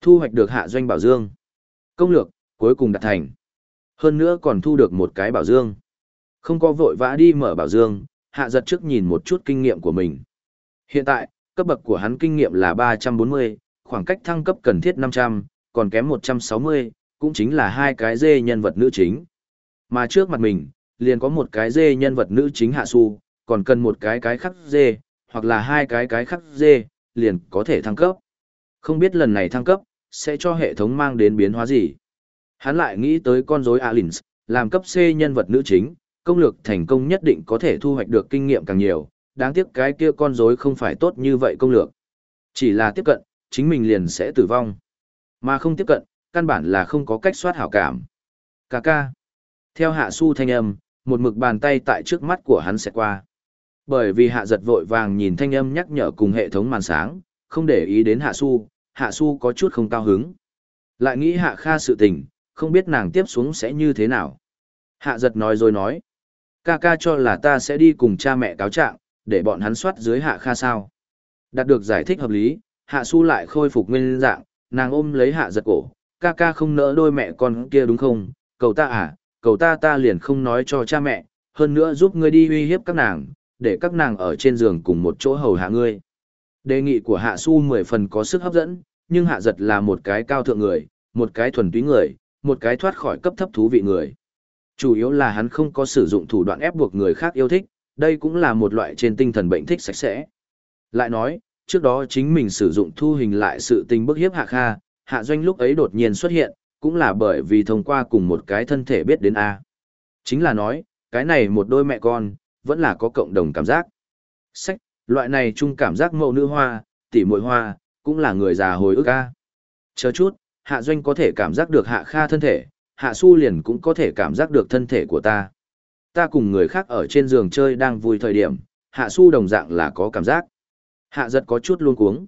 Thu hoạch được hạ doanh bảo dương. Công lược, cuối cùng đạt thành. Hơn nữa còn thu được một cái bảo dương. Không có vội vã đi mở bảo dương, hạ giật trước nhìn một chút kinh nghiệm của mình. Hiện tại, cấp bậc của hắn kinh nghiệm là 340, khoảng cách thăng cấp cần thiết 500, còn kém 160, cũng chính là hai cái dê nhân vật nữ chính. Mà trước mặt mình, liền có một cái dê nhân vật nữ chính hạ su, còn cần một cái cái khắc dê, hoặc là hai cái cái khắc dê, liền có thể thăng cấp. Không biết lần này thăng cấp, sẽ cho hệ thống mang đến biến hóa gì. Hắn lại nghĩ tới con rối Alins, làm cấp C nhân vật nữ chính, công lược thành công nhất định có thể thu hoạch được kinh nghiệm càng nhiều, đáng tiếc cái kia con rối không phải tốt như vậy công lược. Chỉ là tiếp cận, chính mình liền sẽ tử vong. Mà không tiếp cận, căn bản là không có cách soát hảo cảm. Cà ca. Theo hạ su thanh âm, một mực bàn tay tại trước mắt của hắn sẽ qua. Bởi vì hạ giật vội vàng nhìn thanh âm nhắc nhở cùng hệ thống màn sáng, không để ý đến hạ su, hạ su có chút không cao hứng. Lại nghĩ hạ kha sự tình, không biết nàng tiếp xuống sẽ như thế nào. Hạ giật nói rồi nói, ca ca cho là ta sẽ đi cùng cha mẹ cáo trạng, để bọn hắn soát dưới hạ kha sao. Đạt được giải thích hợp lý, hạ su lại khôi phục nguyên dạng, nàng ôm lấy hạ giật cổ, ca ca không nỡ đôi mẹ con kia đúng không, cầu ta à, cầu ta ta liền không nói cho cha mẹ, hơn nữa giúp ngươi đi uy hiếp các nàng, để các nàng ở trên giường cùng một chỗ hầu hạ ngươi. Đề nghị của hạ su mười phần có sức hấp dẫn, nhưng hạ giật là một cái cao thượng người, một cái thuần túy người, một cái thoát khỏi cấp thấp thú vị người. Chủ yếu là hắn không có sử dụng thủ đoạn ép buộc người khác yêu thích, đây cũng là một loại trên tinh thần bệnh thích sạch sẽ. Lại nói, trước đó chính mình sử dụng thu hình lại sự tình bức hiếp hạ kha, hạ doanh lúc ấy đột nhiên xuất hiện, cũng là bởi vì thông qua cùng một cái thân thể biết đến A. Chính là nói, cái này một đôi mẹ con, vẫn là có cộng đồng cảm giác. Sách, loại này chung cảm giác mẫu nữ hoa, tỷ muội hoa, cũng là người già hồi ức A. Chờ chút, hạ doanh có thể cảm giác được hạ kha thân thể, hạ su liền cũng có thể cảm giác được thân thể của ta. Ta cùng người khác ở trên giường chơi đang vui thời điểm, hạ su đồng dạng là có cảm giác. Hạ giật có chút luôn cuống.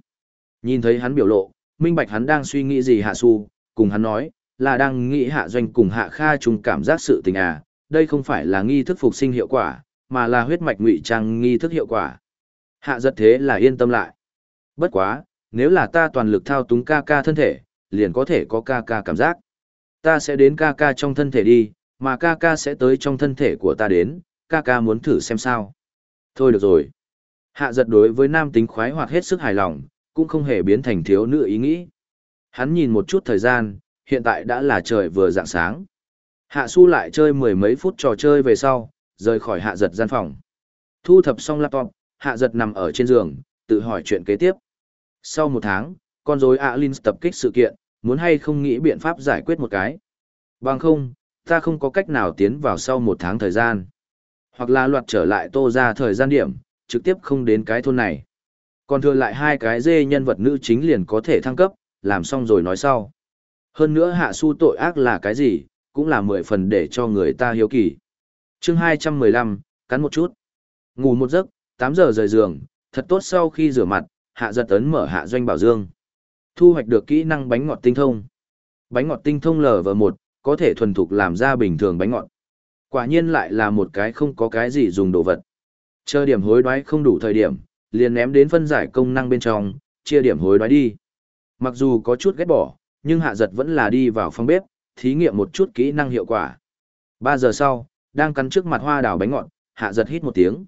Nhìn thấy hắn biểu lộ, minh bạch hắn đang suy nghĩ gì hạ su, cùng hắn nói, là đang nghĩ hạ doanh cùng hạ kha chung cảm giác sự tình à, đây không phải là nghi thức phục sinh hiệu quả, mà là huyết mạch ngụy trang nghi thức hiệu quả. Hạ giật thế là yên tâm lại. Bất quá, nếu là ta toàn lực thao túng ca ca thân thể, liền có thể có ca ca cảm giác. Ta sẽ đến ca ca trong thân thể đi, mà ca ca sẽ tới trong thân thể của ta đến, ca ca muốn thử xem sao. Thôi được rồi. Hạ giật đối với nam tính khoái hoạt hết sức hài lòng, cũng không hề biến thành thiếu nữ ý nghĩ. Hắn nhìn một chút thời gian, hiện tại đã là trời vừa dạng sáng. Hạ su lại chơi mười mấy phút trò chơi về sau, rời khỏi hạ giật gian phòng. Thu thập xong laptop, hạ giật nằm ở trên giường, tự hỏi chuyện kế tiếp. Sau một tháng, con rối Alin tập kích sự kiện, muốn hay không nghĩ biện pháp giải quyết một cái. Bằng không, ta không có cách nào tiến vào sau một tháng thời gian. Hoặc là loạt trở lại tô ra thời gian điểm, trực tiếp không đến cái thôn này. Còn thừa lại hai cái dê nhân vật nữ chính liền có thể thăng cấp, làm xong rồi nói sau. Hơn nữa hạ su tội ác là cái gì, cũng là mười phần để cho người ta hiếu kỳ. chương 215, cắn một chút. Ngủ một giấc, 8 giờ rời giường, thật tốt sau khi rửa mặt, hạ giật ấn mở hạ doanh bảo dương. Thu hoạch được kỹ năng bánh ngọt tinh thông. Bánh ngọt tinh thông lv một có thể thuần thục làm ra bình thường bánh ngọt. Quả nhiên lại là một cái không có cái gì dùng đồ vật. Chờ điểm hối đoái không đủ thời điểm, liền ném đến phân giải công năng bên trong, chia điểm hối đoái đi. Mặc dù có chút ghét bỏ, nhưng hạ giật vẫn là đi vào phòng bếp, thí nghiệm một chút kỹ năng hiệu quả. Ba giờ sau, đang cắn trước mặt hoa đào bánh ngọt, hạ giật hít một tiếng.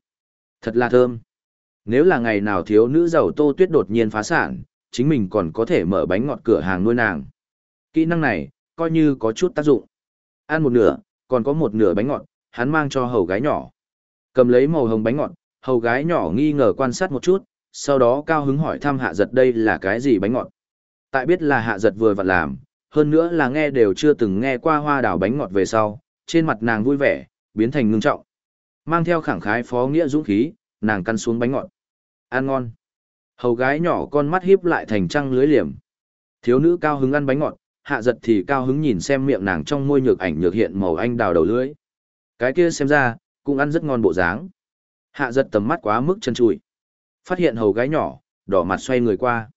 Thật là thơm. Nếu là ngày nào thiếu nữ giàu tô tuyết đột nhiên phá sản, chính mình còn có thể mở bánh ngọt cửa hàng nuôi nàng. Kỹ năng này, coi như có chút tác dụng. Ăn một nửa, còn có một nửa bánh ngọt, hắn mang cho hầu gái nhỏ. Cầm lấy màu hồng bánh ngọt, hầu gái nhỏ nghi ngờ quan sát một chút, sau đó cao hứng hỏi thăm hạ giật đây là cái gì bánh ngọt. Tại biết là hạ giật vừa vặn làm, hơn nữa là nghe đều chưa từng nghe qua hoa đào bánh ngọt về sau, trên mặt nàng vui vẻ, biến thành ngưng trọng. Mang theo khẳng khái phó nghĩa dũng khí, nàng căn xuống bánh ngọt. Ăn ngon. Hầu gái nhỏ con mắt híp lại thành trăng lưới liềm. Thiếu nữ cao hứng ăn bánh ngọt, hạ giật thì cao hứng nhìn xem miệng nàng trong môi nhược ảnh nhược hiện màu anh đào đầu lưới. Cái kia xem ra, cũng ăn rất ngon bộ dáng. Hạ giật tầm mắt quá mức chân trụi. Phát hiện hầu gái nhỏ, đỏ mặt xoay người qua.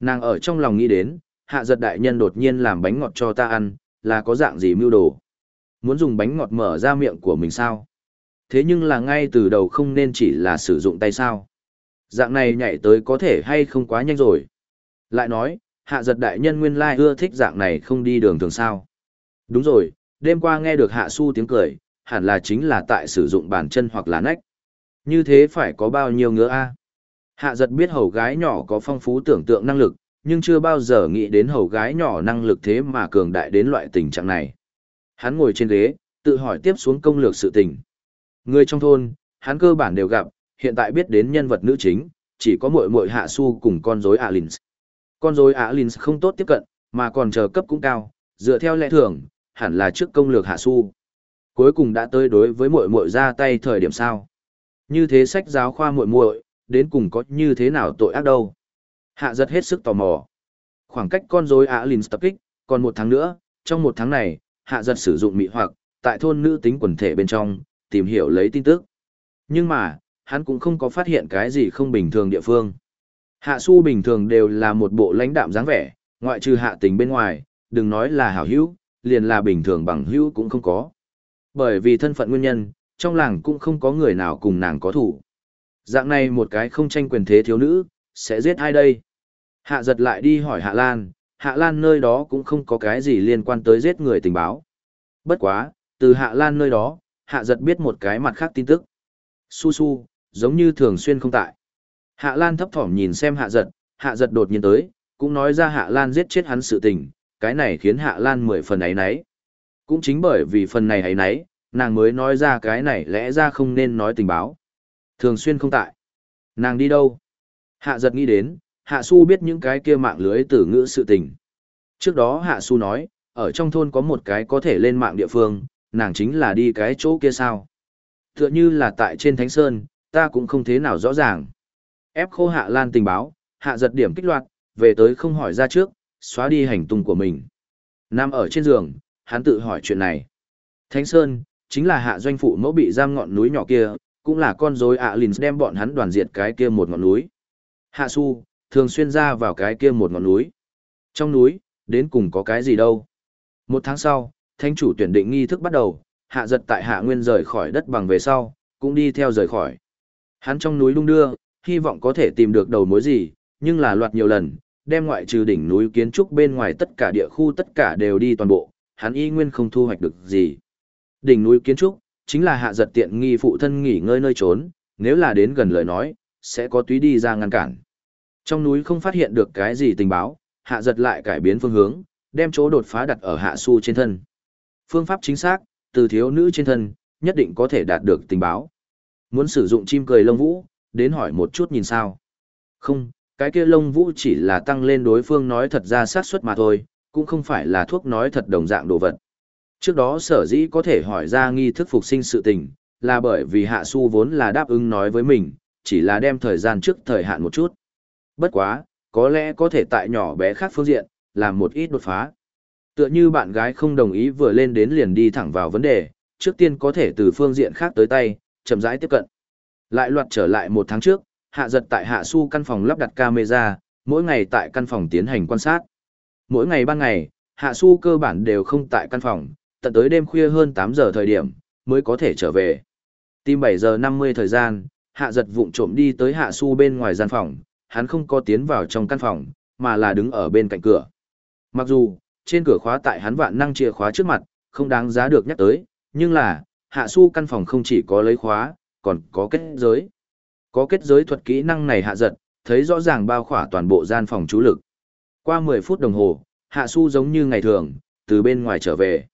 Nàng ở trong lòng nghĩ đến, hạ giật đại nhân đột nhiên làm bánh ngọt cho ta ăn, là có dạng gì mưu đồ. Muốn dùng bánh ngọt mở ra miệng của mình sao? Thế nhưng là ngay từ đầu không nên chỉ là sử dụng tay sao. Dạng này nhảy tới có thể hay không quá nhanh rồi. Lại nói, hạ giật đại nhân nguyên lai ưa thích dạng này không đi đường thường sao. Đúng rồi, đêm qua nghe được hạ su tiếng cười, hẳn là chính là tại sử dụng bàn chân hoặc là nách. Như thế phải có bao nhiêu ngứa a? Hạ giật biết hầu gái nhỏ có phong phú tưởng tượng năng lực, nhưng chưa bao giờ nghĩ đến hầu gái nhỏ năng lực thế mà cường đại đến loại tình trạng này. Hắn ngồi trên ghế, tự hỏi tiếp xuống công lược sự tình. Người trong thôn, hắn cơ bản đều gặp, hiện tại biết đến nhân vật nữ chính, chỉ có muội muội hạ su cùng con rối Alins. Con rối Alins không tốt tiếp cận, mà còn chờ cấp cũng cao, dựa theo lẽ thường, hẳn là trước công lược hạ su. Cuối cùng đã tới đối với muội muội ra tay thời điểm sao? Như thế sách giáo khoa muội muội, đến cùng có như thế nào tội ác đâu? Hạ giật hết sức tò mò. Khoảng cách con rối Alins tập kích, còn một tháng nữa, trong một tháng này, hạ giật sử dụng mị hoặc, tại thôn nữ tính quần thể bên trong, tìm hiểu lấy tin tức. Nhưng mà, hắn cũng không có phát hiện cái gì không bình thường địa phương. Hạ su bình thường đều là một bộ lãnh đạm dáng vẻ, ngoại trừ hạ tình bên ngoài, đừng nói là hảo hữu, liền là bình thường bằng hữu cũng không có. Bởi vì thân phận nguyên nhân, trong làng cũng không có người nào cùng nàng có thủ. Dạng này một cái không tranh quyền thế thiếu nữ, sẽ giết ai đây? Hạ giật lại đi hỏi Hạ Lan, Hạ Lan nơi đó cũng không có cái gì liên quan tới giết người tình báo. Bất quá, từ Hạ Lan nơi đó, Hạ giật biết một cái mặt khác tin tức. Su Su, giống như thường xuyên không tại. Hạ Lan thấp thỏm nhìn xem Hạ giật, Hạ giật đột nhiên tới, cũng nói ra Hạ Lan giết chết hắn sự tình, cái này khiến Hạ Lan mười phần ấy nấy. Cũng chính bởi vì phần này ấy nấy, nàng mới nói ra cái này lẽ ra không nên nói tình báo. Thường xuyên không tại. Nàng đi đâu? Hạ giật nghĩ đến, Hạ Su biết những cái kia mạng lưới tử ngữ sự tình. Trước đó Hạ Su nói, ở trong thôn có một cái có thể lên mạng địa phương, nàng chính là đi cái chỗ kia sao. Tựa như là tại trên Thánh Sơn, ta cũng không thế nào rõ ràng. Ép khô Hạ Lan tình báo, Hạ giật điểm kích loạt, về tới không hỏi ra trước, xóa đi hành tung của mình. Nam ở trên giường, hắn tự hỏi chuyện này. Thánh Sơn, chính là hạ doanh phụ mẫu bị giam ngọn núi nhỏ kia, cũng là con rối ạ à đem bọn hắn đoàn diệt cái kia một ngọn núi. Hạ su, thường xuyên ra vào cái kia một ngọn núi. Trong núi, đến cùng có cái gì đâu. Một tháng sau, thánh chủ tuyển định nghi thức bắt đầu, hạ giật tại hạ nguyên rời khỏi đất bằng về sau, cũng đi theo rời khỏi. Hắn trong núi lung đưa, hy vọng có thể tìm được đầu mối gì, nhưng là loạt nhiều lần, đem ngoại trừ đỉnh núi kiến trúc bên ngoài tất cả địa khu tất cả đều đi toàn bộ, hắn y nguyên không thu hoạch được gì. Đỉnh núi kiến trúc, chính là hạ giật tiện nghi phụ thân nghỉ ngơi nơi trốn, nếu là đến gần lời nói, sẽ có túy đi ra ngăn cản. Trong núi không phát hiện được cái gì tình báo, hạ giật lại cải biến phương hướng, đem chỗ đột phá đặt ở hạ su trên thân. Phương pháp chính xác, từ thiếu nữ trên thân, nhất định có thể đạt được tình báo. Muốn sử dụng chim cười lông vũ, đến hỏi một chút nhìn sao. Không, cái kia lông vũ chỉ là tăng lên đối phương nói thật ra xác suất mà thôi, cũng không phải là thuốc nói thật đồng dạng đồ vật. Trước đó sở dĩ có thể hỏi ra nghi thức phục sinh sự tình, là bởi vì hạ su vốn là đáp ứng nói với mình, chỉ là đem thời gian trước thời hạn một chút. Bất quá, có lẽ có thể tại nhỏ bé khác phương diện, làm một ít đột phá. Tựa như bạn gái không đồng ý vừa lên đến liền đi thẳng vào vấn đề, trước tiên có thể từ phương diện khác tới tay, chậm rãi tiếp cận. Lại loạt trở lại một tháng trước, hạ giật tại hạ su căn phòng lắp đặt camera, mỗi ngày tại căn phòng tiến hành quan sát. Mỗi ngày ban ngày, hạ su cơ bản đều không tại căn phòng, tận tới đêm khuya hơn 8 giờ thời điểm, mới có thể trở về. Tim 7 giờ 50 thời gian, hạ giật vụng trộm đi tới hạ su bên ngoài gian phòng, hắn không có tiến vào trong căn phòng, mà là đứng ở bên cạnh cửa. Mặc dù, trên cửa khóa tại hắn vạn năng chìa khóa trước mặt, không đáng giá được nhắc tới, nhưng là, hạ su căn phòng không chỉ có lấy khóa, còn có kết giới. Có kết giới thuật kỹ năng này hạ giật, thấy rõ ràng bao khỏa toàn bộ gian phòng chú lực. Qua 10 phút đồng hồ, hạ su giống như ngày thường, từ bên ngoài trở về.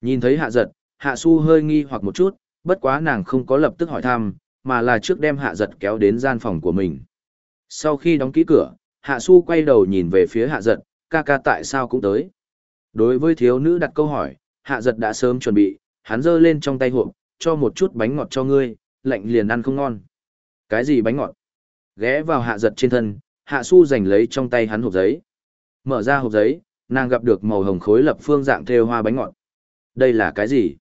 Nhìn thấy hạ giật, hạ su hơi nghi hoặc một chút, bất quá nàng không có lập tức hỏi thăm, mà là trước đem hạ giật kéo đến gian phòng của mình. Sau khi đóng kỹ cửa, hạ su quay đầu nhìn về phía hạ giật, ca ca tại sao cũng tới. Đối với thiếu nữ đặt câu hỏi, hạ giật đã sớm chuẩn bị, hắn giơ lên trong tay hộp, cho một chút bánh ngọt cho ngươi, lạnh liền ăn không ngon. Cái gì bánh ngọt? Ghé vào hạ giật trên thân, hạ su giành lấy trong tay hắn hộp giấy. Mở ra hộp giấy, nàng gặp được màu hồng khối lập phương dạng thêu hoa bánh ngọt. Đây là cái gì?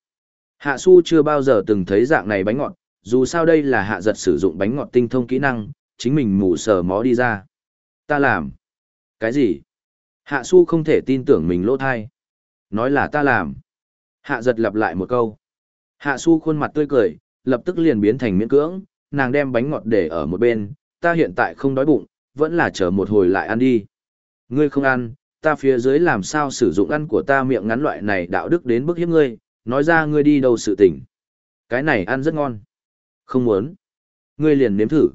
Hạ su chưa bao giờ từng thấy dạng này bánh ngọt, dù sao đây là hạ giật sử dụng bánh ngọt tinh thông kỹ năng, chính mình mù sờ mó đi ra. Ta làm. Cái gì? Hạ su không thể tin tưởng mình lỗ thai. Nói là ta làm. Hạ giật lặp lại một câu. Hạ su khuôn mặt tươi cười, lập tức liền biến thành miễn cưỡng, nàng đem bánh ngọt để ở một bên, ta hiện tại không đói bụng, vẫn là chờ một hồi lại ăn đi. Ngươi không ăn, ta phía dưới làm sao sử dụng ăn của ta miệng ngắn loại này đạo đức đến bức hiếp ngươi, nói ra ngươi đi đâu sự tỉnh. Cái này ăn rất ngon. Không muốn. Ngươi liền nếm thử.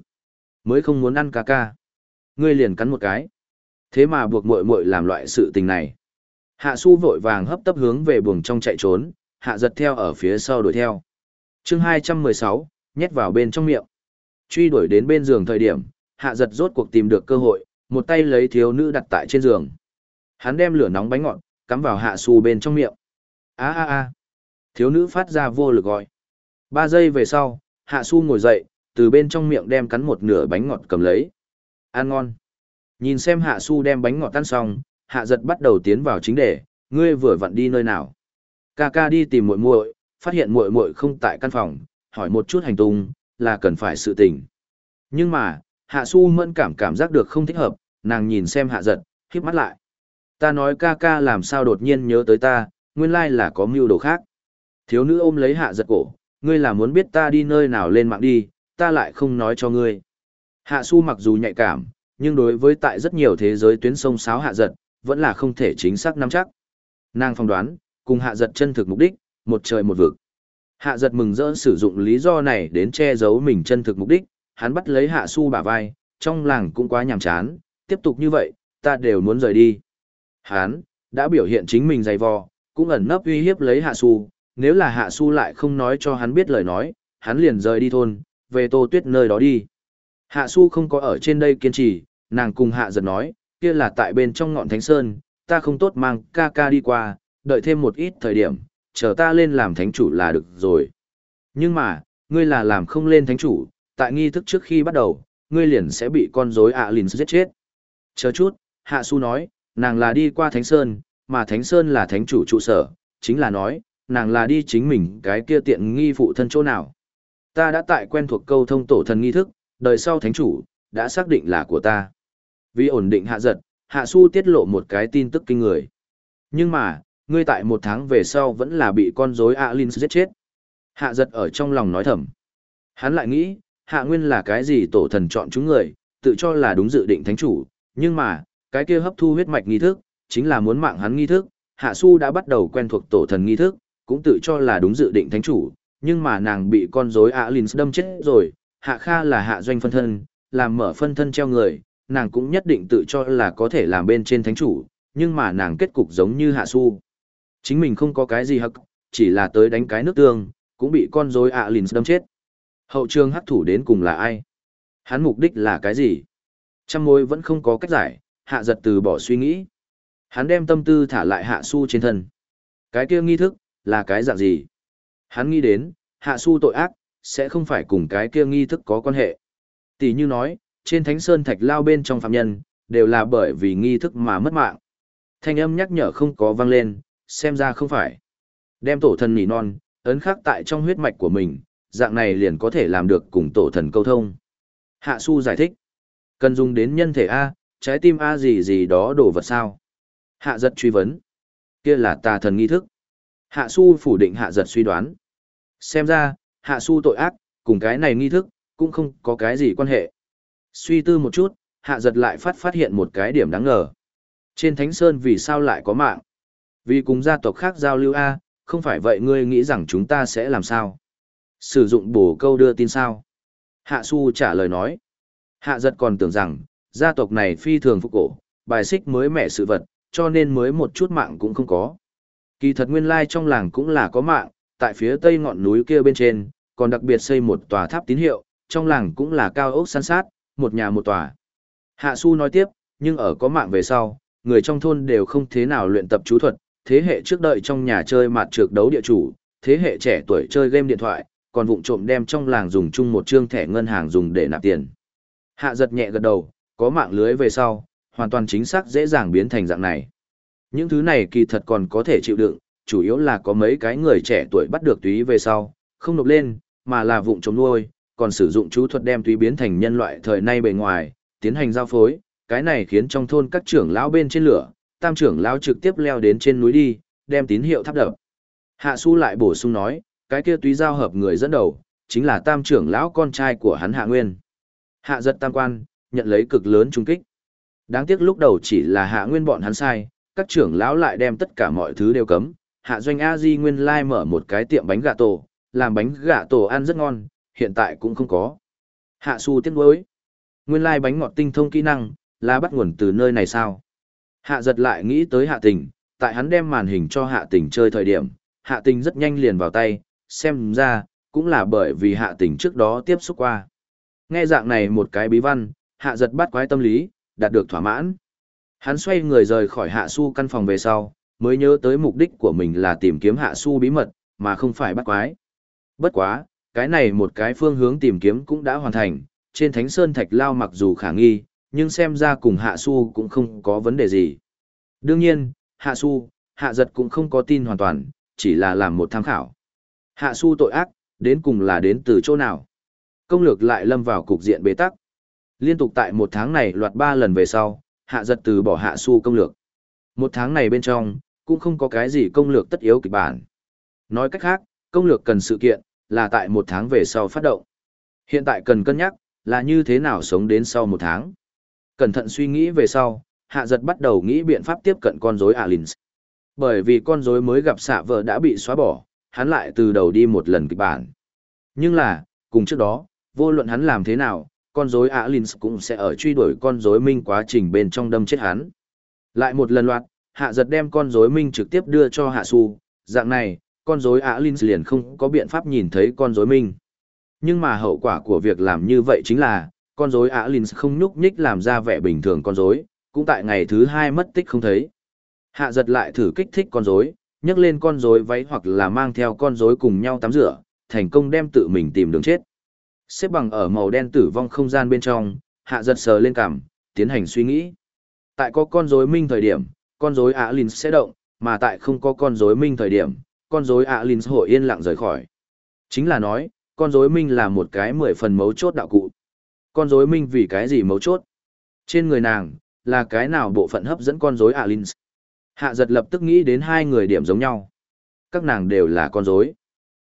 Mới không muốn ăn ca ca. Ngươi liền cắn một cái. Thế mà buộc muội muội làm loại sự tình này. Hạ su vội vàng hấp tấp hướng về buồng trong chạy trốn, hạ giật theo ở phía sau đuổi theo. chương 216, nhét vào bên trong miệng. Truy đuổi đến bên giường thời điểm, hạ giật rốt cuộc tìm được cơ hội, một tay lấy thiếu nữ đặt tại trên giường. Hắn đem lửa nóng bánh ngọt, cắm vào hạ su bên trong miệng. a a a Thiếu nữ phát ra vô lực gọi. Ba giây về sau, hạ su ngồi dậy, từ bên trong miệng đem cắn một nửa bánh ngọt cầm lấy. Ăn ngon. Nhìn xem hạ su đem bánh ngọt tan xong, hạ giật bắt đầu tiến vào chính đề, ngươi vừa vặn đi nơi nào. Ca ca đi tìm muội muội, phát hiện muội muội không tại căn phòng, hỏi một chút hành tung, là cần phải sự tình. Nhưng mà, hạ su mẫn cảm cảm giác được không thích hợp, nàng nhìn xem hạ giật, khiếp mắt lại. Ta nói ca ca làm sao đột nhiên nhớ tới ta, nguyên lai là có mưu đồ khác. Thiếu nữ ôm lấy hạ giật cổ, ngươi là muốn biết ta đi nơi nào lên mạng đi, ta lại không nói cho ngươi. Hạ su mặc dù nhạy cảm, nhưng đối với tại rất nhiều thế giới tuyến sông sáo hạ giật, vẫn là không thể chính xác nắm chắc. Nàng phong đoán, cùng hạ giật chân thực mục đích, một trời một vực. Hạ giật mừng rỡ sử dụng lý do này đến che giấu mình chân thực mục đích, hắn bắt lấy hạ su bả vai, trong làng cũng quá nhàm chán, tiếp tục như vậy, ta đều muốn rời đi. Hắn, đã biểu hiện chính mình dày vò, cũng ẩn nấp uy hiếp lấy hạ su, nếu là hạ su lại không nói cho hắn biết lời nói, hắn liền rời đi thôn, về tô tuyết nơi đó đi. Hạ su không có ở trên đây kiên trì, nàng cùng hạ giật nói, kia là tại bên trong ngọn thánh sơn, ta không tốt mang ca ca đi qua, đợi thêm một ít thời điểm, chờ ta lên làm thánh chủ là được rồi. Nhưng mà, ngươi là làm không lên thánh chủ, tại nghi thức trước khi bắt đầu, ngươi liền sẽ bị con rối ạ à giết chết. Chờ chút, Hạ Su nói, nàng là đi qua Thánh Sơn, mà Thánh Sơn là thánh chủ trụ sở, chính là nói, nàng là đi chính mình cái kia tiện nghi phụ thân chỗ nào. Ta đã tại quen thuộc câu thông tổ thần nghi thức, đời sau thánh chủ, đã xác định là của ta. Vì ổn định hạ giật, hạ su tiết lộ một cái tin tức kinh người. Nhưng mà, ngươi tại một tháng về sau vẫn là bị con rối Alin giết chết. Hạ giật ở trong lòng nói thầm. Hắn lại nghĩ, hạ nguyên là cái gì tổ thần chọn chúng người, tự cho là đúng dự định thánh chủ, nhưng mà, cái kia hấp thu huyết mạch nghi thức, chính là muốn mạng hắn nghi thức, hạ su đã bắt đầu quen thuộc tổ thần nghi thức, cũng tự cho là đúng dự định thánh chủ, nhưng mà nàng bị con rối Alin đâm chết rồi, hạ kha là hạ doanh phân thân, làm mở phân thân treo người, nàng cũng nhất định tự cho là có thể làm bên trên thánh chủ, nhưng mà nàng kết cục giống như hạ su. Chính mình không có cái gì hắc, chỉ là tới đánh cái nước tương, cũng bị con rối ạ lìn đâm chết. Hậu trường hắc thủ đến cùng là ai? Hắn mục đích là cái gì? Trăm mối vẫn không có cách giải, hạ giật từ bỏ suy nghĩ. Hắn đem tâm tư thả lại hạ su trên thân. Cái kia nghi thức, là cái dạng gì? Hắn nghĩ đến, hạ su tội ác, sẽ không phải cùng cái kia nghi thức có quan hệ. Tỷ như nói, trên thánh sơn thạch lao bên trong phạm nhân, đều là bởi vì nghi thức mà mất mạng. Thanh âm nhắc nhở không có vang lên, xem ra không phải. Đem tổ thần nỉ non, ấn khắc tại trong huyết mạch của mình, dạng này liền có thể làm được cùng tổ thần câu thông. Hạ su giải thích. Cần dùng đến nhân thể A, trái tim A gì gì đó đổ vật sao. Hạ giật truy vấn. Kia là tà thần nghi thức. Hạ su phủ định hạ giật suy đoán. Xem ra, hạ su tội ác, cùng cái này nghi thức, cũng không có cái gì quan hệ. Suy tư một chút, hạ giật lại phát phát hiện một cái điểm đáng ngờ. Trên Thánh Sơn vì sao lại có mạng? Vì cùng gia tộc khác giao lưu A, không phải vậy ngươi nghĩ rằng chúng ta sẽ làm sao? Sử dụng bổ câu đưa tin sao? Hạ Su trả lời nói. Hạ giật còn tưởng rằng, gia tộc này phi thường phục cổ, bài xích mới mẻ sự vật, cho nên mới một chút mạng cũng không có. Kỳ thật nguyên lai trong làng cũng là có mạng, tại phía tây ngọn núi kia bên trên, còn đặc biệt xây một tòa tháp tín hiệu, trong làng cũng là cao ốc san sát, một nhà một tòa. Hạ Su nói tiếp, nhưng ở có mạng về sau, người trong thôn đều không thế nào luyện tập chú thuật, thế hệ trước đợi trong nhà chơi mặt trược đấu địa chủ, thế hệ trẻ tuổi chơi game điện thoại, còn vụng trộm đem trong làng dùng chung một trương thẻ ngân hàng dùng để nạp tiền. Hạ giật nhẹ gật đầu, có mạng lưới về sau, hoàn toàn chính xác dễ dàng biến thành dạng này. Những thứ này kỳ thật còn có thể chịu đựng, chủ yếu là có mấy cái người trẻ tuổi bắt được túy về sau, không nộp lên, mà là vụng trộm nuôi, còn sử dụng chú thuật đem túy biến thành nhân loại thời nay bề ngoài, tiến hành giao phối, cái này khiến trong thôn các trưởng lão bên trên lửa, tam trưởng lão trực tiếp leo đến trên núi đi, đem tín hiệu thắp đập. Hạ Su lại bổ sung nói, cái kia túy giao hợp người dẫn đầu, chính là tam trưởng lão con trai của hắn Hạ Nguyên. Hạ giật tam quan, nhận lấy cực lớn trung kích. Đáng tiếc lúc đầu chỉ là hạ nguyên bọn hắn sai, các trưởng lão lại đem tất cả mọi thứ đều cấm. Hạ doanh a di nguyên lai mở một cái tiệm bánh gà tổ, làm bánh gà tổ ăn rất ngon, hiện tại cũng không có. Hạ su tiếc nuối. Nguyên lai bánh ngọt tinh thông kỹ năng, là bắt nguồn từ nơi này sao? Hạ giật lại nghĩ tới hạ tình, tại hắn đem màn hình cho hạ tình chơi thời điểm, hạ tình rất nhanh liền vào tay, xem ra, cũng là bởi vì hạ tình trước đó tiếp xúc qua. Nghe dạng này một cái bí văn, hạ giật bắt quái tâm lý, đạt được thỏa mãn. Hắn xoay người rời khỏi hạ su căn phòng về sau, mới nhớ tới mục đích của mình là tìm kiếm hạ su bí mật, mà không phải bắt quái. Bất quá, cái này một cái phương hướng tìm kiếm cũng đã hoàn thành, trên thánh sơn thạch lao mặc dù khả nghi, nhưng xem ra cùng hạ su cũng không có vấn đề gì. Đương nhiên, hạ su, hạ giật cũng không có tin hoàn toàn, chỉ là làm một tham khảo. Hạ su tội ác, đến cùng là đến từ chỗ nào? Công lược lại lâm vào cục diện bế tắc. Liên tục tại một tháng này loạt ba lần về sau, hạ giật từ bỏ hạ su công lược. Một tháng này bên trong, cũng không có cái gì công lược tất yếu kịch bản. Nói cách khác, công lược cần sự kiện, là tại một tháng về sau phát động. Hiện tại cần cân nhắc, là như thế nào sống đến sau một tháng. Cẩn thận suy nghĩ về sau, hạ giật bắt đầu nghĩ biện pháp tiếp cận con rối Alins. Bởi vì con rối mới gặp xạ vợ đã bị xóa bỏ, hắn lại từ đầu đi một lần kịch bản. Nhưng là, cùng trước đó, vô luận hắn làm thế nào, con rối Alins cũng sẽ ở truy đuổi con rối Minh quá trình bên trong đâm chết hắn. Lại một lần loạt, hạ giật đem con rối Minh trực tiếp đưa cho hạ su, dạng này, con rối Alins liền không có biện pháp nhìn thấy con rối Minh. Nhưng mà hậu quả của việc làm như vậy chính là, con rối Alins không nhúc nhích làm ra vẻ bình thường con rối, cũng tại ngày thứ hai mất tích không thấy. Hạ giật lại thử kích thích con rối, nhấc lên con rối váy hoặc là mang theo con rối cùng nhau tắm rửa, thành công đem tự mình tìm đường chết. Xếp bằng ở màu đen tử vong không gian bên trong, hạ giật sờ lên cằm, tiến hành suy nghĩ. Tại có con rối minh thời điểm, con rối Alins sẽ động, mà tại không có con rối minh thời điểm, con rối Alins hội yên lặng rời khỏi. Chính là nói, con rối minh là một cái mười phần mấu chốt đạo cụ. Con rối minh vì cái gì mấu chốt? Trên người nàng, là cái nào bộ phận hấp dẫn con rối Alins? Hạ giật lập tức nghĩ đến hai người điểm giống nhau. Các nàng đều là con rối.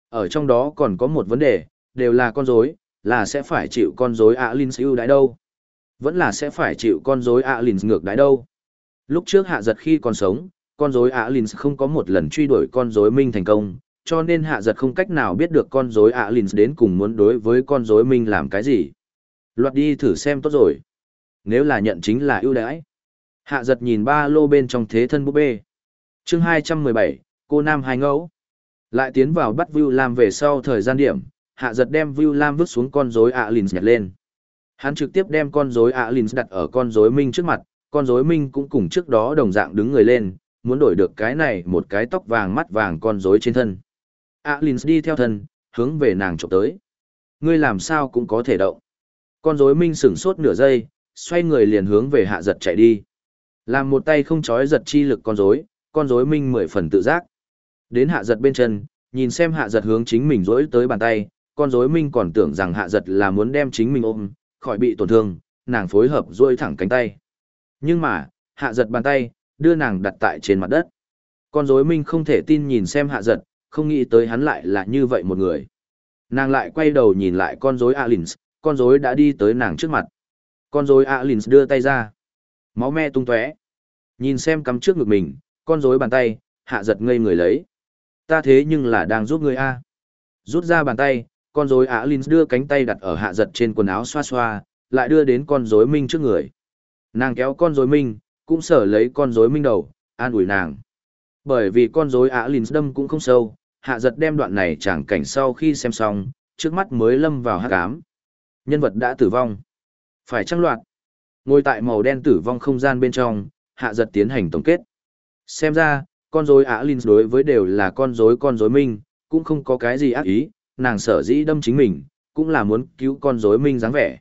Ở trong đó còn có một vấn đề, đều là con rối, là sẽ phải chịu con rối Alins ưu đãi đâu? Vẫn là sẽ phải chịu con rối Alins ngược đãi đâu? Lúc trước hạ giật khi còn sống, con rối Alins không có một lần truy đuổi con rối Minh thành công, cho nên hạ giật không cách nào biết được con rối Alins đến cùng muốn đối với con rối Minh làm cái gì. Loạt đi thử xem tốt rồi. Nếu là nhận chính là ưu đãi. Hạ giật nhìn ba lô bên trong thế thân búp bê. chương 217, cô Nam hai ngẫu. Lại tiến vào bắt Vưu Lam về sau thời gian điểm, hạ giật đem Vưu Lam vứt xuống con rối Alins nhặt lên. Hắn trực tiếp đem con rối Alins đặt ở con rối Minh trước mặt, con rối Minh cũng cùng trước đó đồng dạng đứng người lên, muốn đổi được cái này một cái tóc vàng mắt vàng con rối trên thân. Alins đi theo thân, hướng về nàng chụp tới. Ngươi làm sao cũng có thể động. Con rối Minh sửng sốt nửa giây, xoay người liền hướng về hạ giật chạy đi. Làm một tay không chói giật chi lực con rối, con rối Minh mười phần tự giác. Đến hạ giật bên chân, nhìn xem hạ giật hướng chính mình rối tới bàn tay, con rối Minh còn tưởng rằng hạ giật là muốn đem chính mình ôm, khỏi bị tổn thương, nàng phối hợp rối thẳng cánh tay. Nhưng mà, hạ giật bàn tay, đưa nàng đặt tại trên mặt đất. Con rối Minh không thể tin nhìn xem hạ giật, không nghĩ tới hắn lại là như vậy một người. Nàng lại quay đầu nhìn lại con rối Alins, con rối đã đi tới nàng trước mặt. Con rối Alins đưa tay ra. Máu me tung tóe. Nhìn xem cắm trước ngực mình, con rối bàn tay, hạ giật ngây người lấy. Ta thế nhưng là đang giúp ngươi a. Rút ra bàn tay, con rối Alins đưa cánh tay đặt ở hạ giật trên quần áo xoa xoa, lại đưa đến con rối Minh trước người. Nàng kéo con rối Minh, cũng sở lấy con rối Minh đầu, an ủi nàng. Bởi vì con rối Alins đâm cũng không sâu, hạ giật đem đoạn này chẳng cảnh sau khi xem xong, trước mắt mới lâm vào hát ám. Nhân vật đã tử vong. Phải trăng loạt. Ngồi tại màu đen tử vong không gian bên trong, hạ giật tiến hành tổng kết. Xem ra, con rối Alins đối với đều là con rối con rối Minh, cũng không có cái gì ác ý, nàng sở dĩ đâm chính mình, cũng là muốn cứu con rối Minh dáng vẻ.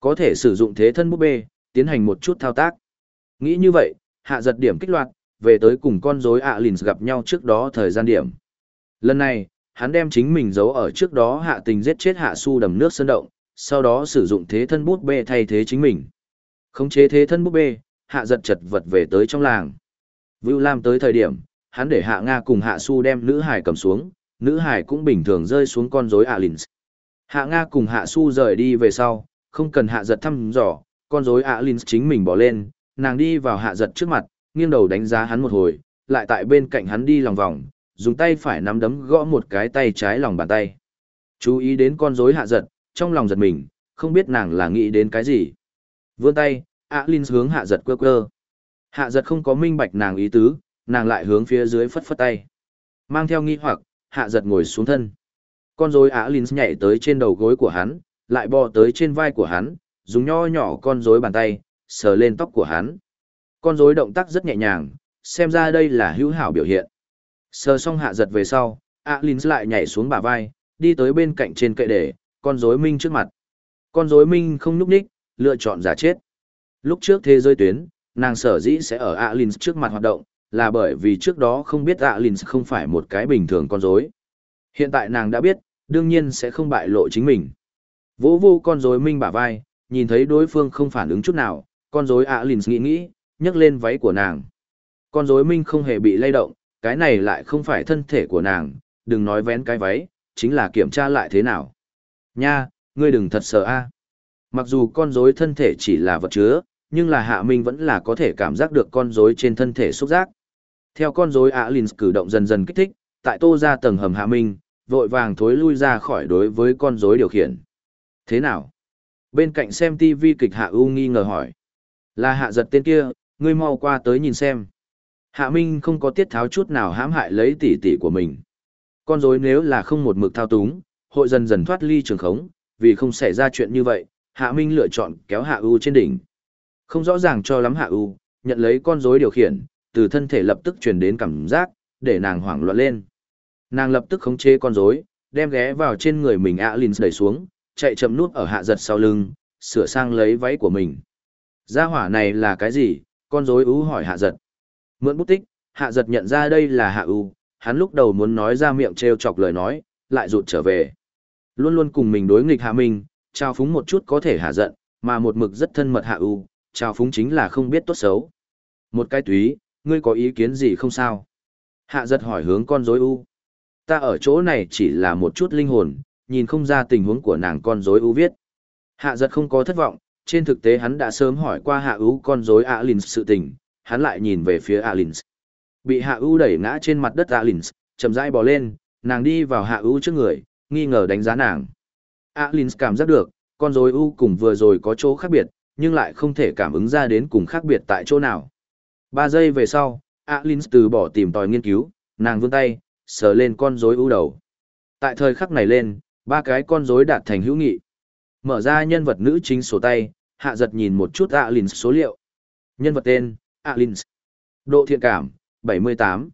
Có thể sử dụng thế thân búp bê, tiến hành một chút thao tác. Nghĩ như vậy, hạ giật điểm kích loạt, về tới cùng con rối lìn gặp nhau trước đó thời gian điểm. Lần này, hắn đem chính mình giấu ở trước đó hạ tình giết chết hạ su đầm nước sơn động, sau đó sử dụng thế thân bút bê thay thế chính mình. Khống chế thế thân bút bê, hạ giật chật vật về tới trong làng. Vưu Lam tới thời điểm, hắn để hạ Nga cùng hạ su đem nữ hải cầm xuống, nữ hải cũng bình thường rơi xuống con rối Alins. Hạ Nga cùng hạ su rời đi về sau, không cần hạ giật thăm dò, con rối Alins chính mình bỏ lên, nàng đi vào hạ giật trước mặt, nghiêng đầu đánh giá hắn một hồi, lại tại bên cạnh hắn đi lòng vòng, dùng tay phải nắm đấm gõ một cái tay trái lòng bàn tay. Chú ý đến con rối hạ giật, trong lòng giật mình, không biết nàng là nghĩ đến cái gì. Vươn tay, ạ Linh hướng hạ giật quơ quơ. Hạ giật không có minh bạch nàng ý tứ, nàng lại hướng phía dưới phất phất tay. Mang theo nghi hoặc, hạ giật ngồi xuống thân. Con rối ạ Linh nhảy tới trên đầu gối của hắn, lại bò tới trên vai của hắn, dùng nho nhỏ con rối bàn tay, sờ lên tóc của hắn. Con rối động tác rất nhẹ nhàng, xem ra đây là hữu hảo biểu hiện. Sờ xong hạ giật về sau, Alins lại nhảy xuống bả vai, đi tới bên cạnh trên kệ để, con rối minh trước mặt. Con rối minh không nhúc ních, lựa chọn giả chết. Lúc trước thế giới tuyến, nàng sở dĩ sẽ ở Alins trước mặt hoạt động, là bởi vì trước đó không biết Alins không phải một cái bình thường con rối. Hiện tại nàng đã biết, đương nhiên sẽ không bại lộ chính mình. Vỗ vô con rối minh bả vai, nhìn thấy đối phương không phản ứng chút nào, con rối Alins nghĩ nghĩ, nhấc lên váy của nàng. Con rối minh không hề bị lay động, cái này lại không phải thân thể của nàng, đừng nói vén cái váy, chính là kiểm tra lại thế nào. Nha, ngươi đừng thật sợ a. Mặc dù con rối thân thể chỉ là vật chứa, nhưng là Hạ Minh vẫn là có thể cảm giác được con rối trên thân thể xúc giác. Theo con rối Alins cử động dần dần kích thích, tại tô ra tầng hầm Hạ Minh, vội vàng thối lui ra khỏi đối với con rối điều khiển. Thế nào? Bên cạnh xem TV kịch Hạ U nghi ngờ hỏi. Là Hạ giật tên kia, ngươi mau qua tới nhìn xem. Hạ Minh không có tiết tháo chút nào hãm hại lấy tỷ tỷ của mình. Con rối nếu là không một mực thao túng, hội dần dần thoát ly trường khống, vì không xảy ra chuyện như vậy, Hạ Minh lựa chọn kéo Hạ U trên đỉnh. Không rõ ràng cho lắm Hạ U, nhận lấy con rối điều khiển, từ thân thể lập tức truyền đến cảm giác, để nàng hoảng loạn lên. Nàng lập tức khống chế con rối, đem ghé vào trên người mình Alin đẩy xuống, chạy chậm nút ở hạ giật sau lưng, sửa sang lấy váy của mình. Gia hỏa này là cái gì? Con rối U hỏi hạ giật. Mượn bút tích, hạ giật nhận ra đây là hạ U, hắn lúc đầu muốn nói ra miệng trêu chọc lời nói, lại rụt trở về. Luôn luôn cùng mình đối nghịch hạ mình, trao phúng một chút có thể hạ giận, mà một mực rất thân mật hạ u, trao phúng chính là không biết tốt xấu. Một cái túy, ngươi có ý kiến gì không sao? Hạ giật hỏi hướng con rối u. Ta ở chỗ này chỉ là một chút linh hồn, nhìn không ra tình huống của nàng con rối u viết. Hạ giật không có thất vọng, trên thực tế hắn đã sớm hỏi qua hạ ưu con rối alin sự tình, hắn lại nhìn về phía alin Bị hạ ưu đẩy ngã trên mặt đất alin chậm rãi bò lên, nàng đi vào hạ ưu trước người, nghi ngờ đánh giá nàng. alin cảm giác được, con rối u cùng vừa rồi có chỗ khác biệt, nhưng lại không thể cảm ứng ra đến cùng khác biệt tại chỗ nào. Ba giây về sau, alin từ bỏ tìm tòi nghiên cứu, nàng vươn tay, sờ lên con rối u đầu. Tại thời khắc này lên, ba cái con rối đạt thành hữu nghị. Mở ra nhân vật nữ chính sổ tay, hạ giật nhìn một chút Alins số liệu. Nhân vật tên, Alins. Độ thiện cảm, 78.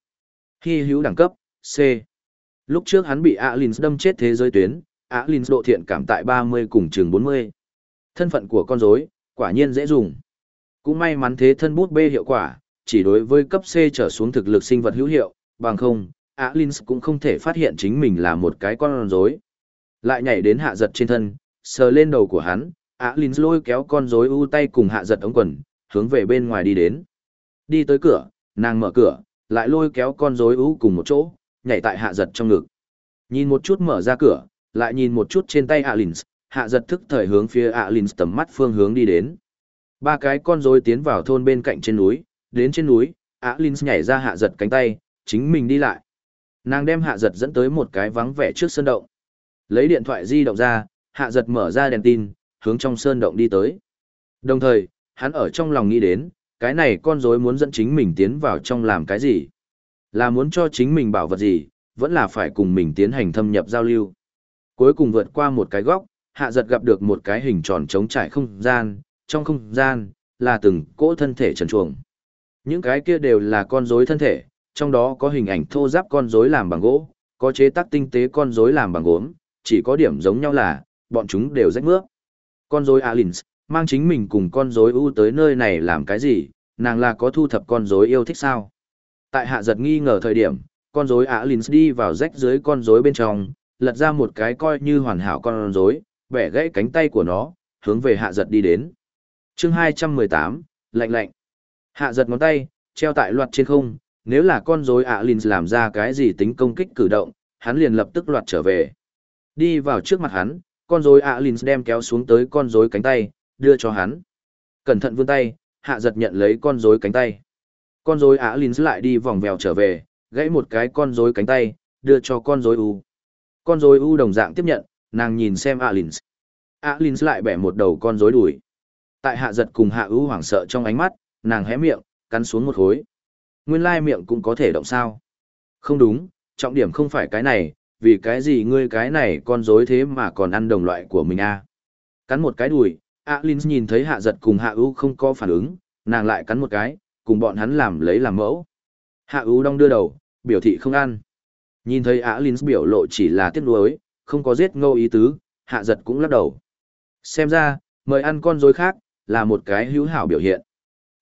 Hy hữu đẳng cấp, C. Lúc trước hắn bị Alins đâm chết thế giới tuyến, Alins độ thiện cảm tại 30 cùng trường 40. Thân phận của con rối, quả nhiên dễ dùng. Cũng may mắn thế thân bút b hiệu quả, chỉ đối với cấp C trở xuống thực lực sinh vật hữu hiệu, bằng không, Alins cũng không thể phát hiện chính mình là một cái con rối. Lại nhảy đến hạ giật trên thân, sờ lên đầu của hắn, Alins lôi kéo con rối u tay cùng hạ giật ống quần, hướng về bên ngoài đi đến. Đi tới cửa, nàng mở cửa, lại lôi kéo con rối u cùng một chỗ, nhảy tại hạ giật trong ngực. Nhìn một chút mở ra cửa, lại nhìn một chút trên tay Alins, hạ giật thức thời hướng phía Alins tầm mắt phương hướng đi đến. Ba cái con rối tiến vào thôn bên cạnh trên núi, đến trên núi, Alins nhảy ra hạ giật cánh tay, chính mình đi lại. Nàng đem hạ giật dẫn tới một cái vắng vẻ trước sân động. Lấy điện thoại di động ra, hạ giật mở ra đèn tin, hướng trong sơn động đi tới. Đồng thời, hắn ở trong lòng nghĩ đến, cái này con rối muốn dẫn chính mình tiến vào trong làm cái gì. Là muốn cho chính mình bảo vật gì, vẫn là phải cùng mình tiến hành thâm nhập giao lưu. Cuối cùng vượt qua một cái góc, hạ giật gặp được một cái hình tròn trống trải không gian, trong không gian, là từng cỗ thân thể trần chuồng. Những cái kia đều là con rối thân thể, trong đó có hình ảnh thô giáp con rối làm bằng gỗ, có chế tác tinh tế con rối làm bằng gốm, chỉ có điểm giống nhau là, bọn chúng đều rách mướp. Con rối Alins, mang chính mình cùng con rối U tới nơi này làm cái gì, nàng là có thu thập con rối yêu thích sao? Tại hạ giật nghi ngờ thời điểm, con rối Alins đi vào rách dưới con rối bên trong, lật ra một cái coi như hoàn hảo con rối, bẻ gãy cánh tay của nó, hướng về hạ giật đi đến. chương 218, lạnh lạnh. Hạ giật ngón tay, treo tại loạt trên không, nếu là con rối Alins làm ra cái gì tính công kích cử động, hắn liền lập tức loạt trở về. Đi vào trước mặt hắn, con rối Alins đem kéo xuống tới con rối cánh tay, đưa cho hắn. Cẩn thận vươn tay, hạ giật nhận lấy con rối cánh tay. Con rối Alins Linh lại đi vòng vèo trở về, gãy một cái con rối cánh tay, đưa cho con rối U. Con rối U đồng dạng tiếp nhận, nàng nhìn xem Alins. Linh. Ả lại bẻ một đầu con rối đuổi. Tại hạ giật cùng hạ U hoảng sợ trong ánh mắt, nàng hé miệng, cắn xuống một khối. Nguyên lai miệng cũng có thể động sao. Không đúng, trọng điểm không phải cái này, vì cái gì ngươi cái này con rối thế mà còn ăn đồng loại của mình a à? Cắn một cái đùi, Alin nhìn thấy hạ giật cùng hạ ưu không có phản ứng, nàng lại cắn một cái, cùng bọn hắn làm lấy làm mẫu. Hạ ưu đong đưa đầu, biểu thị không ăn. Nhìn thấy Alin biểu lộ chỉ là tiếc nuối, không có giết Ngô ý tứ, hạ giật cũng lắc đầu. Xem ra, mời ăn con rối khác, là một cái hữu hảo biểu hiện.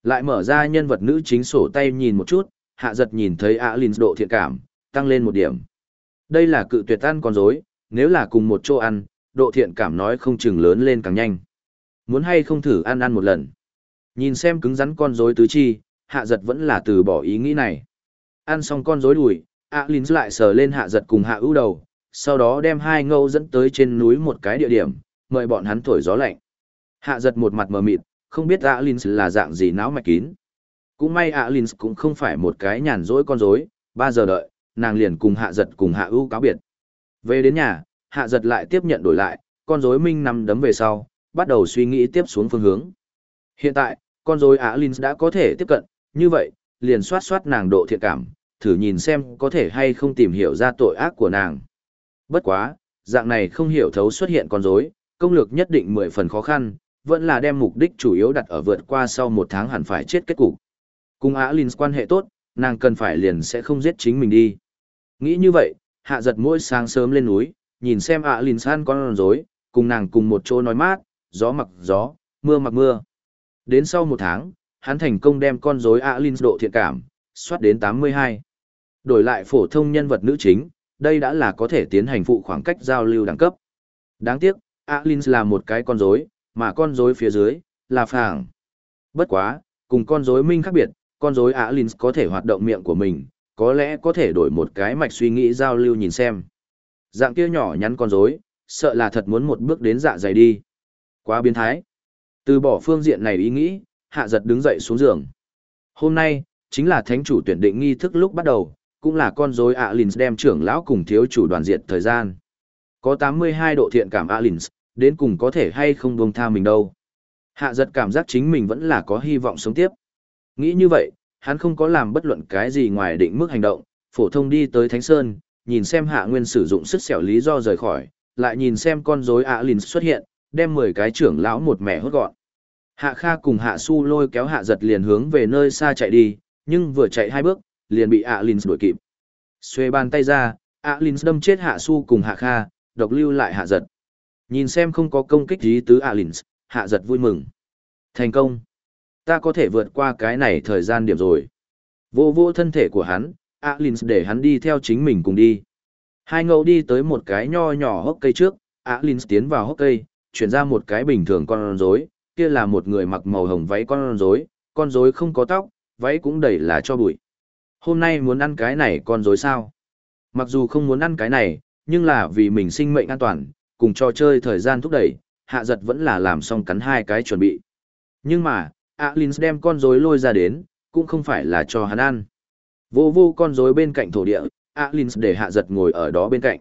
Lại mở ra nhân vật nữ chính sổ tay nhìn một chút, hạ giật nhìn thấy Alin độ thiện cảm, tăng lên một điểm. Đây là cự tuyệt ăn con rối, nếu là cùng một chỗ ăn, độ thiện cảm nói không chừng lớn lên càng nhanh. Muốn hay không thử ăn ăn một lần. Nhìn xem cứng rắn con rối tứ chi, hạ giật vẫn là từ bỏ ý nghĩ này. Ăn xong con rối đùi, ạ lín lại sờ lên hạ giật cùng hạ ưu đầu, sau đó đem hai ngâu dẫn tới trên núi một cái địa điểm, mời bọn hắn thổi gió lạnh. Hạ giật một mặt mờ mịt, không biết ạ lín là dạng gì não mạch kín. Cũng may ạ lín cũng không phải một cái nhàn rỗi con rối, ba giờ đợi, nàng liền cùng hạ giật cùng hạ ưu cáo biệt. Về đến nhà, hạ giật lại tiếp nhận đổi lại, con rối minh nằm đấm về sau, bắt đầu suy nghĩ tiếp xuống phương hướng. Hiện tại, con rối Alins đã có thể tiếp cận, như vậy, liền soát soát nàng độ thiện cảm, thử nhìn xem có thể hay không tìm hiểu ra tội ác của nàng. Bất quá, dạng này không hiểu thấu xuất hiện con rối, công lược nhất định mười phần khó khăn, vẫn là đem mục đích chủ yếu đặt ở vượt qua sau một tháng hẳn phải chết kết cục. Cùng Alins quan hệ tốt, nàng cần phải liền sẽ không giết chính mình đi. Nghĩ như vậy, hạ giật mỗi sáng sớm lên núi, nhìn xem ạ lìn san con rối, cùng nàng cùng một chỗ nói mát, gió mặc gió, mưa mặc mưa. Đến sau một tháng, hắn thành công đem con rối ạ lìn độ thiện cảm, soát đến 82. Đổi lại phổ thông nhân vật nữ chính, đây đã là có thể tiến hành phụ khoảng cách giao lưu đẳng cấp. Đáng tiếc, Alin là một cái con rối, mà con rối phía dưới là phẳng. Bất quá, cùng con rối minh khác biệt, con rối Alin có thể hoạt động miệng của mình, có lẽ có thể đổi một cái mạch suy nghĩ giao lưu nhìn xem. Dạng kia nhỏ nhắn con rối, sợ là thật muốn một bước đến dạ dày đi. Quá biến thái. Từ bỏ phương diện này ý nghĩ, hạ giật đứng dậy xuống giường. Hôm nay, chính là thánh chủ tuyển định nghi thức lúc bắt đầu, cũng là con rối Alins đem trưởng lão cùng thiếu chủ đoàn diện thời gian. Có 82 độ thiện cảm Alins, đến cùng có thể hay không buông tha mình đâu. Hạ giật cảm giác chính mình vẫn là có hy vọng sống tiếp. Nghĩ như vậy, hắn không có làm bất luận cái gì ngoài định mức hành động, phổ thông đi tới Thánh Sơn, nhìn xem Hạ Nguyên sử dụng sức xẻo lý do rời khỏi, lại nhìn xem con rối ạ lìn xuất hiện, đem 10 cái trưởng lão một mẻ hốt gọn. Hạ Kha cùng Hạ Su lôi kéo Hạ giật liền hướng về nơi xa chạy đi, nhưng vừa chạy hai bước, liền bị ạ lìn đuổi kịp. Xuê bàn tay ra, ạ lìn đâm chết Hạ Su cùng Hạ Kha, độc lưu lại Hạ giật. Nhìn xem không có công kích gì tứ ạ lìn, Hạ giật vui mừng. Thành công. Ta có thể vượt qua cái này thời gian điểm rồi. Vô vô thân thể của hắn, Alins để hắn đi theo chính mình cùng đi. Hai ngẫu đi tới một cái nho nhỏ hốc cây trước, Alins tiến vào hốc cây, chuyển ra một cái bình thường con rối, kia là một người mặc màu hồng váy con rối, con rối không có tóc, váy cũng đầy là cho bụi. Hôm nay muốn ăn cái này con rối sao? Mặc dù không muốn ăn cái này, nhưng là vì mình sinh mệnh an toàn, cùng trò chơi thời gian thúc đẩy, hạ giật vẫn là làm xong cắn hai cái chuẩn bị. Nhưng mà, Alins đem con rối lôi ra đến, cũng không phải là cho hắn ăn. Vô vô con rối bên cạnh thổ địa, Alins để hạ giật ngồi ở đó bên cạnh.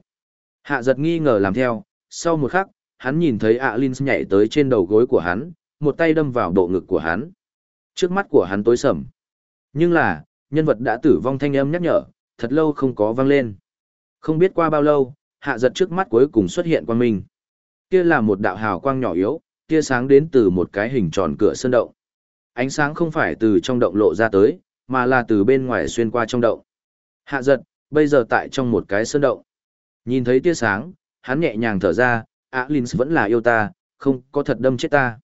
Hạ giật nghi ngờ làm theo, sau một khắc, hắn nhìn thấy Alins nhảy tới trên đầu gối của hắn, một tay đâm vào bộ ngực của hắn. Trước mắt của hắn tối sầm. Nhưng là, nhân vật đã tử vong thanh âm nhắc nhở, thật lâu không có vang lên. Không biết qua bao lâu, hạ giật trước mắt cuối cùng xuất hiện quang minh. Kia là một đạo hào quang nhỏ yếu, tia sáng đến từ một cái hình tròn cửa sơn động. Ánh sáng không phải từ trong động lộ ra tới, mà là từ bên ngoài xuyên qua trong động. Hạ giật, bây giờ tại trong một cái sơn động. Nhìn thấy tia sáng, hắn nhẹ nhàng thở ra, À, Linh vẫn là yêu ta, không có thật đâm chết ta.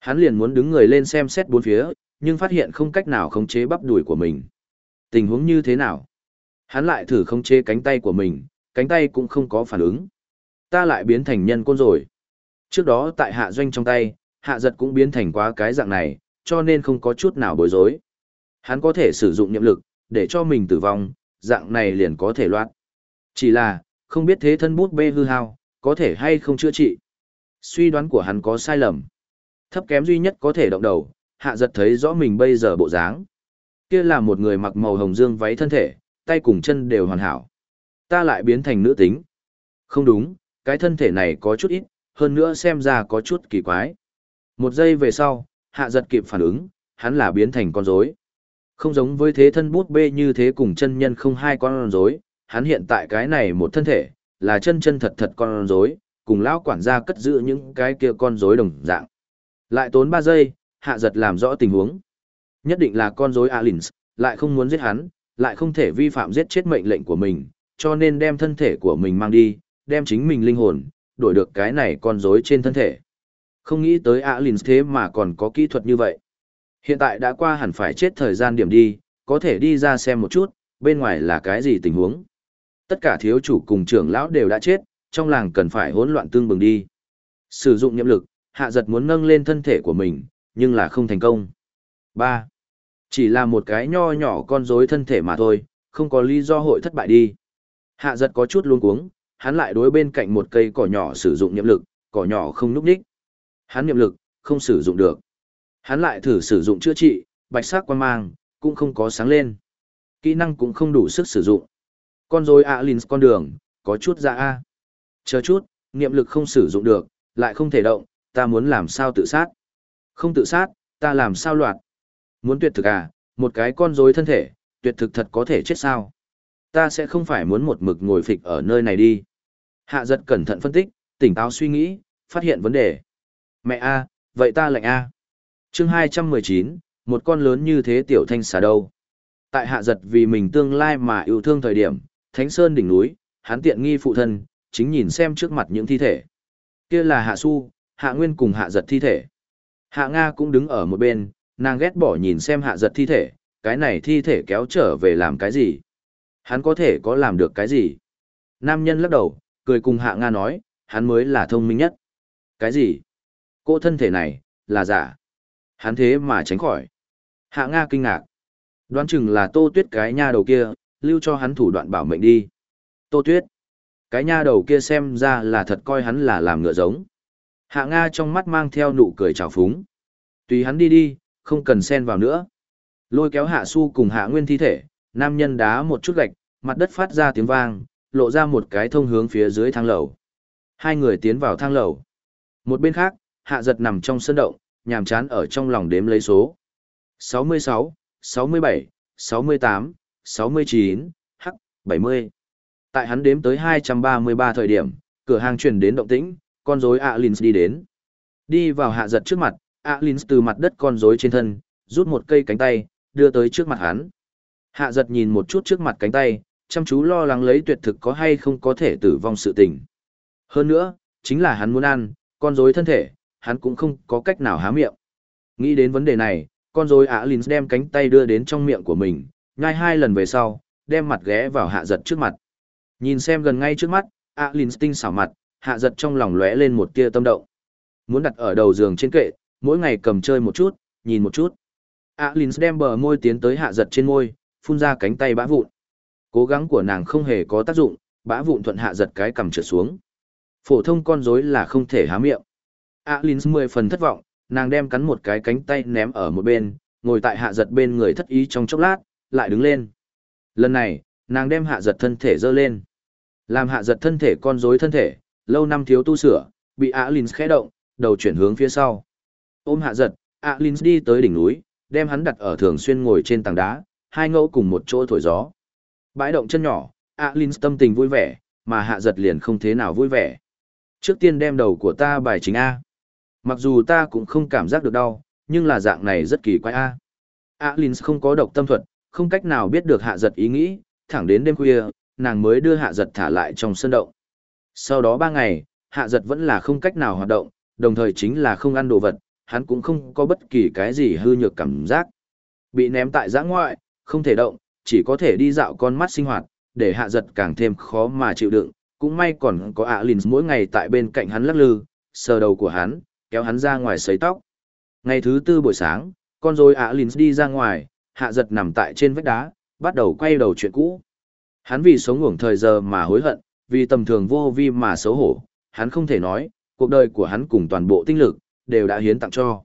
Hắn liền muốn đứng người lên xem xét bốn phía, nhưng phát hiện không cách nào khống chế bắp đùi của mình. Tình huống như thế nào? Hắn lại thử khống chế cánh tay của mình, cánh tay cũng không có phản ứng. Ta lại biến thành nhân côn rồi. Trước đó tại hạ doanh trong tay, hạ giật cũng biến thành quá cái dạng này, cho nên không có chút nào bối rối. Hắn có thể sử dụng niệm lực, để cho mình tử vong, dạng này liền có thể loạt. Chỉ là, không biết thế thân bút bê hư hao, có thể hay không chữa trị. Suy đoán của hắn có sai lầm. Thấp kém duy nhất có thể động đầu, hạ giật thấy rõ mình bây giờ bộ dáng. Kia là một người mặc màu hồng dương váy thân thể, tay cùng chân đều hoàn hảo. Ta lại biến thành nữ tính. Không đúng, cái thân thể này có chút ít, hơn nữa xem ra có chút kỳ quái. Một giây về sau, hạ giật kịp phản ứng, hắn là biến thành con rối. Không giống với thế thân bút bê như thế cùng chân nhân không hai con rối, hắn hiện tại cái này một thân thể, là chân chân thật thật con rối, cùng lão quản gia cất giữ những cái kia con rối đồng dạng. Lại tốn 3 giây, hạ giật làm rõ tình huống. Nhất định là con rối Alins, lại không muốn giết hắn, lại không thể vi phạm giết chết mệnh lệnh của mình, cho nên đem thân thể của mình mang đi, đem chính mình linh hồn, đổi được cái này con rối trên thân thể. Không nghĩ tới Alins thế mà còn có kỹ thuật như vậy. Hiện tại đã qua hẳn phải chết thời gian điểm đi, có thể đi ra xem một chút, bên ngoài là cái gì tình huống. Tất cả thiếu chủ cùng trưởng lão đều đã chết, trong làng cần phải hỗn loạn tương bừng đi. Sử dụng nhiệm lực, hạ giật muốn nâng lên thân thể của mình, nhưng là không thành công. 3. Chỉ là một cái nho nhỏ con rối thân thể mà thôi, không có lý do hội thất bại đi. Hạ giật có chút luống cuống, hắn lại đối bên cạnh một cây cỏ nhỏ sử dụng nhiệm lực, cỏ nhỏ không núp đích. Hắn niệm lực, không sử dụng được. Hắn lại thử sử dụng chữa trị, bạch sắc quan mang, cũng không có sáng lên. Kỹ năng cũng không đủ sức sử dụng. Con rối Alins con đường, có chút ra A. Chờ chút, niệm lực không sử dụng được, lại không thể động, ta muốn làm sao tự sát. Không tự sát, ta làm sao loạt. Muốn tuyệt thực à, một cái con rối thân thể, tuyệt thực thật có thể chết sao. Ta sẽ không phải muốn một mực ngồi phịch ở nơi này đi. Hạ giật cẩn thận phân tích, tỉnh táo suy nghĩ, phát hiện vấn đề. Mẹ A, vậy ta lệnh A. chương 219, một con lớn như thế tiểu thanh xà đâu. Tại hạ giật vì mình tương lai mà yêu thương thời điểm, Thánh Sơn đỉnh núi, hắn tiện nghi phụ thân, chính nhìn xem trước mặt những thi thể. Kia là Hạ Su, Hạ Nguyên cùng Hạ Giật thi thể. Hạ Nga cũng đứng ở một bên, nàng ghét bỏ nhìn xem Hạ Giật thi thể, cái này thi thể kéo trở về làm cái gì? Hắn có thể có làm được cái gì? Nam nhân lắc đầu, cười cùng Hạ Nga nói, hắn mới là thông minh nhất. Cái gì? Cô thân thể này, là giả. Hắn thế mà tránh khỏi. Hạ Nga kinh ngạc. Đoán chừng là tô tuyết cái nha đầu kia, lưu cho hắn thủ đoạn bảo mệnh đi. Tô tuyết. Cái nha đầu kia xem ra là thật coi hắn là làm ngựa giống. Hạ Nga trong mắt mang theo nụ cười trào phúng. Tùy hắn đi đi, không cần xen vào nữa. Lôi kéo Hạ Su cùng Hạ Nguyên thi thể, nam nhân đá một chút gạch, mặt đất phát ra tiếng vang, lộ ra một cái thông hướng phía dưới thang lầu. Hai người tiến vào thang lầu. Một bên khác, Hạ giật nằm trong sân động, nhàm chán ở trong lòng đếm lấy số. 66, 67, 68, 69, H, 70. Tại hắn đếm tới 233 thời điểm, cửa hàng truyền đến động tĩnh, con rối Alins đi đến. Đi vào hạ giật trước mặt, Alins từ mặt đất con rối trên thân, rút một cây cánh tay, đưa tới trước mặt hắn. Hạ giật nhìn một chút trước mặt cánh tay, chăm chú lo lắng lấy tuyệt thực có hay không có thể tử vong sự tình. Hơn nữa, chính là hắn muốn ăn, con rối thân thể, hắn cũng không có cách nào há miệng. Nghĩ đến vấn đề này, con rối Alins đem cánh tay đưa đến trong miệng của mình, nhai hai lần về sau, đem mặt ghé vào hạ giật trước mặt. Nhìn xem gần ngay trước mắt, Alin tinh xảo mặt, hạ giật trong lòng lóe lên một tia tâm động. Muốn đặt ở đầu giường trên kệ, mỗi ngày cầm chơi một chút, nhìn một chút. Alin đem bờ môi tiến tới hạ giật trên môi, phun ra cánh tay bã vụn. Cố gắng của nàng không hề có tác dụng, bã vụn thuận hạ giật cái cầm trượt xuống. Phổ thông con rối là không thể há miệng. Alins mười phần thất vọng, nàng đem cắn một cái cánh tay ném ở một bên, ngồi tại hạ giật bên người thất ý trong chốc lát, lại đứng lên. Lần này, nàng đem hạ giật thân thể dơ lên. Làm hạ giật thân thể con rối thân thể, lâu năm thiếu tu sửa, bị Alins khẽ động, đầu chuyển hướng phía sau. Ôm hạ giật, Alins đi tới đỉnh núi, đem hắn đặt ở thường xuyên ngồi trên tảng đá, hai ngẫu cùng một chỗ thổi gió. Bãi động chân nhỏ, Alins tâm tình vui vẻ, mà hạ giật liền không thế nào vui vẻ. Trước tiên đem đầu của ta bài chính A. Mặc dù ta cũng không cảm giác được đau, nhưng là dạng này rất kỳ quái A. Alins không có độc tâm thuật, không cách nào biết được hạ giật ý nghĩ, thẳng đến đêm khuya, nàng mới đưa hạ giật thả lại trong sân động. Sau đó ba ngày, hạ giật vẫn là không cách nào hoạt động, đồng thời chính là không ăn đồ vật, hắn cũng không có bất kỳ cái gì hư nhược cảm giác. Bị ném tại giã ngoại, không thể động, chỉ có thể đi dạo con mắt sinh hoạt, để hạ giật càng thêm khó mà chịu đựng. Cũng may còn có ạ Linh mỗi ngày tại bên cạnh hắn lắc lư, sờ đầu của hắn, kéo hắn ra ngoài sấy tóc. Ngày thứ tư buổi sáng, con rối ạ Linh đi ra ngoài, hạ giật nằm tại trên vách đá, bắt đầu quay đầu chuyện cũ. Hắn vì sống ngủng thời giờ mà hối hận, vì tầm thường vô vi mà xấu hổ, hắn không thể nói, cuộc đời của hắn cùng toàn bộ tinh lực, đều đã hiến tặng cho.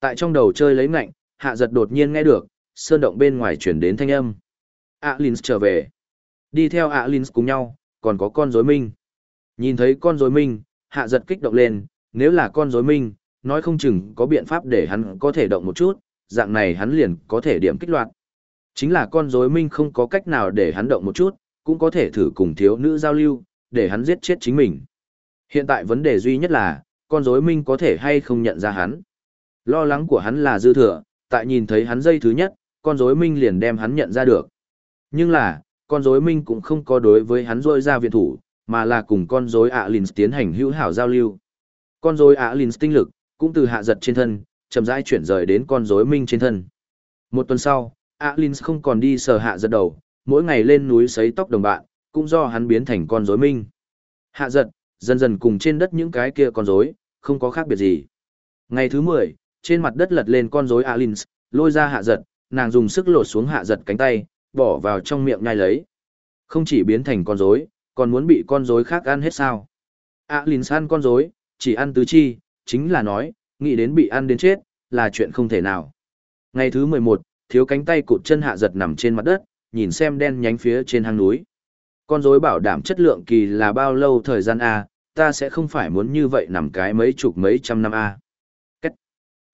Tại trong đầu chơi lấy ngạnh, hạ giật đột nhiên nghe được, sơn động bên ngoài chuyển đến thanh âm. Alins trở về. Đi theo Alins cùng nhau, còn có con rối minh. Nhìn thấy con rối minh, hạ giật kích động lên, nếu là con rối minh, nói không chừng có biện pháp để hắn có thể động một chút, dạng này hắn liền có thể điểm kích loạt. Chính là con rối minh không có cách nào để hắn động một chút, cũng có thể thử cùng thiếu nữ giao lưu, để hắn giết chết chính mình. Hiện tại vấn đề duy nhất là, con rối minh có thể hay không nhận ra hắn. Lo lắng của hắn là dư thừa, tại nhìn thấy hắn dây thứ nhất, con rối minh liền đem hắn nhận ra được. Nhưng là, con rối minh cũng không có đối với hắn rôi ra viện thủ, mà là cùng con rối lìn tiến hành hữu hảo giao lưu. Con rối Alins tinh lực, cũng từ hạ giật trên thân, chậm rãi chuyển rời đến con rối minh trên thân. Một tuần sau, Alins không còn đi sờ hạ giật đầu, mỗi ngày lên núi sấy tóc đồng bạn, cũng do hắn biến thành con rối minh. Hạ giật, dần dần cùng trên đất những cái kia con rối, không có khác biệt gì. Ngày thứ 10, trên mặt đất lật lên con rối Alins, lôi ra hạ giật, nàng dùng sức lột xuống hạ giật cánh tay, bỏ vào trong miệng nhai lấy. Không chỉ biến thành con rối, còn muốn bị con rối khác ăn hết sao. Alins ăn con rối, chỉ ăn tứ chi, chính là nói, nghĩ đến bị ăn đến chết, là chuyện không thể nào. Ngày thứ 11, thiếu cánh tay cụt chân hạ giật nằm trên mặt đất, nhìn xem đen nhánh phía trên hang núi. Con rối bảo đảm chất lượng kỳ là bao lâu thời gian A, ta sẽ không phải muốn như vậy nằm cái mấy chục mấy trăm năm A. Cách.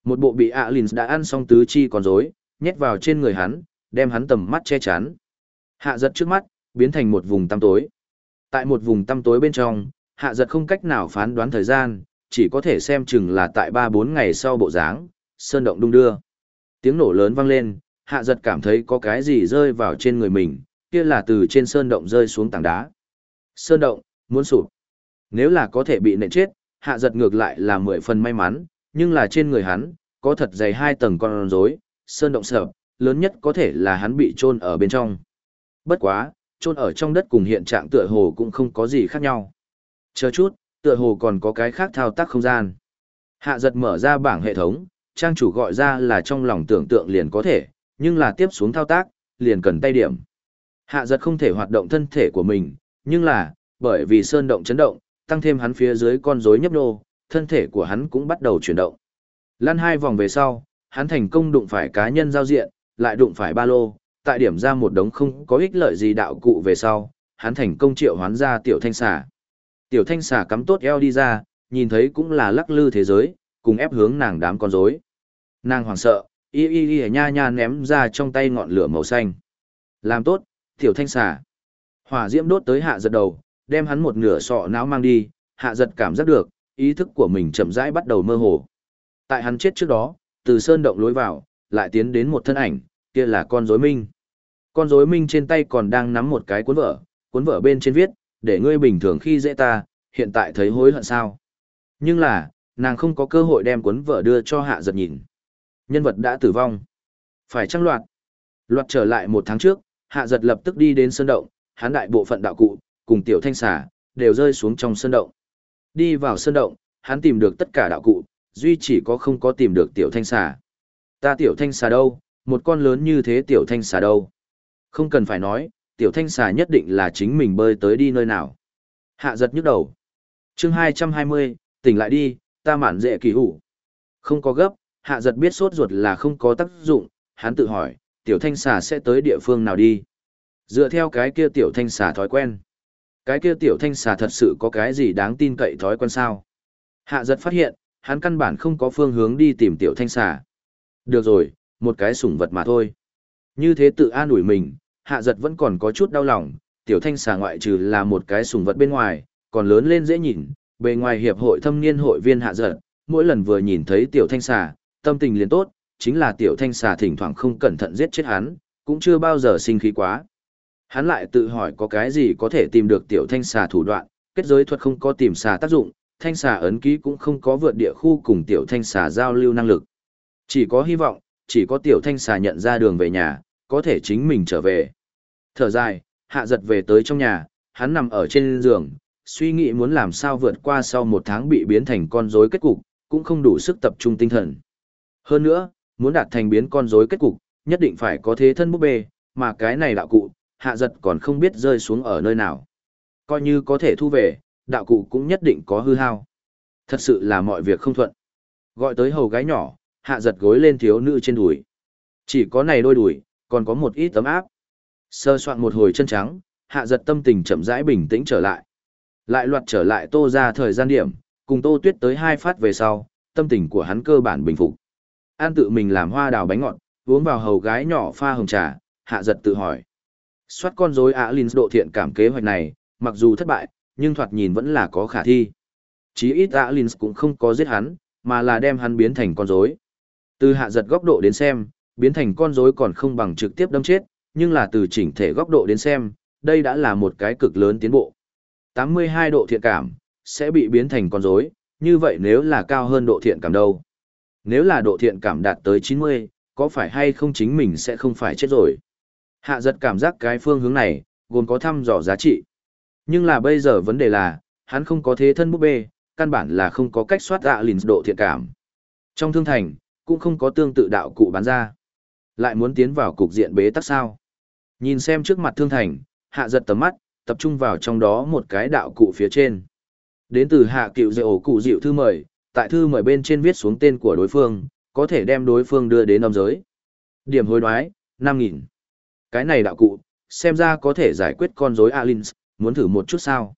Một bộ bị Alins đã ăn xong tứ chi con rối, nhét vào trên người hắn, đem hắn tầm mắt che chắn. Hạ giật trước mắt, biến thành một vùng tăm tối. Tại một vùng tăm tối bên trong, hạ giật không cách nào phán đoán thời gian, chỉ có thể xem chừng là tại 3-4 ngày sau bộ dáng, sơn động đung đưa. Tiếng nổ lớn vang lên, hạ giật cảm thấy có cái gì rơi vào trên người mình, kia là từ trên sơn động rơi xuống tảng đá. Sơn động, muốn sụp. Nếu là có thể bị nện chết, hạ giật ngược lại là mười phần may mắn, nhưng là trên người hắn, có thật dày hai tầng con rối, sơn động sập, lớn nhất có thể là hắn bị chôn ở bên trong. Bất quá, chôn ở trong đất cùng hiện trạng tựa hồ cũng không có gì khác nhau. Chờ chút, tựa hồ còn có cái khác thao tác không gian. Hạ giật mở ra bảng hệ thống, trang chủ gọi ra là trong lòng tưởng tượng liền có thể, nhưng là tiếp xuống thao tác, liền cần tay điểm. Hạ giật không thể hoạt động thân thể của mình, nhưng là, bởi vì sơn động chấn động, tăng thêm hắn phía dưới con rối nhấp nô, thân thể của hắn cũng bắt đầu chuyển động. Lăn hai vòng về sau, hắn thành công đụng phải cá nhân giao diện, lại đụng phải ba lô, tại điểm ra một đống không có ích lợi gì đạo cụ về sau, hắn thành công triệu hoán ra tiểu thanh xà. Tiểu thanh xà cắm tốt eo đi ra, nhìn thấy cũng là lắc lư thế giới, cùng ép hướng nàng đám con rối. Nàng hoảng sợ, y y y nha nha ném ra trong tay ngọn lửa màu xanh. Làm tốt, tiểu thanh xà. Hỏa diễm đốt tới hạ giật đầu, đem hắn một nửa sọ não mang đi, hạ giật cảm giác được, ý thức của mình chậm rãi bắt đầu mơ hồ. Tại hắn chết trước đó, từ sơn động lối vào, lại tiến đến một thân ảnh, kia là con rối minh. Con rối minh trên tay còn đang nắm một cái cuốn vở, cuốn vở bên trên viết, để ngươi bình thường khi dễ ta, hiện tại thấy hối hận sao. Nhưng là, nàng không có cơ hội đem cuốn vợ đưa cho hạ giật nhìn. Nhân vật đã tử vong. Phải trăng loạt. Loạt trở lại một tháng trước, hạ giật lập tức đi đến sơn động, hán đại bộ phận đạo cụ, cùng tiểu thanh xà, đều rơi xuống trong sơn động. Đi vào sơn động, hắn tìm được tất cả đạo cụ, duy chỉ có không có tìm được tiểu thanh xà. Ta tiểu thanh xà đâu, một con lớn như thế tiểu thanh xà đâu. Không cần phải nói, tiểu thanh xà nhất định là chính mình bơi tới đi nơi nào. Hạ giật nhức đầu. chương 220, tỉnh lại đi, ta mản dễ kỳ hủ. Không có gấp, hạ giật biết sốt ruột là không có tác dụng, hắn tự hỏi, tiểu thanh xà sẽ tới địa phương nào đi. Dựa theo cái kia tiểu thanh xà thói quen. Cái kia tiểu thanh xà thật sự có cái gì đáng tin cậy thói quen sao? Hạ giật phát hiện, hắn căn bản không có phương hướng đi tìm tiểu thanh xà. Được rồi, một cái sủng vật mà thôi. Như thế tự an ủi mình, hạ giật vẫn còn có chút đau lòng, tiểu thanh xà ngoại trừ là một cái sùng vật bên ngoài, còn lớn lên dễ nhìn, bề ngoài hiệp hội thâm niên hội viên hạ giật, mỗi lần vừa nhìn thấy tiểu thanh xà, tâm tình liền tốt, chính là tiểu thanh xà thỉnh thoảng không cẩn thận giết chết hắn, cũng chưa bao giờ sinh khí quá. Hắn lại tự hỏi có cái gì có thể tìm được tiểu thanh xà thủ đoạn, kết giới thuật không có tìm xà tác dụng, thanh xà ấn ký cũng không có vượt địa khu cùng tiểu thanh xà giao lưu năng lực. Chỉ có hy vọng, chỉ có tiểu thanh xà nhận ra đường về nhà, có thể chính mình trở về. Thở dài, hạ giật về tới trong nhà, hắn nằm ở trên giường, suy nghĩ muốn làm sao vượt qua sau một tháng bị biến thành con rối kết cục, cũng không đủ sức tập trung tinh thần. Hơn nữa, muốn đạt thành biến con rối kết cục, nhất định phải có thế thân búp bê, mà cái này đạo cụ, hạ giật còn không biết rơi xuống ở nơi nào. Coi như có thể thu về, đạo cụ cũng nhất định có hư hao. Thật sự là mọi việc không thuận. Gọi tới hầu gái nhỏ, hạ giật gối lên thiếu nữ trên đùi. Chỉ có này đôi đùi, còn có một ít tấm áp. Sơ soạn một hồi chân trắng, hạ giật tâm tình chậm rãi bình tĩnh trở lại. Lại loạt trở lại tô ra thời gian điểm, cùng tô tuyết tới hai phát về sau, tâm tình của hắn cơ bản bình phục. An tự mình làm hoa đào bánh ngọt, uống vào hầu gái nhỏ pha hồng trà, hạ giật tự hỏi. Xoát con rối ạ Linh độ thiện cảm kế hoạch này, mặc dù thất bại, nhưng thoạt nhìn vẫn là có khả thi. Chí ít ạ Linh cũng không có giết hắn, mà là đem hắn biến thành con rối. Từ hạ giật góc độ đến xem, biến thành con rối còn không bằng trực tiếp đâm chết, nhưng là từ chỉnh thể góc độ đến xem, đây đã là một cái cực lớn tiến bộ. 82 độ thiện cảm, sẽ bị biến thành con rối, như vậy nếu là cao hơn độ thiện cảm đâu? Nếu là độ thiện cảm đạt tới 90, có phải hay không chính mình sẽ không phải chết rồi? Hạ giật cảm giác cái phương hướng này, gồm có thăm dò giá trị. Nhưng là bây giờ vấn đề là, hắn không có thế thân búp bê, căn bản là không có cách soát ạ lìn độ thiện cảm. Trong thương thành, cũng không có tương tự đạo cụ bán ra. Lại muốn tiến vào cục diện bế tắc sao. Nhìn xem trước mặt thương thành, hạ giật tầm mắt, tập trung vào trong đó một cái đạo cụ phía trên. Đến từ hạ cựu dạy ổ cụ dịu thư mời, tại thư mời bên trên viết xuống tên của đối phương, có thể đem đối phương đưa đến âm giới. Điểm hối đoái, 5.000. Cái này đạo cụ, xem ra có thể giải quyết con rối Alins, muốn thử một chút sao?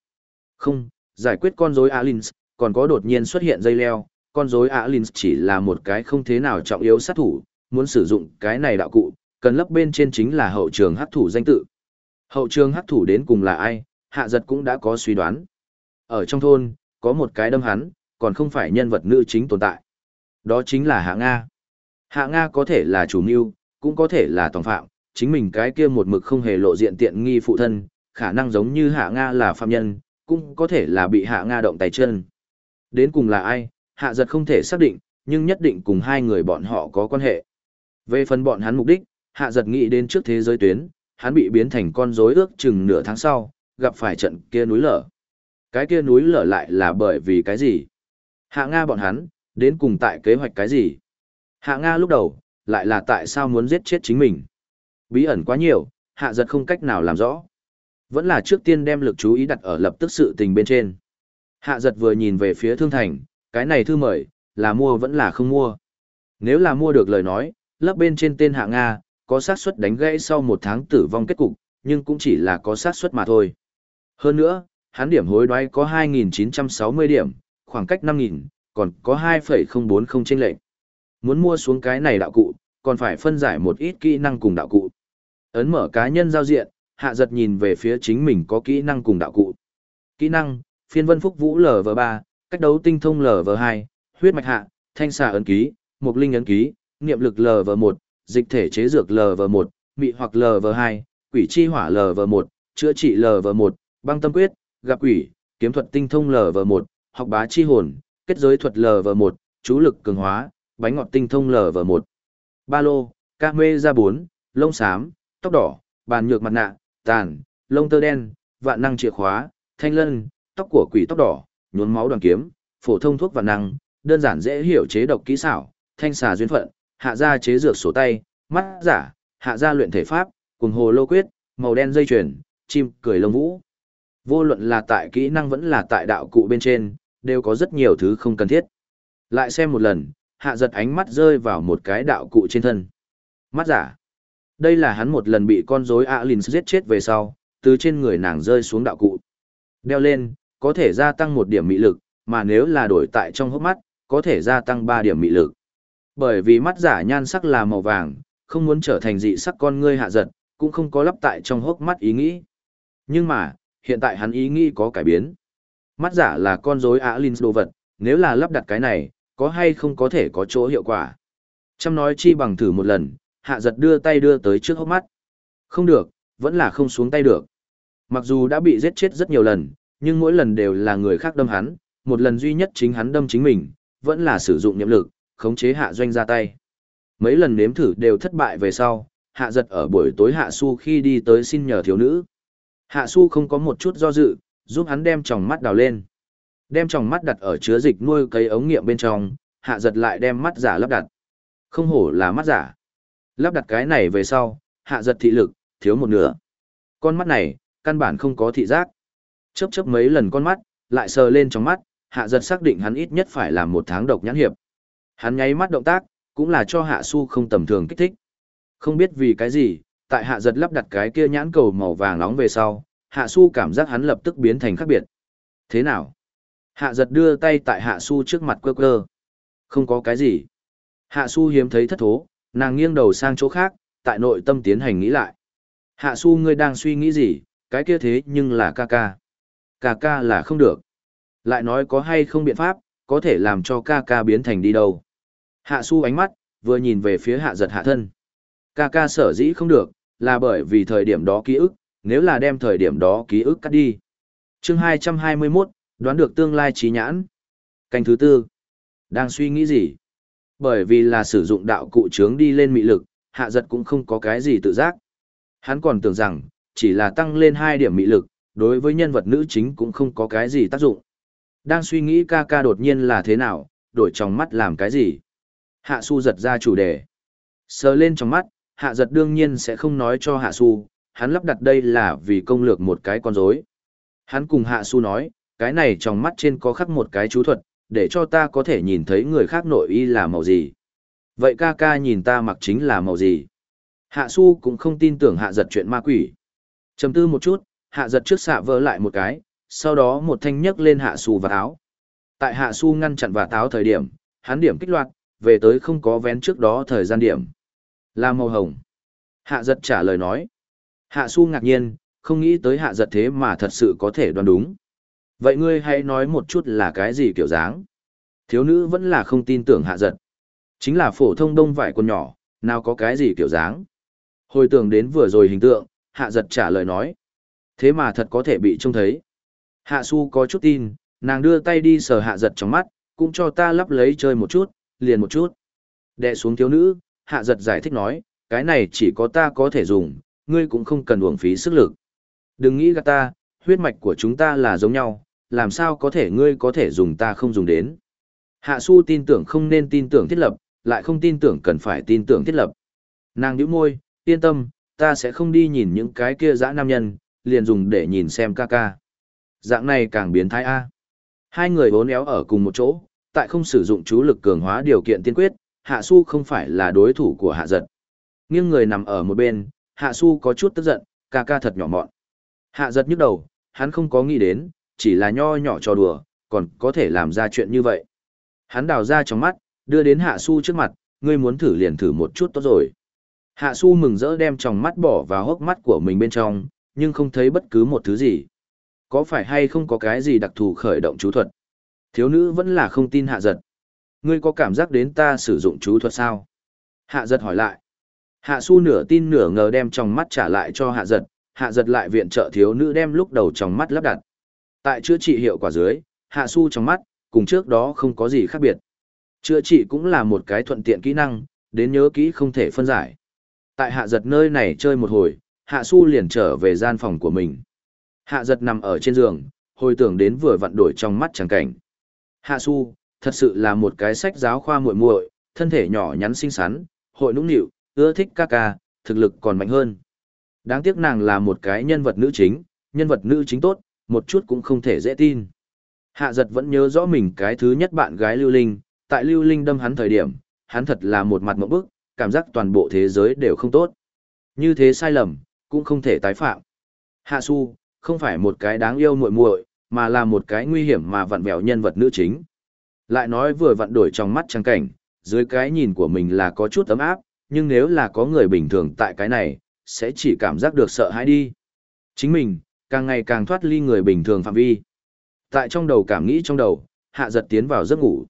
Không, giải quyết con rối Alins, còn có đột nhiên xuất hiện dây leo, con rối Alins chỉ là một cái không thế nào trọng yếu sát thủ, muốn sử dụng cái này đạo cụ, cần lấp bên trên chính là hậu trường hắc thủ danh tự. Hậu trường hắc thủ đến cùng là ai, hạ giật cũng đã có suy đoán. Ở trong thôn, có một cái đâm hắn, còn không phải nhân vật nữ chính tồn tại. Đó chính là Hạ Nga. Hạ Nga có thể là chủ mưu, cũng có thể là tòng phạm, chính mình cái kia một mực không hề lộ diện tiện nghi phụ thân, khả năng giống như Hạ Nga là phạm nhân, cũng có thể là bị Hạ Nga động tay chân. Đến cùng là ai, Hạ giật không thể xác định, nhưng nhất định cùng hai người bọn họ có quan hệ. Về phần bọn hắn mục đích, Hạ giật nghĩ đến trước thế giới tuyến, hắn bị biến thành con rối ước chừng nửa tháng sau, gặp phải trận kia núi lở. Cái kia núi lở lại là bởi vì cái gì? Hạ Nga bọn hắn, đến cùng tại kế hoạch cái gì? Hạ Nga lúc đầu, lại là tại sao muốn giết chết chính mình? Bí ẩn quá nhiều, hạ giật không cách nào làm rõ. Vẫn là trước tiên đem lực chú ý đặt ở lập tức sự tình bên trên. Hạ giật vừa nhìn về phía thương thành, cái này thư mời, là mua vẫn là không mua. Nếu là mua được lời nói, lớp bên trên tên hạ Nga, có xác suất đánh gãy sau một tháng tử vong kết cục, nhưng cũng chỉ là có xác suất mà thôi. Hơn nữa, hắn điểm hối đoái có 2.960 điểm, khoảng cách 5.000, còn có 2,040 trên lệnh. Muốn mua xuống cái này đạo cụ, còn phải phân giải một ít kỹ năng cùng đạo cụ. Ấn mở cá nhân giao diện, hạ giật nhìn về phía chính mình có kỹ năng cùng đạo cụ. Kỹ năng, phiên vân phúc vũ LV3, cách đấu tinh thông LV2, huyết mạch hạ, thanh xà ấn ký, mục linh ấn ký, niệm lực LV1, dịch thể chế dược LV1, mị hoặc LV2, quỷ chi hỏa LV1, chữa trị LV1, băng tâm quyết, gặp quỷ, kiếm thuật tinh thông LV1, học bá chi hồn, kết giới thuật LV1, chú lực cường hóa, bánh ngọt tinh thông LV1. Ba lô, ca mê ra 4, lông xám, tóc đỏ, bàn nhược mặt nạ, tàn, lông tơ đen, vạn năng chìa khóa, thanh lân, tóc của quỷ tóc đỏ, nhuốm máu đoàn kiếm, phổ thông thuốc vạn năng, đơn giản dễ hiểu chế độc kỹ xảo, thanh xà duyên phận, hạ gia chế dược sổ tay, mắt giả, hạ gia luyện thể pháp, cùng hồ lô quyết, màu đen dây chuyền, chim cười lông vũ. Vô luận là tại kỹ năng vẫn là tại đạo cụ bên trên, đều có rất nhiều thứ không cần thiết. Lại xem một lần, hạ giật ánh mắt rơi vào một cái đạo cụ trên thân. Mắt giả. Đây là hắn một lần bị con rối Alin giết chết về sau, từ trên người nàng rơi xuống đạo cụ. Đeo lên, có thể gia tăng một điểm mị lực, mà nếu là đổi tại trong hốc mắt, có thể gia tăng 3 điểm mị lực. Bởi vì mắt giả nhan sắc là màu vàng, không muốn trở thành dị sắc con ngươi hạ giật, cũng không có lắp tại trong hốc mắt ý nghĩ. Nhưng mà, hiện tại hắn ý nghĩ có cải biến. Mắt giả là con rối Alin đồ vật, nếu là lắp đặt cái này, có hay không có thể có chỗ hiệu quả. Chăm nói chi bằng thử một lần, hạ giật đưa tay đưa tới trước hốc mắt. Không được, vẫn là không xuống tay được. Mặc dù đã bị giết chết rất nhiều lần, nhưng mỗi lần đều là người khác đâm hắn, một lần duy nhất chính hắn đâm chính mình, vẫn là sử dụng nhiệm lực, khống chế hạ doanh ra tay. Mấy lần nếm thử đều thất bại về sau, hạ giật ở buổi tối hạ su khi đi tới xin nhờ thiếu nữ. Hạ su không có một chút do dự, giúp hắn đem tròng mắt đào lên. Đem tròng mắt đặt ở chứa dịch nuôi cây ống nghiệm bên trong, hạ giật lại đem mắt giả lắp đặt. Không hổ là mắt giả. Lắp đặt cái này về sau, hạ giật thị lực, thiếu một nửa. Con mắt này, căn bản không có thị giác. Chớp chớp mấy lần con mắt, lại sờ lên trong mắt, hạ giật xác định hắn ít nhất phải làm một tháng độc nhãn hiệp. Hắn nháy mắt động tác, cũng là cho hạ su không tầm thường kích thích. Không biết vì cái gì, tại hạ giật lắp đặt cái kia nhãn cầu màu vàng nóng về sau, hạ su cảm giác hắn lập tức biến thành khác biệt. Thế nào? Hạ giật đưa tay tại hạ su trước mặt quơ quơ. Không có cái gì. Hạ su hiếm thấy thất thố, nàng nghiêng đầu sang chỗ khác, tại nội tâm tiến hành nghĩ lại. Hạ su ngươi đang suy nghĩ gì, cái kia thế nhưng là ca ca. Ca ca là không được. Lại nói có hay không biện pháp, có thể làm cho ca ca biến thành đi đâu. Hạ su ánh mắt, vừa nhìn về phía hạ giật hạ thân. Ca ca sở dĩ không được, là bởi vì thời điểm đó ký ức, nếu là đem thời điểm đó ký ức cắt đi. chương 221, đoán được tương lai trí nhãn. Canh thứ tư. Đang suy nghĩ gì? Bởi vì là sử dụng đạo cụ trướng đi lên mị lực, hạ giật cũng không có cái gì tự giác. Hắn còn tưởng rằng, chỉ là tăng lên 2 điểm mị lực, đối với nhân vật nữ chính cũng không có cái gì tác dụng. Đang suy nghĩ ca ca đột nhiên là thế nào, đổi trong mắt làm cái gì. Hạ su giật ra chủ đề. Sờ lên trong mắt, hạ giật đương nhiên sẽ không nói cho hạ su, hắn lắp đặt đây là vì công lược một cái con rối. Hắn cùng hạ su nói, cái này trong mắt trên có khắc một cái chú thuật, để cho ta có thể nhìn thấy người khác nội y là màu gì. Vậy ca ca nhìn ta mặc chính là màu gì? Hạ su cũng không tin tưởng hạ giật chuyện ma quỷ. Chầm tư một chút, hạ giật trước xạ vỡ lại một cái, sau đó một thanh nhấc lên hạ su và áo. Tại hạ su ngăn chặn và táo thời điểm, hắn điểm kích loạt, về tới không có vén trước đó thời gian điểm. Là màu hồng. Hạ giật trả lời nói. Hạ su ngạc nhiên, không nghĩ tới hạ giật thế mà thật sự có thể đoán đúng. Vậy ngươi hãy nói một chút là cái gì kiểu dáng? Thiếu nữ vẫn là không tin tưởng hạ giật. Chính là phổ thông đông vải quần nhỏ, nào có cái gì kiểu dáng. Hồi tưởng đến vừa rồi hình tượng, hạ giật trả lời nói. Thế mà thật có thể bị trông thấy. Hạ su có chút tin, nàng đưa tay đi sờ hạ giật trong mắt, cũng cho ta lắp lấy chơi một chút, liền một chút. Đệ xuống thiếu nữ, hạ giật giải thích nói, cái này chỉ có ta có thể dùng, ngươi cũng không cần uổng phí sức lực. Đừng nghĩ gạt ta, huyết mạch của chúng ta là giống nhau, làm sao có thể ngươi có thể dùng ta không dùng đến. Hạ su tin tưởng không nên tin tưởng thiết lập, lại không tin tưởng cần phải tin tưởng thiết lập. Nàng nhíu môi, yên tâm, ta sẽ không đi nhìn những cái kia dã nam nhân, liền dùng để nhìn xem ca ca. Dạng này càng biến thái A. Hai người bốn éo ở cùng một chỗ, tại không sử dụng chú lực cường hóa điều kiện tiên quyết, Hạ Su không phải là đối thủ của Hạ Giật. Nghiêng người nằm ở một bên, Hạ Su có chút tức giận, ca ca thật nhỏ mọn. Hạ Giật nhức đầu, hắn không có nghĩ đến, chỉ là nho nhỏ trò đùa, còn có thể làm ra chuyện như vậy. Hắn đào ra trong mắt, đưa đến Hạ Su trước mặt, ngươi muốn thử liền thử một chút tốt rồi. Hạ Su mừng rỡ đem trong mắt bỏ vào hốc mắt của mình bên trong, nhưng không thấy bất cứ một thứ gì. Có phải hay không có cái gì đặc thù khởi động chú thuật? Thiếu nữ vẫn là không tin hạ giật. Ngươi có cảm giác đến ta sử dụng chú thuật sao? Hạ giật hỏi lại. Hạ su nửa tin nửa ngờ đem trong mắt trả lại cho hạ giật, hạ giật lại viện trợ thiếu nữ đem lúc đầu trong mắt lắp đặt. Tại chữa trị hiệu quả dưới, hạ su trong mắt, cùng trước đó không có gì khác biệt. Chữa trị cũng là một cái thuận tiện kỹ năng, đến nhớ kỹ không thể phân giải. Tại hạ giật nơi này chơi một hồi, hạ su liền trở về gian phòng của mình. Hạ giật nằm ở trên giường, hồi tưởng đến vừa vặn đổi trong mắt chẳng cảnh. Hạ su, thật sự là một cái sách giáo khoa muội muội, thân thể nhỏ nhắn xinh xắn, hội nũng nịu, ưa thích ca ca, thực lực còn mạnh hơn. Đáng tiếc nàng là một cái nhân vật nữ chính, nhân vật nữ chính tốt, một chút cũng không thể dễ tin. Hạ giật vẫn nhớ rõ mình cái thứ nhất bạn gái Lưu Linh, tại Lưu Linh đâm hắn thời điểm, hắn thật là một mặt mẫu bức, cảm giác toàn bộ thế giới đều không tốt. Như thế sai lầm, cũng không thể tái phạm. Hạ Su, không phải một cái đáng yêu muội muội, mà là một cái nguy hiểm mà vặn vẹo nhân vật nữ chính. Lại nói vừa vặn đổi trong mắt trang cảnh, dưới cái nhìn của mình là có chút ấm áp, nhưng nếu là có người bình thường tại cái này, sẽ chỉ cảm giác được sợ hãi đi. Chính mình, càng ngày càng thoát ly người bình thường phạm vi. Tại trong đầu cảm nghĩ trong đầu, hạ giật tiến vào giấc ngủ.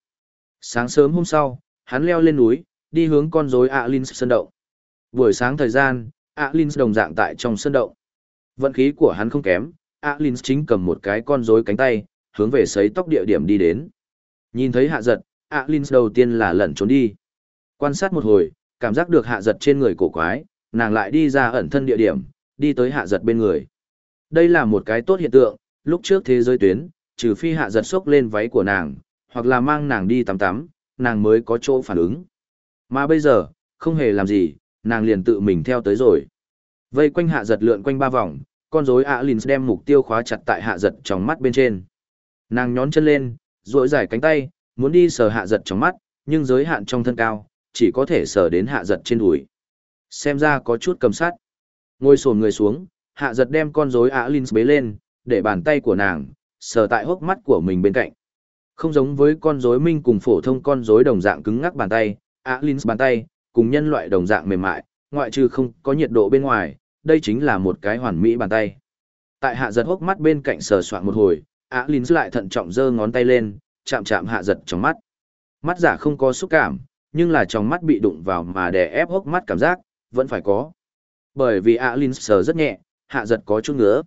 Sáng sớm hôm sau, hắn leo lên núi, đi hướng con rối Alins sơn động. Buổi sáng thời gian, Alins đồng dạng tại trong sơn động. Vận khí của hắn không kém, Alins chính cầm một cái con rối cánh tay, hướng về sấy tóc địa điểm đi đến. Nhìn thấy hạ giật, Alins đầu tiên là lẩn trốn đi. Quan sát một hồi, cảm giác được hạ giật trên người cổ quái, nàng lại đi ra ẩn thân địa điểm, đi tới hạ giật bên người. Đây là một cái tốt hiện tượng, lúc trước thế giới tuyến, trừ phi hạ giật sốc lên váy của nàng, hoặc là mang nàng đi tắm tắm, nàng mới có chỗ phản ứng. Mà bây giờ, không hề làm gì, nàng liền tự mình theo tới rồi. Vây quanh hạ giật lượn quanh ba vòng, con rối Alins đem mục tiêu khóa chặt tại hạ giật trong mắt bên trên. Nàng nhón chân lên, duỗi dài cánh tay, muốn đi sờ hạ giật trong mắt, nhưng giới hạn trong thân cao, chỉ có thể sờ đến hạ giật trên đùi. Xem ra có chút cầm sát. Ngồi sồn người xuống, hạ giật đem con rối Alin bế lên, để bàn tay của nàng, sờ tại hốc mắt của mình bên cạnh. Không giống với con rối minh cùng phổ thông con rối đồng dạng cứng ngắc bàn tay, Alin bàn tay, cùng nhân loại đồng dạng mềm mại, ngoại trừ không có nhiệt độ bên ngoài, đây chính là một cái hoàn mỹ bàn tay. Tại hạ giật hốc mắt bên cạnh sờ soạn một hồi, Alin lại thận trọng giơ ngón tay lên, chạm chạm hạ giật trong mắt. Mắt giả không có xúc cảm, nhưng là trong mắt bị đụng vào mà đè ép hốc mắt cảm giác, vẫn phải có. Bởi vì Alin sờ rất nhẹ, hạ giật có chút ngứa.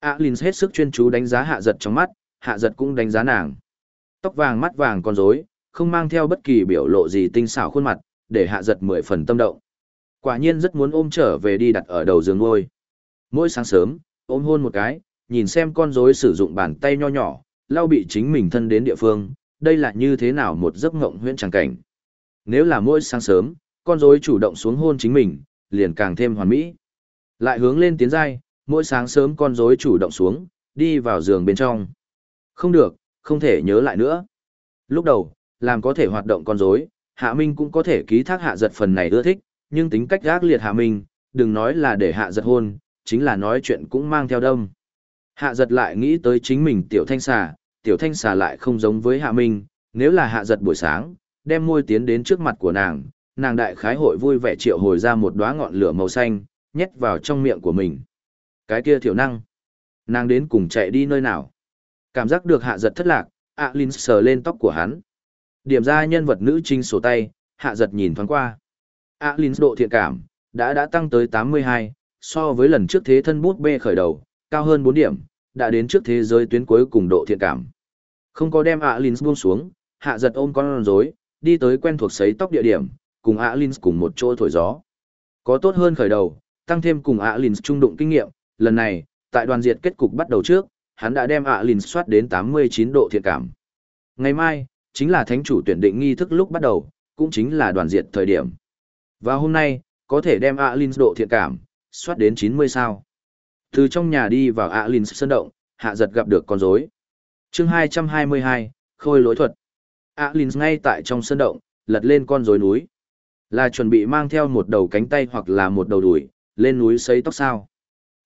Alin hết sức chuyên chú đánh giá hạ giật trong mắt, hạ giật cũng đánh giá nàng. Tóc vàng mắt vàng con rối, không mang theo bất kỳ biểu lộ gì tinh xảo khuôn mặt, để hạ giật mười phần tâm động. Quả nhiên rất muốn ôm trở về đi đặt ở đầu giường ngôi. Mỗi sáng sớm, ôm hôn một cái, nhìn xem con rối sử dụng bàn tay nho nhỏ, lau bị chính mình thân đến địa phương, đây là như thế nào một giấc ngộng huyễn tràng cảnh. Nếu là mỗi sáng sớm, con rối chủ động xuống hôn chính mình, liền càng thêm hoàn mỹ. Lại hướng lên tiến giai, mỗi sáng sớm con rối chủ động xuống, đi vào giường bên trong. Không được, không thể nhớ lại nữa. Lúc đầu, làm có thể hoạt động con rối, Hạ Minh cũng có thể ký thác hạ giật phần này ưa thích, nhưng tính cách gác liệt Hạ Minh, đừng nói là để hạ giật hôn, chính là nói chuyện cũng mang theo đông. Hạ giật lại nghĩ tới chính mình tiểu thanh xà, tiểu thanh xà lại không giống với Hạ Minh, nếu là hạ giật buổi sáng, đem môi tiến đến trước mặt của nàng, nàng đại khái hội vui vẻ triệu hồi ra một đóa ngọn lửa màu xanh, nhét vào trong miệng của mình. Cái kia thiểu năng. Nàng đến cùng chạy đi nơi nào. Cảm giác được hạ giật thất lạc, ạ Linh sờ lên tóc của hắn. Điểm ra nhân vật nữ trinh sổ tay, hạ giật nhìn thoáng qua. Alin độ thiện cảm, đã đã tăng tới 82, so với lần trước thế thân bút bê khởi đầu, cao hơn 4 điểm, đã đến trước thế giới tuyến cuối cùng độ thiện cảm. Không có đem Alin buông xuống, hạ giật ôm con rối, đi tới quen thuộc sấy tóc địa điểm, cùng Alin cùng một chỗ thổi gió. Có tốt hơn khởi đầu, tăng thêm cùng Alin trung đụng kinh nghiệm, lần này, tại đoàn diệt kết cục bắt đầu trước, hắn đã đem Alin soát đến 89 độ thiện cảm. Ngày mai, chính là thánh chủ tuyển định nghi thức lúc bắt đầu, cũng chính là đoàn diệt thời điểm. Và hôm nay, có thể đem ạ độ thiện cảm, soát đến 90 sao. Từ trong nhà đi vào ạ sân động, hạ giật gặp được con rối. chương 222, khôi lối thuật. ạ ngay tại trong sân động, lật lên con rối núi. Là chuẩn bị mang theo một đầu cánh tay hoặc là một đầu đuổi, lên núi sấy tóc sao.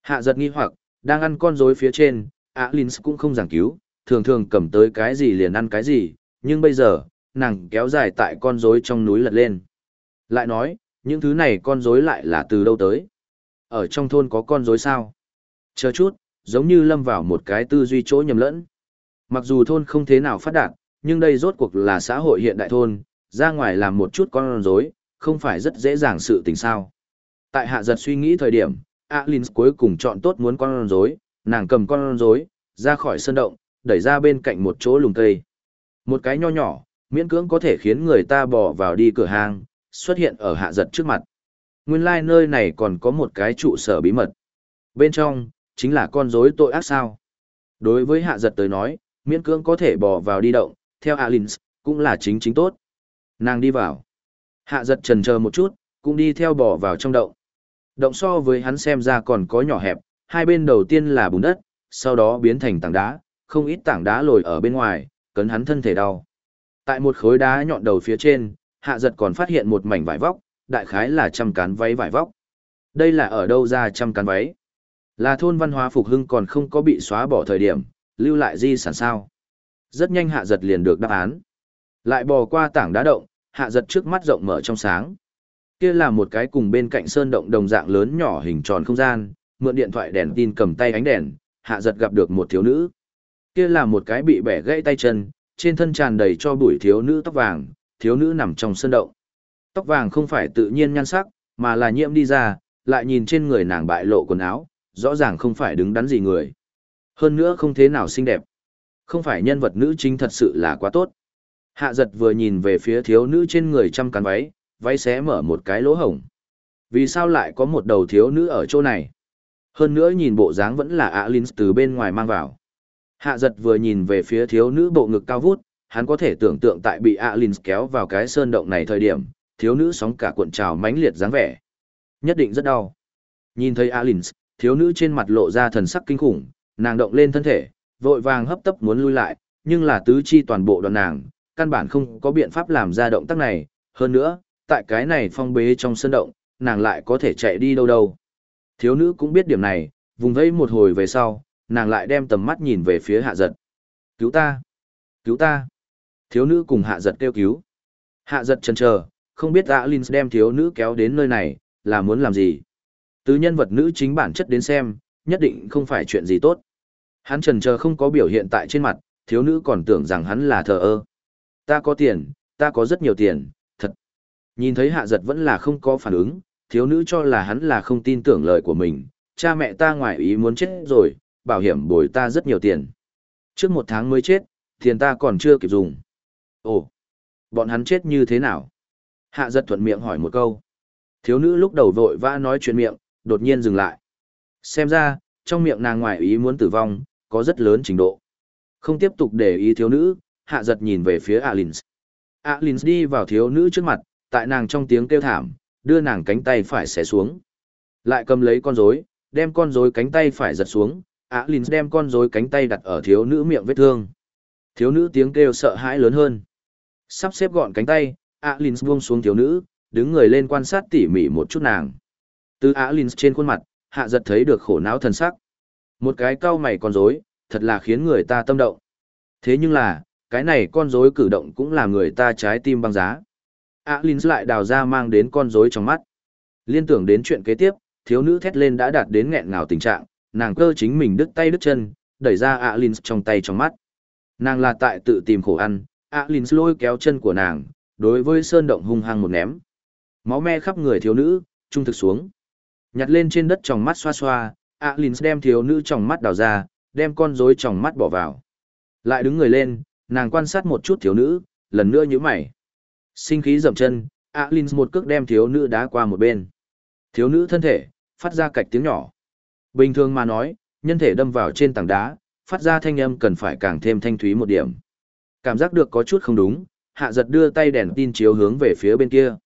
Hạ giật nghi hoặc, đang ăn con rối phía trên, Alins cũng không giảng cứu, thường thường cầm tới cái gì liền ăn cái gì, nhưng bây giờ, nàng kéo dài tại con rối trong núi lật lên. Lại nói, những thứ này con rối lại là từ đâu tới? Ở trong thôn có con rối sao? Chờ chút, giống như lâm vào một cái tư duy chỗ nhầm lẫn. Mặc dù thôn không thế nào phát đạt, nhưng đây rốt cuộc là xã hội hiện đại thôn, ra ngoài làm một chút con rối, không phải rất dễ dàng sự tình sao. Tại hạ giật suy nghĩ thời điểm, Alin cuối cùng chọn tốt muốn con rối, nàng cầm con rối, ra khỏi sân động, đẩy ra bên cạnh một chỗ lùm cây. Một cái nho nhỏ, miễn cưỡng có thể khiến người ta bỏ vào đi cửa hàng, xuất hiện ở hạ giật trước mặt. Nguyên lai like nơi này còn có một cái trụ sở bí mật. Bên trong, chính là con rối tội ác sao. Đối với hạ giật tới nói, miễn cưỡng có thể bỏ vào đi động, theo Alins, cũng là chính chính tốt. Nàng đi vào. Hạ giật trần chờ một chút, cũng đi theo bỏ vào trong động. Động so với hắn xem ra còn có nhỏ hẹp, hai bên đầu tiên là bùn đất, sau đó biến thành tảng đá, không ít tảng đá lồi ở bên ngoài, cấn hắn thân thể đau. Tại một khối đá nhọn đầu phía trên, hạ giật còn phát hiện một mảnh vải vóc, đại khái là trăm cán váy vải vóc. Đây là ở đâu ra trăm cán váy? Là thôn văn hóa phục hưng còn không có bị xóa bỏ thời điểm, lưu lại di sản sao? Rất nhanh hạ giật liền được đáp án. Lại bò qua tảng đá động, hạ giật trước mắt rộng mở trong sáng. Kia là một cái cùng bên cạnh sơn động đồng dạng lớn nhỏ hình tròn không gian, mượn điện thoại đèn tin cầm tay ánh đèn, hạ giật gặp được một thiếu nữ. Kia là một cái bị bẻ gãy tay chân, trên thân tràn đầy cho bụi thiếu nữ tóc vàng, thiếu nữ nằm trong sơn động. Tóc vàng không phải tự nhiên nhan sắc, mà là nhiễm đi ra, lại nhìn trên người nàng bại lộ quần áo, rõ ràng không phải đứng đắn gì người. Hơn nữa không thế nào xinh đẹp. Không phải nhân vật nữ chính thật sự là quá tốt. Hạ giật vừa nhìn về phía thiếu nữ trên người trăm cắn váy, váy xé mở một cái lỗ hổng. Vì sao lại có một đầu thiếu nữ ở chỗ này? Hơn nữa nhìn bộ dáng vẫn là Alin từ bên ngoài mang vào. Hạ giật vừa nhìn về phía thiếu nữ bộ ngực cao vút, hắn có thể tưởng tượng tại bị Alins kéo vào cái sơn động này thời điểm, thiếu nữ sóng cả cuộn trào mãnh liệt dáng vẻ. Nhất định rất đau. Nhìn thấy Alins, thiếu nữ trên mặt lộ ra thần sắc kinh khủng, nàng động lên thân thể, vội vàng hấp tấp muốn lui lại, nhưng là tứ chi toàn bộ đoàn nàng, căn bản không có biện pháp làm ra động tác này, hơn nữa, tại cái này phong bế trong sơn động, nàng lại có thể chạy đi đâu đâu. Thiếu nữ cũng biết điểm này, vùng vẫy một hồi về sau, nàng lại đem tầm mắt nhìn về phía hạ giật. Cứu ta! Cứu ta! Thiếu nữ cùng hạ giật kêu cứu. Hạ giật chần chờ, không biết Alin đem thiếu nữ kéo đến nơi này, là muốn làm gì. Từ nhân vật nữ chính bản chất đến xem, nhất định không phải chuyện gì tốt. Hắn trần chờ không có biểu hiện tại trên mặt, thiếu nữ còn tưởng rằng hắn là thờ ơ. Ta có tiền, ta có rất nhiều tiền, thật. Nhìn thấy hạ giật vẫn là không có phản ứng, thiếu nữ cho là hắn là không tin tưởng lời của mình. Cha mẹ ta ngoài ý muốn chết rồi, bảo hiểm bồi ta rất nhiều tiền. Trước một tháng mới chết, tiền ta còn chưa kịp dùng. Ồ, bọn hắn chết như thế nào? Hạ giật thuận miệng hỏi một câu. Thiếu nữ lúc đầu vội vã nói chuyện miệng, đột nhiên dừng lại. Xem ra, trong miệng nàng ngoài ý muốn tử vong, có rất lớn trình độ. Không tiếp tục để ý thiếu nữ, hạ giật nhìn về phía Alins. Alins đi vào thiếu nữ trước mặt, tại nàng trong tiếng kêu thảm, đưa nàng cánh tay phải xé xuống. Lại cầm lấy con rối, đem con rối cánh tay phải giật xuống, Alins đem con rối cánh tay đặt ở thiếu nữ miệng vết thương. Thiếu nữ tiếng kêu sợ hãi lớn hơn. Sắp xếp gọn cánh tay, Alins buông xuống thiếu nữ, đứng người lên quan sát tỉ mỉ một chút nàng. Từ Alins trên khuôn mặt, hạ giật thấy được khổ não thần sắc. Một cái cau mày con rối, thật là khiến người ta tâm động. Thế nhưng là, cái này con rối cử động cũng làm người ta trái tim băng giá. Alins lại đào ra mang đến con rối trong mắt. Liên tưởng đến chuyện kế tiếp, thiếu nữ thét lên đã đạt đến nghẹn ngào tình trạng, nàng cơ chính mình đứt tay đứt chân, đẩy ra Alins trong tay trong mắt. Nàng là tại tự tìm khổ ăn, Alins lôi kéo chân của nàng, đối với sơn động hung hăng một ném. Máu me khắp người thiếu nữ, trung thực xuống. Nhặt lên trên đất tròng mắt xoa xoa, Alins đem thiếu nữ tròng mắt đào ra, đem con rối tròng mắt bỏ vào. Lại đứng người lên, nàng quan sát một chút thiếu nữ, lần nữa nhíu mày. Sinh khí dậm chân, Alins một cước đem thiếu nữ đá qua một bên. Thiếu nữ thân thể, phát ra cạch tiếng nhỏ. Bình thường mà nói, nhân thể đâm vào trên tảng đá, phát ra thanh âm cần phải càng thêm thanh thúy một điểm. Cảm giác được có chút không đúng, hạ giật đưa tay đèn tin chiếu hướng về phía bên kia.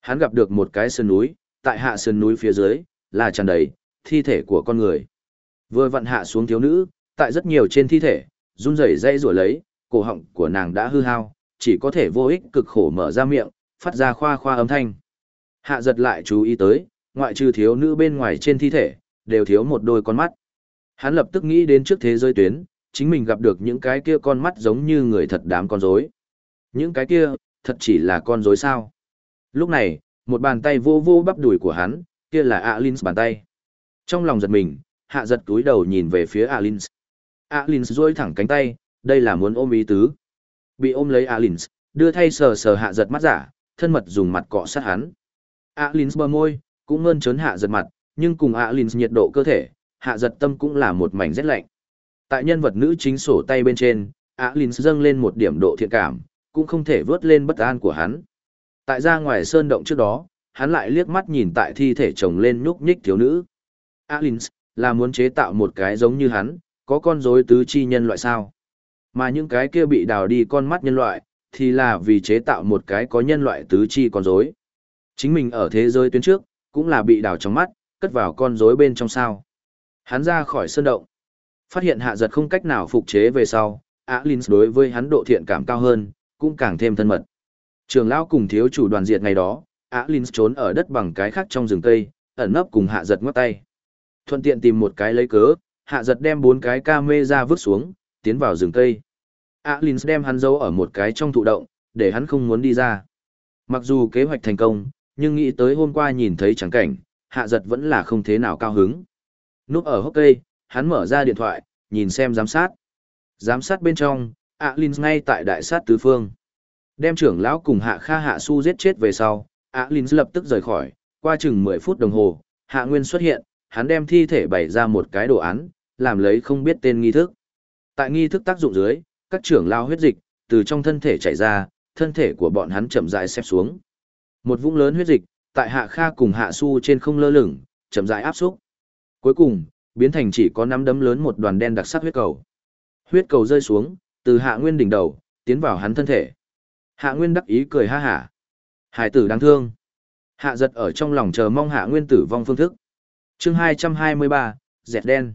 Hắn gặp được một cái sườn núi, tại hạ sườn núi phía dưới, là tràn đầy, thi thể của con người. Vừa vặn hạ xuống thiếu nữ, tại rất nhiều trên thi thể, run rẩy dây rủa lấy, cổ họng của nàng đã hư hao, chỉ có thể vô ích cực khổ mở ra miệng, phát ra khoa khoa âm thanh. Hạ giật lại chú ý tới, ngoại trừ thiếu nữ bên ngoài trên thi thể, đều thiếu một đôi con mắt. Hắn lập tức nghĩ đến trước thế giới tuyến, chính mình gặp được những cái kia con mắt giống như người thật đám con rối. Những cái kia, thật chỉ là con rối sao. Lúc này, một bàn tay vô vô bắp đùi của hắn, kia là Alins bàn tay. Trong lòng giật mình, hạ giật túi đầu nhìn về phía Alins. Alins duỗi thẳng cánh tay, đây là muốn ôm ý tứ. Bị ôm lấy Alins, đưa thay sờ sờ hạ giật mắt giả, thân mật dùng mặt cọ sát hắn. Alins bờ môi, cũng mơn trớn hạ giật mặt, nhưng cùng Alins nhiệt độ cơ thể, hạ giật tâm cũng là một mảnh rét lạnh. Tại nhân vật nữ chính sổ tay bên trên, Alins dâng lên một điểm độ thiện cảm, cũng không thể vớt lên bất an của hắn. Tại ra ngoài sơn động trước đó, hắn lại liếc mắt nhìn tại thi thể chồng lên nhúc nhích thiếu nữ. Alins, là muốn chế tạo một cái giống như hắn, có con rối tứ chi nhân loại sao? Mà những cái kia bị đào đi con mắt nhân loại, thì là vì chế tạo một cái có nhân loại tứ chi con rối. Chính mình ở thế giới tuyến trước, cũng là bị đào trong mắt, cất vào con rối bên trong sao. Hắn ra khỏi sơn động. Phát hiện hạ giật không cách nào phục chế về sau, Alins đối với hắn độ thiện cảm cao hơn, cũng càng thêm thân mật. Trường lão cùng thiếu chủ đoàn diệt ngày đó, Alins trốn ở đất bằng cái khác trong rừng cây, ẩn nấp cùng hạ giật ngoắc tay. Thuận tiện tìm một cái lấy cớ, hạ giật đem bốn cái camera vứt xuống, tiến vào rừng cây. Alins đem hắn giấu ở một cái trong thụ động, để hắn không muốn đi ra. Mặc dù kế hoạch thành công, nhưng nghĩ tới hôm qua nhìn thấy trắng cảnh, hạ giật vẫn là không thế nào cao hứng. Núp ở hốc cây, hắn mở ra điện thoại, nhìn xem giám sát. Giám sát bên trong, Alins ngay tại đại sát tứ phương. Đem trưởng lão cùng hạ kha hạ su giết chết về sau, Alins lập tức rời khỏi, qua chừng 10 phút đồng hồ, hạ nguyên xuất hiện, hắn đem thi thể bày ra một cái đồ án, làm lấy không biết tên nghi thức. Tại nghi thức tác dụng dưới, các trưởng lao huyết dịch, từ trong thân thể chảy ra, thân thể của bọn hắn chậm rãi xếp xuống. Một vũng lớn huyết dịch, tại hạ kha cùng hạ su trên không lơ lửng, chậm rãi áp xúc. Cuối cùng, biến thành chỉ có nắm đấm lớn một đoàn đen đặc sắc huyết cầu. Huyết cầu rơi xuống, từ hạ nguyên đỉnh đầu, tiến vào hắn thân thể. Hạ nguyên đắc ý cười ha hả. Hải tử đáng thương. Hạ giật ở trong lòng chờ mong hạ nguyên tử vong phương thức. chương 223, dẹt đen.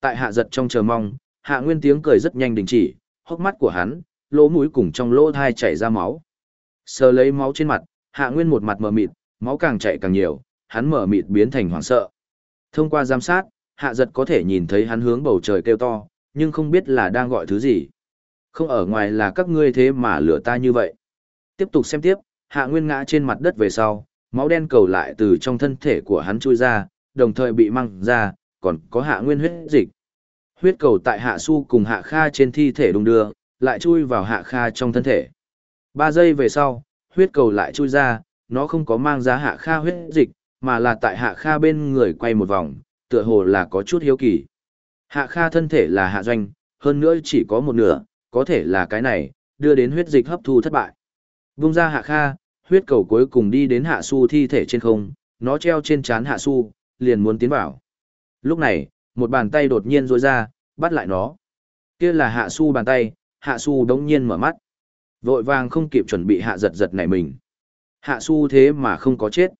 Tại hạ giật trong chờ mong, hạ nguyên tiếng cười rất nhanh đình chỉ, hốc mắt của hắn, lỗ mũi cùng trong lỗ thai chảy ra máu. Sờ lấy máu trên mặt, Hạ Nguyên một mặt mờ mịt, máu càng chạy càng nhiều, hắn mờ mịt biến thành hoảng sợ. Thông qua giám sát, Hạ giật có thể nhìn thấy hắn hướng bầu trời kêu to, nhưng không biết là đang gọi thứ gì. Không ở ngoài là các ngươi thế mà lửa ta như vậy. Tiếp tục xem tiếp, Hạ Nguyên ngã trên mặt đất về sau, máu đen cầu lại từ trong thân thể của hắn chui ra, đồng thời bị măng ra, còn có Hạ Nguyên huyết dịch. Huyết cầu tại Hạ Su cùng Hạ Kha trên thi thể đung đưa, lại chui vào Hạ Kha trong thân thể. Ba giây về sau, huyết cầu lại chui ra, nó không có mang ra Hạ Kha huyết dịch, mà là tại Hạ Kha bên người quay một vòng, tựa hồ là có chút hiếu kỳ. Hạ Kha thân thể là Hạ Doanh, hơn nữa chỉ có một nửa, có thể là cái này, đưa đến huyết dịch hấp thu thất bại. Vung ra Hạ Kha, huyết cầu cuối cùng đi đến Hạ Su thi thể trên không, nó treo trên trán Hạ Su, liền muốn tiến vào. Lúc này, một bàn tay đột nhiên rối ra, bắt lại nó. Kia là Hạ Su bàn tay, Hạ Su đống nhiên mở mắt. Vội vàng không kịp chuẩn bị Hạ giật giật nảy mình. Hạ Su thế mà không có chết.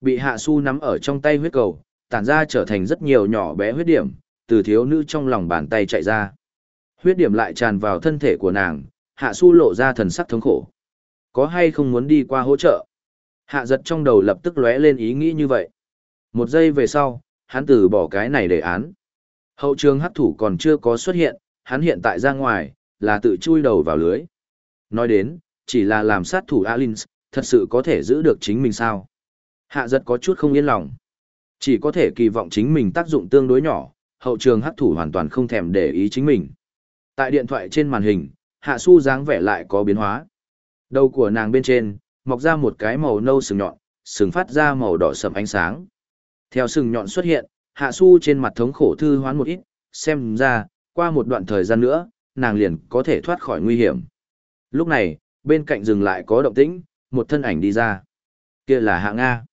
Bị Hạ Su nắm ở trong tay huyết cầu, tản ra trở thành rất nhiều nhỏ bé huyết điểm, từ thiếu nữ trong lòng bàn tay chạy ra. Huyết điểm lại tràn vào thân thể của nàng, Hạ Su lộ ra thần sắc thống khổ. Có hay không muốn đi qua hỗ trợ? Hạ giật trong đầu lập tức lóe lên ý nghĩ như vậy. Một giây về sau, hắn từ bỏ cái này để án. Hậu trường hắc thủ còn chưa có xuất hiện, hắn hiện tại ra ngoài, là tự chui đầu vào lưới. Nói đến, chỉ là làm sát thủ Alins, thật sự có thể giữ được chính mình sao? Hạ giật có chút không yên lòng. Chỉ có thể kỳ vọng chính mình tác dụng tương đối nhỏ, hậu trường hắc thủ hoàn toàn không thèm để ý chính mình. Tại điện thoại trên màn hình, hạ su dáng vẻ lại có biến hóa. Đầu của nàng bên trên, mọc ra một cái màu nâu sừng nhọn, sừng phát ra màu đỏ sẫm ánh sáng. Theo sừng nhọn xuất hiện, hạ su trên mặt thống khổ thư hoán một ít, xem ra, qua một đoạn thời gian nữa, nàng liền có thể thoát khỏi nguy hiểm. Lúc này, bên cạnh rừng lại có động tĩnh, một thân ảnh đi ra. Kia là Hạ Nga.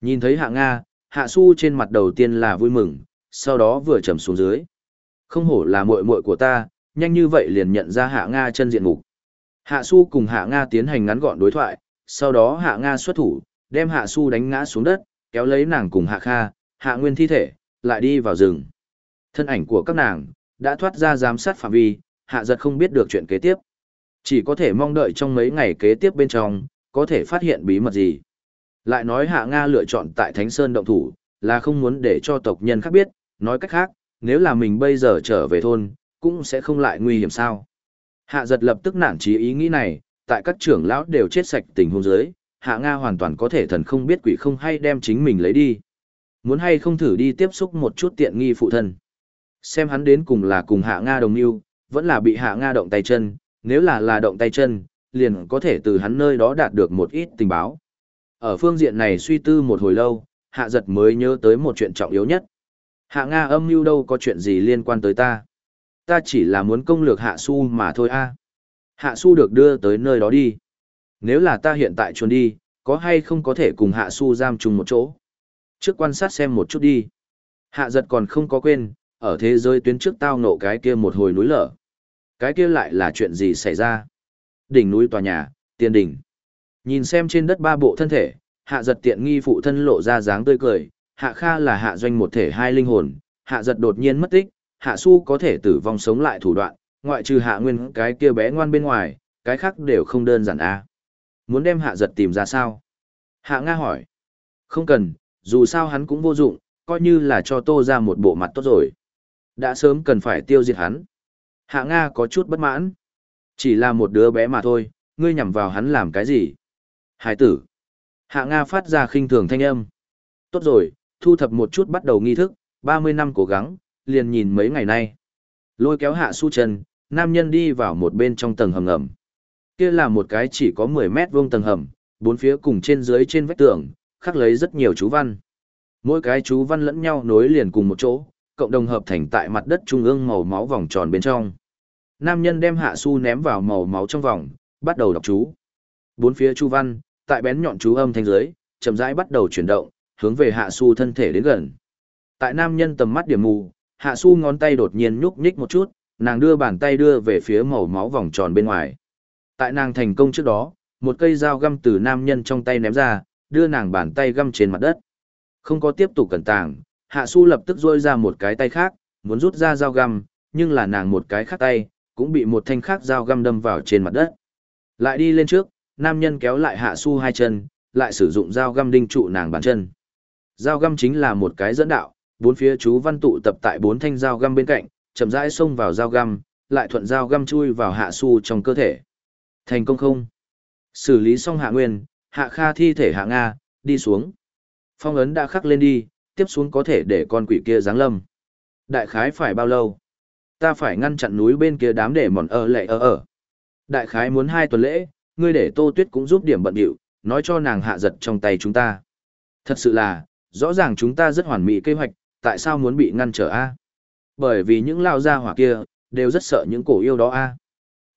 Nhìn thấy Hạ Nga, Hạ Su trên mặt đầu tiên là vui mừng, sau đó vừa trầm xuống dưới. Không hổ là muội muội của ta, nhanh như vậy liền nhận ra Hạ Nga chân diện mục. Hạ Su cùng Hạ Nga tiến hành ngắn gọn đối thoại, sau đó Hạ Nga xuất thủ, đem Hạ Su đánh ngã xuống đất, kéo lấy nàng cùng Hạ Kha, Hạ Nguyên thi thể, lại đi vào rừng. Thân ảnh của các nàng đã thoát ra giám sát phạm vi, Hạ giật không biết được chuyện kế tiếp. Chỉ có thể mong đợi trong mấy ngày kế tiếp bên trong, có thể phát hiện bí mật gì. Lại nói Hạ Nga lựa chọn tại Thánh Sơn động thủ, là không muốn để cho tộc nhân khác biết, nói cách khác, nếu là mình bây giờ trở về thôn, cũng sẽ không lại nguy hiểm sao. Hạ giật lập tức nản trí ý nghĩ này, tại các trưởng lão đều chết sạch tình huống giới, Hạ Nga hoàn toàn có thể thần không biết quỷ không hay đem chính mình lấy đi. Muốn hay không thử đi tiếp xúc một chút tiện nghi phụ thân. Xem hắn đến cùng là cùng Hạ Nga đồng yêu, vẫn là bị Hạ Nga động tay chân, nếu là là động tay chân, liền có thể từ hắn nơi đó đạt được một ít tình báo. Ở phương diện này suy tư một hồi lâu, Hạ giật mới nhớ tới một chuyện trọng yếu nhất. Hạ Nga âm mưu đâu có chuyện gì liên quan tới ta. Ta chỉ là muốn công lược Hạ Su mà thôi a. Hạ Su được đưa tới nơi đó đi. Nếu là ta hiện tại trốn đi, có hay không có thể cùng Hạ Su giam chung một chỗ. Trước quan sát xem một chút đi. Hạ giật còn không có quên, ở thế giới tuyến trước tao nộ cái kia một hồi núi lở. Cái kia lại là chuyện gì xảy ra? Đỉnh núi tòa nhà, tiền đỉnh. Nhìn xem trên đất ba bộ thân thể, hạ giật tiện nghi phụ thân lộ ra dáng tươi cười, hạ kha là hạ doanh một thể hai linh hồn, hạ giật đột nhiên mất tích, hạ su có thể tử vong sống lại thủ đoạn, ngoại trừ hạ nguyên cái kia bé ngoan bên ngoài, cái khác đều không đơn giản a Muốn đem hạ giật tìm ra sao? Hạ Nga hỏi. Không cần, dù sao hắn cũng vô dụng, coi như là cho tô ra một bộ mặt tốt rồi. Đã sớm cần phải tiêu diệt hắn. Hạ Nga có chút bất mãn. Chỉ là một đứa bé mà thôi, ngươi nhằm vào hắn làm cái gì? Hải tử. Hạ Nga phát ra khinh thường thanh âm. Tốt rồi, thu thập một chút bắt đầu nghi thức, 30 năm cố gắng, liền nhìn mấy ngày nay. Lôi kéo hạ su chân, nam nhân đi vào một bên trong tầng hầm ngầm. Kia là một cái chỉ có 10 mét vuông tầng hầm, bốn phía cùng trên dưới trên vách tường, khắc lấy rất nhiều chú văn. Mỗi cái chú văn lẫn nhau nối liền cùng một chỗ, cộng đồng hợp thành tại mặt đất trung ương màu máu vòng tròn bên trong. Nam nhân đem hạ su ném vào màu máu trong vòng, bắt đầu đọc chú. Bốn phía chú văn, tại bén nhọn chú âm thanh dưới, chậm rãi bắt đầu chuyển động, hướng về hạ su thân thể đến gần. Tại nam nhân tầm mắt điểm mù, hạ su ngón tay đột nhiên nhúc nhích một chút, nàng đưa bàn tay đưa về phía màu máu vòng tròn bên ngoài. Tại nàng thành công trước đó, một cây dao găm từ nam nhân trong tay ném ra, đưa nàng bàn tay găm trên mặt đất. Không có tiếp tục cẩn tàng, hạ su lập tức rôi ra một cái tay khác, muốn rút ra dao găm, nhưng là nàng một cái khác tay, cũng bị một thanh khác dao găm đâm vào trên mặt đất. Lại đi lên trước, nam nhân kéo lại hạ su hai chân, lại sử dụng dao găm đinh trụ nàng bàn chân. Dao găm chính là một cái dẫn đạo, bốn phía chú văn tụ tập tại bốn thanh dao găm bên cạnh, chậm rãi xông vào dao găm, lại thuận dao găm chui vào hạ su trong cơ thể. Thành công không? Xử lý xong hạ nguyên, hạ kha thi thể hạ Nga, đi xuống. Phong ấn đã khắc lên đi, tiếp xuống có thể để con quỷ kia giáng lâm. Đại khái phải bao lâu? Ta phải ngăn chặn núi bên kia đám để mòn ở lệ ở ở. Đại khái muốn hai tuần lễ, ngươi để Tô Tuyết cũng giúp điểm bận điệu, nói cho nàng hạ giật trong tay chúng ta. Thật sự là, rõ ràng chúng ta rất hoàn mỹ kế hoạch, tại sao muốn bị ngăn trở a? Bởi vì những lao gia hỏa kia, đều rất sợ những cổ yêu đó a.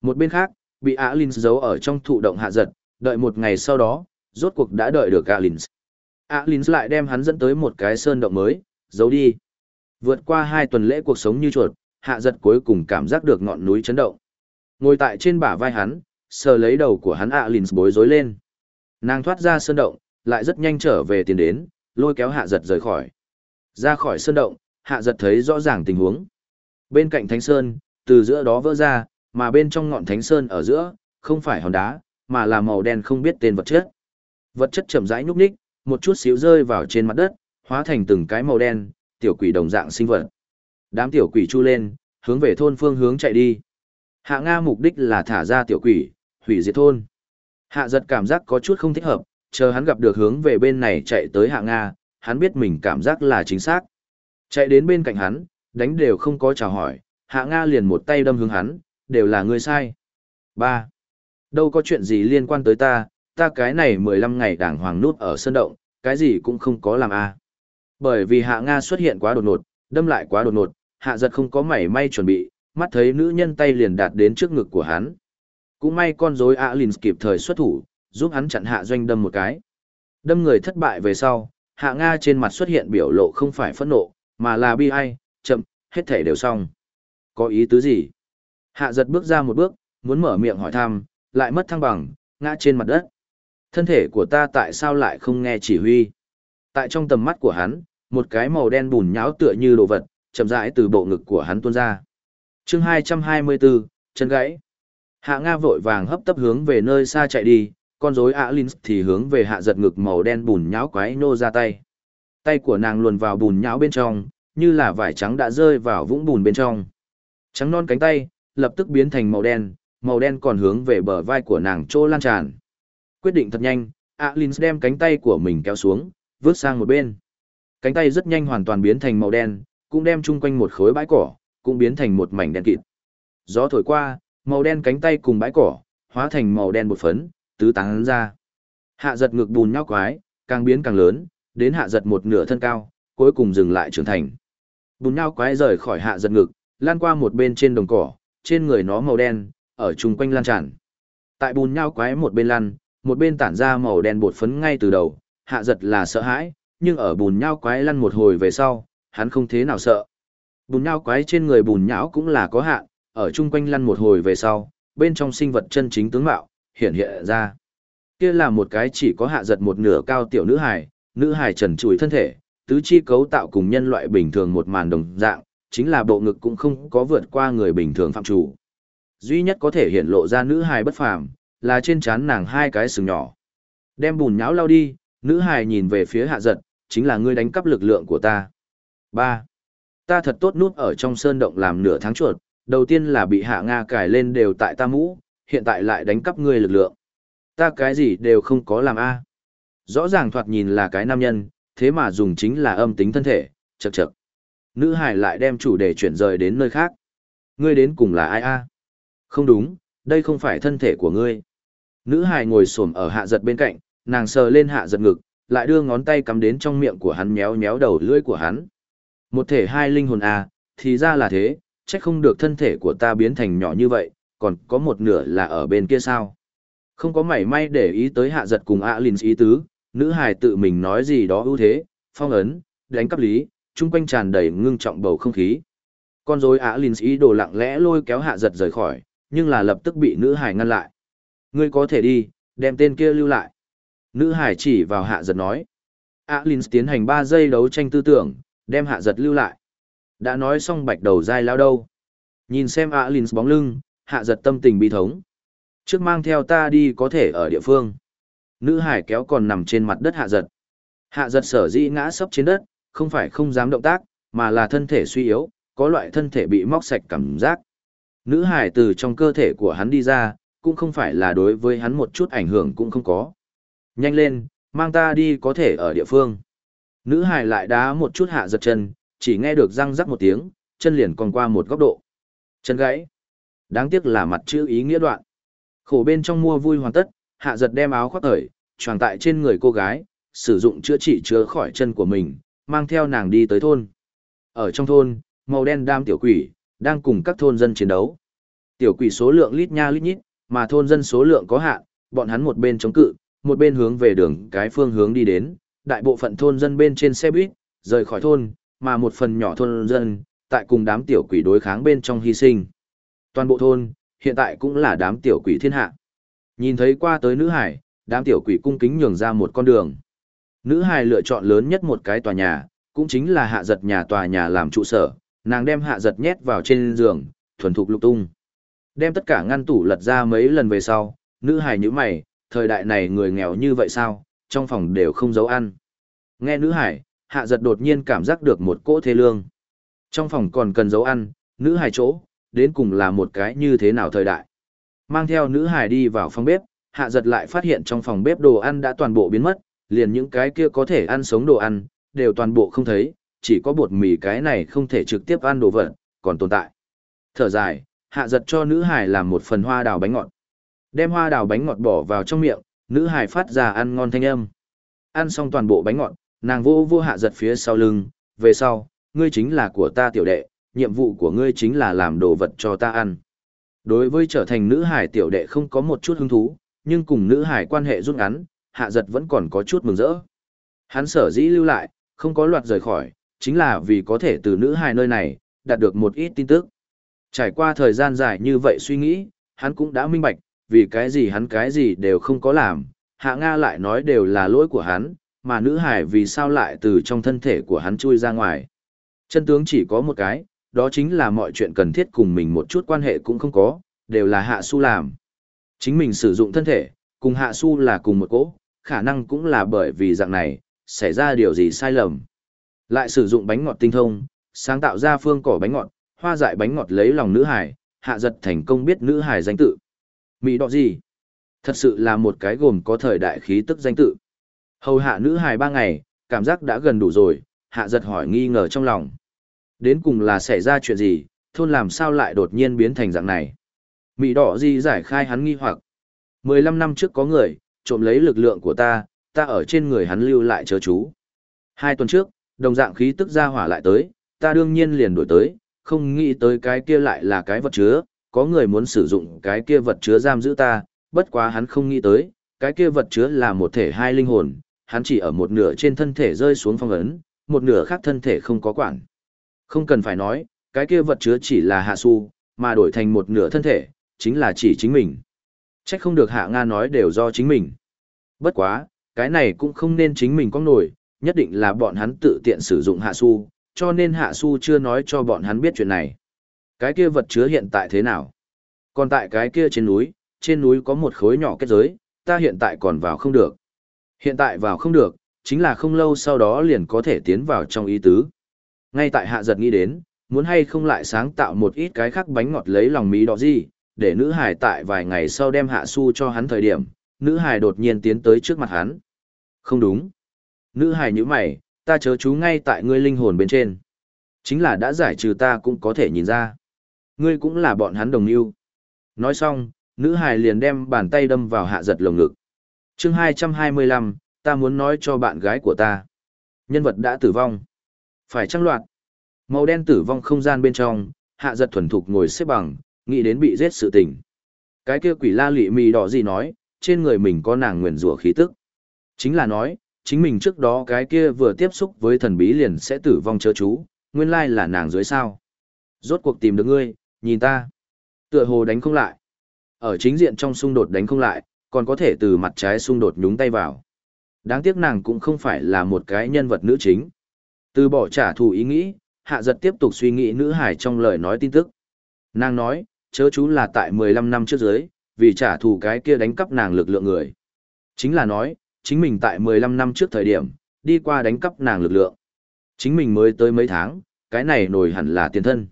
Một bên khác, bị Alins giấu ở trong thụ động hạ giật, đợi một ngày sau đó, rốt cuộc đã đợi được Alins. Alins lại đem hắn dẫn tới một cái sơn động mới, giấu đi. Vượt qua hai tuần lễ cuộc sống như chuột, hạ giật cuối cùng cảm giác được ngọn núi chấn động. Ngồi tại trên bả vai hắn, sờ lấy đầu của hắn ạ lìn bối rối lên. Nàng thoát ra sơn động, lại rất nhanh trở về tiền đến, lôi kéo hạ giật rời khỏi. Ra khỏi sơn động, hạ giật thấy rõ ràng tình huống. Bên cạnh thánh sơn, từ giữa đó vỡ ra, mà bên trong ngọn thánh sơn ở giữa, không phải hòn đá, mà là màu đen không biết tên vật chất. Vật chất chậm rãi nhúc ních, một chút xíu rơi vào trên mặt đất, hóa thành từng cái màu đen, tiểu quỷ đồng dạng sinh vật. Đám tiểu quỷ chu lên, hướng về thôn phương hướng chạy đi. Hạ Nga mục đích là thả ra tiểu quỷ, hủy diệt thôn. Hạ giật cảm giác có chút không thích hợp, chờ hắn gặp được hướng về bên này chạy tới Hạ Nga, hắn biết mình cảm giác là chính xác. Chạy đến bên cạnh hắn, đánh đều không có chào hỏi, Hạ Nga liền một tay đâm hướng hắn, đều là người sai. 3. Đâu có chuyện gì liên quan tới ta, ta cái này 15 ngày đàng hoàng nút ở sân động, cái gì cũng không có làm a. Bởi vì Hạ Nga xuất hiện quá đột ngột, đâm lại quá đột ngột, Hạ giật không có mảy may chuẩn bị, mắt thấy nữ nhân tay liền đạt đến trước ngực của hắn. Cũng may con rối Alin kịp thời xuất thủ, giúp hắn chặn Hạ Doanh đâm một cái. Đâm người thất bại về sau, Hạ Nga trên mặt xuất hiện biểu lộ không phải phẫn nộ, mà là bi ai, chậm, hết thể đều xong. Có ý tứ gì? Hạ giật bước ra một bước, muốn mở miệng hỏi thăm, lại mất thăng bằng, ngã trên mặt đất. Thân thể của ta tại sao lại không nghe chỉ huy? Tại trong tầm mắt của hắn, một cái màu đen bùn nhão tựa như đồ vật, chậm rãi từ bộ ngực của hắn tuôn ra. chương 224, chân gãy. Hạ Nga vội vàng hấp tấp hướng về nơi xa chạy đi, con rối Alins thì hướng về hạ giật ngực màu đen bùn nhão quái nô ra tay. Tay của nàng luồn vào bùn nhão bên trong, như là vải trắng đã rơi vào vũng bùn bên trong. Trắng non cánh tay, lập tức biến thành màu đen, màu đen còn hướng về bờ vai của nàng trô lan tràn. Quyết định thật nhanh, Alins đem cánh tay của mình kéo xuống, vứt sang một bên. Cánh tay rất nhanh hoàn toàn biến thành màu đen, cũng đem chung quanh một khối bãi cỏ, cũng biến thành một mảnh đen kịt. Gió thổi qua, màu đen cánh tay cùng bãi cỏ, hóa thành màu đen bột phấn, tứ tán ra. Hạ giật ngực bùn nhóc quái, càng biến càng lớn, đến hạ giật một nửa thân cao, cuối cùng dừng lại trưởng thành. Bùn nhóc quái rời khỏi hạ giật ngực, lan qua một bên trên đồng cỏ, trên người nó màu đen, ở chung quanh lan tràn. Tại bùn nhóc quái một bên lăn, một bên tản ra màu đen bột phấn ngay từ đầu, hạ giật là sợ hãi, nhưng ở bùn nhão quái lăn một hồi về sau, hắn không thế nào sợ. Bùn nhão quái trên người bùn nhão cũng là có hạn, ở chung quanh lăn một hồi về sau, bên trong sinh vật chân chính tướng mạo, hiện hiện ra. Kia là một cái chỉ có hạ giật một nửa cao tiểu nữ hài, nữ hài trần trụi thân thể, tứ chi cấu tạo cùng nhân loại bình thường một màn đồng dạng, chính là bộ ngực cũng không có vượt qua người bình thường phạm chủ. Duy nhất có thể hiện lộ ra nữ hài bất phàm, là trên trán nàng hai cái sừng nhỏ. Đem bùn nhão lao đi, nữ hài nhìn về phía hạ giật, chính là ngươi đánh cắp lực lượng của ta. 3. Ta thật tốt nút ở trong sơn động làm nửa tháng chuột, đầu tiên là bị hạ Nga cài lên đều tại ta mũ, hiện tại lại đánh cắp ngươi lực lượng. Ta cái gì đều không có làm a. Rõ ràng thoạt nhìn là cái nam nhân, thế mà dùng chính là âm tính thân thể, chậc chậc. Nữ hải lại đem chủ đề chuyển rời đến nơi khác. Ngươi đến cùng là ai a? Không đúng, đây không phải thân thể của ngươi. Nữ hải ngồi xổm ở hạ giật bên cạnh, nàng sờ lên hạ giật ngực, lại đưa ngón tay cắm đến trong miệng của hắn méo méo đầu lưỡi của hắn. Một thể hai linh hồn à, thì ra là thế, chắc không được thân thể của ta biến thành nhỏ như vậy, còn có một nửa là ở bên kia sao. Không có mảy may để ý tới hạ giật cùng ạ linh ý tứ, nữ hài tự mình nói gì đó ưu thế, phong ấn, đánh cắp lý, chung quanh tràn đầy ngưng trọng bầu không khí. Con rối ạ linh ý đồ lặng lẽ lôi kéo hạ giật rời khỏi, nhưng là lập tức bị nữ hài ngăn lại. Ngươi có thể đi, đem tên kia lưu lại. Nữ hải chỉ vào hạ giật nói. Alin tiến hành 3 giây đấu tranh tư tưởng, đem hạ giật lưu lại. Đã nói xong bạch đầu dai lao đâu. Nhìn xem Alin bóng lưng, hạ giật tâm tình bi thống. Trước mang theo ta đi có thể ở địa phương. Nữ hải kéo còn nằm trên mặt đất hạ giật. Hạ giật sở dĩ ngã sấp trên đất, không phải không dám động tác, mà là thân thể suy yếu, có loại thân thể bị móc sạch cảm giác. Nữ hải từ trong cơ thể của hắn đi ra, cũng không phải là đối với hắn một chút ảnh hưởng cũng không có. Nhanh lên, mang ta đi có thể ở địa phương. Nữ hải lại đá một chút hạ giật chân, chỉ nghe được răng rắc một tiếng, chân liền còn qua một góc độ. Chân gãy. Đáng tiếc là mặt chữ ý nghĩa đoạn. Khổ bên trong mua vui hoàn tất, hạ giật đem áo khoác thời, tròn tại trên người cô gái, sử dụng chữa trị chữa khỏi chân của mình, mang theo nàng đi tới thôn. Ở trong thôn, màu đen đam tiểu quỷ, đang cùng các thôn dân chiến đấu. Tiểu quỷ số lượng lít nha lít nhít, mà thôn dân số lượng có hạn, bọn hắn một bên chống cự, một bên hướng về đường cái phương hướng đi đến, đại bộ phận thôn dân bên trên xe buýt, rời khỏi thôn, mà một phần nhỏ thôn dân, tại cùng đám tiểu quỷ đối kháng bên trong hy sinh. Toàn bộ thôn, hiện tại cũng là đám tiểu quỷ thiên hạ. Nhìn thấy qua tới nữ hải, đám tiểu quỷ cung kính nhường ra một con đường. Nữ hải lựa chọn lớn nhất một cái tòa nhà, cũng chính là hạ giật nhà tòa nhà làm trụ sở, nàng đem hạ giật nhét vào trên giường, thuần thục lục tung. Đem tất cả ngăn tủ lật ra mấy lần về sau, nữ hải như mày, thời đại này người nghèo như vậy sao, trong phòng đều không giấu ăn. Nghe nữ hải, hạ giật đột nhiên cảm giác được một cỗ thế lương. Trong phòng còn cần dấu ăn, nữ hài chỗ, đến cùng là một cái như thế nào thời đại. Mang theo nữ hài đi vào phòng bếp, hạ giật lại phát hiện trong phòng bếp đồ ăn đã toàn bộ biến mất, liền những cái kia có thể ăn sống đồ ăn, đều toàn bộ không thấy, chỉ có bột mì cái này không thể trực tiếp ăn đồ vật, còn tồn tại. Thở dài, hạ giật cho nữ hải làm một phần hoa đào bánh ngọt. Đem hoa đào bánh ngọt bỏ vào trong miệng, nữ hải phát ra ăn ngon thanh âm. Ăn xong toàn bộ bánh ngọt, nàng vô vô hạ giật phía sau lưng, về sau, ngươi chính là của ta tiểu đệ, nhiệm vụ của ngươi chính là làm đồ vật cho ta ăn. Đối với trở thành nữ hải tiểu đệ không có một chút hứng thú, nhưng cùng nữ hải quan hệ rút ngắn, hạ giật vẫn còn có chút mừng rỡ. Hắn sở dĩ lưu lại, không có loạt rời khỏi, chính là vì có thể từ nữ hải nơi này, đạt được một ít tin tức. Trải qua thời gian dài như vậy suy nghĩ, hắn cũng đã minh bạch, vì cái gì hắn cái gì đều không có làm, hạ Nga lại nói đều là lỗi của hắn, mà nữ hải vì sao lại từ trong thân thể của hắn chui ra ngoài. Chân tướng chỉ có một cái, đó chính là mọi chuyện cần thiết cùng mình một chút quan hệ cũng không có, đều là hạ su làm. Chính mình sử dụng thân thể, cùng hạ su là cùng một cỗ, khả năng cũng là bởi vì dạng này, xảy ra điều gì sai lầm. Lại sử dụng bánh ngọt tinh thông, sáng tạo ra phương cỏ bánh ngọt, hoa dại bánh ngọt lấy lòng nữ hải, hạ giật thành công biết nữ hải danh tự. Mỹ đọ gì? Thật sự là một cái gồm có thời đại khí tức danh tự. Hầu hạ nữ hài ba ngày, cảm giác đã gần đủ rồi, hạ giật hỏi nghi ngờ trong lòng. Đến cùng là xảy ra chuyện gì, thôn làm sao lại đột nhiên biến thành dạng này. Mỹ đỏ gì giải khai hắn nghi hoặc. 15 năm trước có người, trộm lấy lực lượng của ta, ta ở trên người hắn lưu lại chớ chú. Hai tuần trước, đồng dạng khí tức ra hỏa lại tới, ta đương nhiên liền đổi tới, không nghĩ tới cái kia lại là cái vật chứa, có người muốn sử dụng cái kia vật chứa giam giữ ta, bất quá hắn không nghĩ tới, cái kia vật chứa là một thể hai linh hồn, hắn chỉ ở một nửa trên thân thể rơi xuống phong ấn, một nửa khác thân thể không có quản. Không cần phải nói, cái kia vật chứa chỉ là hạ su, mà đổi thành một nửa thân thể, chính là chỉ chính mình. Trách không được hạ Nga nói đều do chính mình. Bất quá, cái này cũng không nên chính mình có nổi, nhất định là bọn hắn tự tiện sử dụng hạ su, cho nên hạ su chưa nói cho bọn hắn biết chuyện này. Cái kia vật chứa hiện tại thế nào? Còn tại cái kia trên núi, trên núi có một khối nhỏ kết giới, ta hiện tại còn vào không được. Hiện tại vào không được, chính là không lâu sau đó liền có thể tiến vào trong ý tứ. Ngay tại hạ giật nghĩ đến, muốn hay không lại sáng tạo một ít cái khác bánh ngọt lấy lòng mỹ đỏ gì, để nữ hải tại vài ngày sau đem hạ su cho hắn thời điểm, nữ hải đột nhiên tiến tới trước mặt hắn. Không đúng. Nữ hải như mày, ta chớ chú ngay tại ngươi linh hồn bên trên. Chính là đã giải trừ ta cũng có thể nhìn ra. Ngươi cũng là bọn hắn đồng yêu. Nói xong, nữ hải liền đem bàn tay đâm vào hạ giật lồng ngực chương 225, ta muốn nói cho bạn gái của ta. Nhân vật đã tử vong. Phải trăng loạt. Màu đen tử vong không gian bên trong, hạ giật thuần thục ngồi xếp bằng, nghĩ đến bị giết sự tình. Cái kia quỷ la lị mì đỏ gì nói, trên người mình có nàng nguyền rủa khí tức. Chính là nói, chính mình trước đó cái kia vừa tiếp xúc với thần bí liền sẽ tử vong chớ chú, nguyên lai là nàng dưới sao. Rốt cuộc tìm được ngươi, nhìn ta. Tựa hồ đánh không lại. Ở chính diện trong xung đột đánh không lại, còn có thể từ mặt trái xung đột nhúng tay vào. Đáng tiếc nàng cũng không phải là một cái nhân vật nữ chính. Từ bỏ trả thù ý nghĩ, hạ giật tiếp tục suy nghĩ nữ hải trong lời nói tin tức. Nàng nói, chớ chú là tại 15 năm trước dưới, vì trả thù cái kia đánh cắp nàng lực lượng người. Chính là nói, chính mình tại 15 năm trước thời điểm, đi qua đánh cắp nàng lực lượng. Chính mình mới tới mấy tháng, cái này nổi hẳn là tiền thân.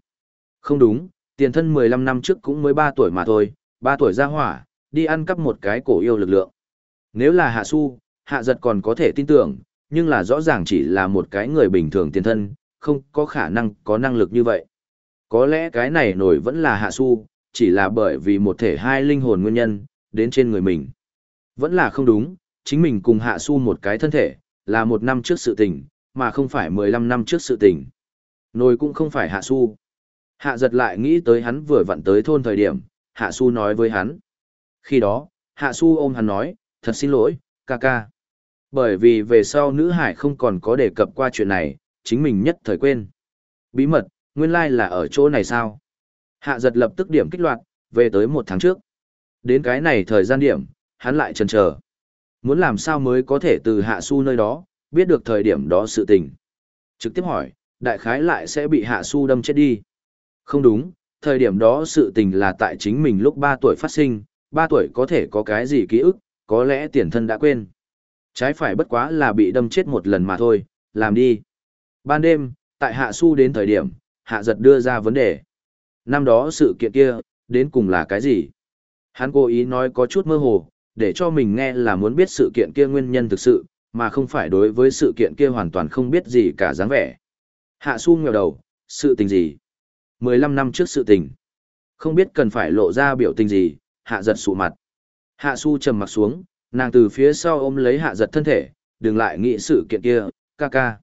Không đúng, tiền thân 15 năm trước cũng mới 3 tuổi mà thôi, 3 tuổi ra hỏa, đi ăn cắp một cái cổ yêu lực lượng. Nếu là hạ su, hạ giật còn có thể tin tưởng, nhưng là rõ ràng chỉ là một cái người bình thường tiền thân, không có khả năng có năng lực như vậy. Có lẽ cái này nổi vẫn là hạ su, chỉ là bởi vì một thể hai linh hồn nguyên nhân, đến trên người mình. Vẫn là không đúng, chính mình cùng hạ su một cái thân thể, là một năm trước sự tình, mà không phải 15 năm trước sự tình. Nồi cũng không phải hạ su. Hạ giật lại nghĩ tới hắn vừa vặn tới thôn thời điểm, hạ su nói với hắn. Khi đó, hạ su ôm hắn nói, thật xin lỗi, ca ca. Bởi vì về sau nữ hải không còn có đề cập qua chuyện này, chính mình nhất thời quên. Bí mật, nguyên lai là ở chỗ này sao? Hạ giật lập tức điểm kích loạt, về tới một tháng trước. Đến cái này thời gian điểm, hắn lại chần chờ Muốn làm sao mới có thể từ hạ su nơi đó, biết được thời điểm đó sự tình. Trực tiếp hỏi, đại khái lại sẽ bị hạ su đâm chết đi. Không đúng, thời điểm đó sự tình là tại chính mình lúc 3 tuổi phát sinh, Ba tuổi có thể có cái gì ký ức, có lẽ tiền thân đã quên. Trái phải bất quá là bị đâm chết một lần mà thôi, làm đi. Ban đêm, tại hạ su đến thời điểm, hạ giật đưa ra vấn đề. Năm đó sự kiện kia, đến cùng là cái gì? Hắn cố ý nói có chút mơ hồ, để cho mình nghe là muốn biết sự kiện kia nguyên nhân thực sự, mà không phải đối với sự kiện kia hoàn toàn không biết gì cả dáng vẻ. Hạ su nghèo đầu, sự tình gì? 15 năm trước sự tình. Không biết cần phải lộ ra biểu tình gì, hạ giật sụ mặt. Hạ su trầm mặt xuống, nàng từ phía sau ôm lấy hạ giật thân thể, đừng lại nghĩ sự kiện kia, ca ca.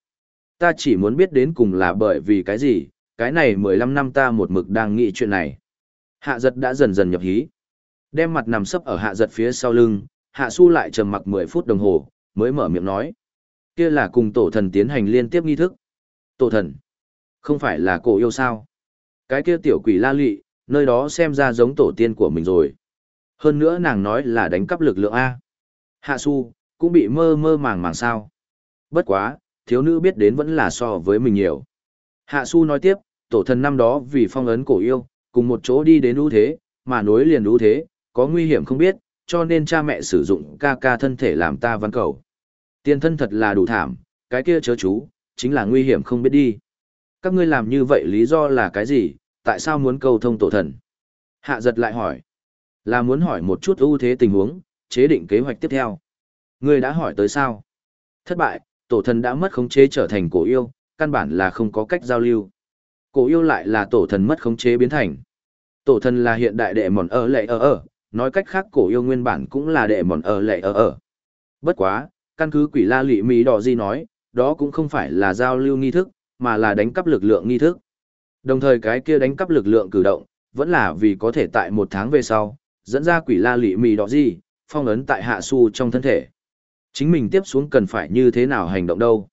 Ta chỉ muốn biết đến cùng là bởi vì cái gì, cái này 15 năm ta một mực đang nghĩ chuyện này. Hạ giật đã dần dần nhập hí. Đem mặt nằm sấp ở hạ giật phía sau lưng, hạ su lại trầm mặc 10 phút đồng hồ, mới mở miệng nói. Kia là cùng tổ thần tiến hành liên tiếp nghi thức. Tổ thần? Không phải là cổ yêu sao? Cái kia tiểu quỷ la lị, nơi đó xem ra giống tổ tiên của mình rồi. Hơn nữa nàng nói là đánh cắp lực lượng A. Hạ su, cũng bị mơ mơ màng màng sao. Bất quá, thiếu nữ biết đến vẫn là so với mình nhiều. Hạ su nói tiếp, tổ thần năm đó vì phong ấn cổ yêu, cùng một chỗ đi đến ưu thế, mà nối liền ưu thế, có nguy hiểm không biết, cho nên cha mẹ sử dụng ca ca thân thể làm ta văn cầu. Tiền thân thật là đủ thảm, cái kia chớ chú, chính là nguy hiểm không biết đi. Các ngươi làm như vậy lý do là cái gì, tại sao muốn cầu thông tổ thần? Hạ giật lại hỏi. Là muốn hỏi một chút ưu thế tình huống, chế định kế hoạch tiếp theo. Ngươi đã hỏi tới sao? Thất bại, tổ thần đã mất khống chế trở thành cổ yêu, căn bản là không có cách giao lưu. Cổ yêu lại là tổ thần mất khống chế biến thành. Tổ thần là hiện đại đệ mòn ở lệ ở ở, nói cách khác cổ yêu nguyên bản cũng là đệ mòn ở lệ ở ở. Bất quá, căn cứ quỷ la lụy mỹ đỏ di nói, đó cũng không phải là giao lưu nghi thức, mà là đánh cắp lực lượng nghi thức. Đồng thời cái kia đánh cắp lực lượng cử động, vẫn là vì có thể tại một tháng về sau, dẫn ra quỷ la lị mì đỏ gì phong ấn tại hạ su trong thân thể. Chính mình tiếp xuống cần phải như thế nào hành động đâu.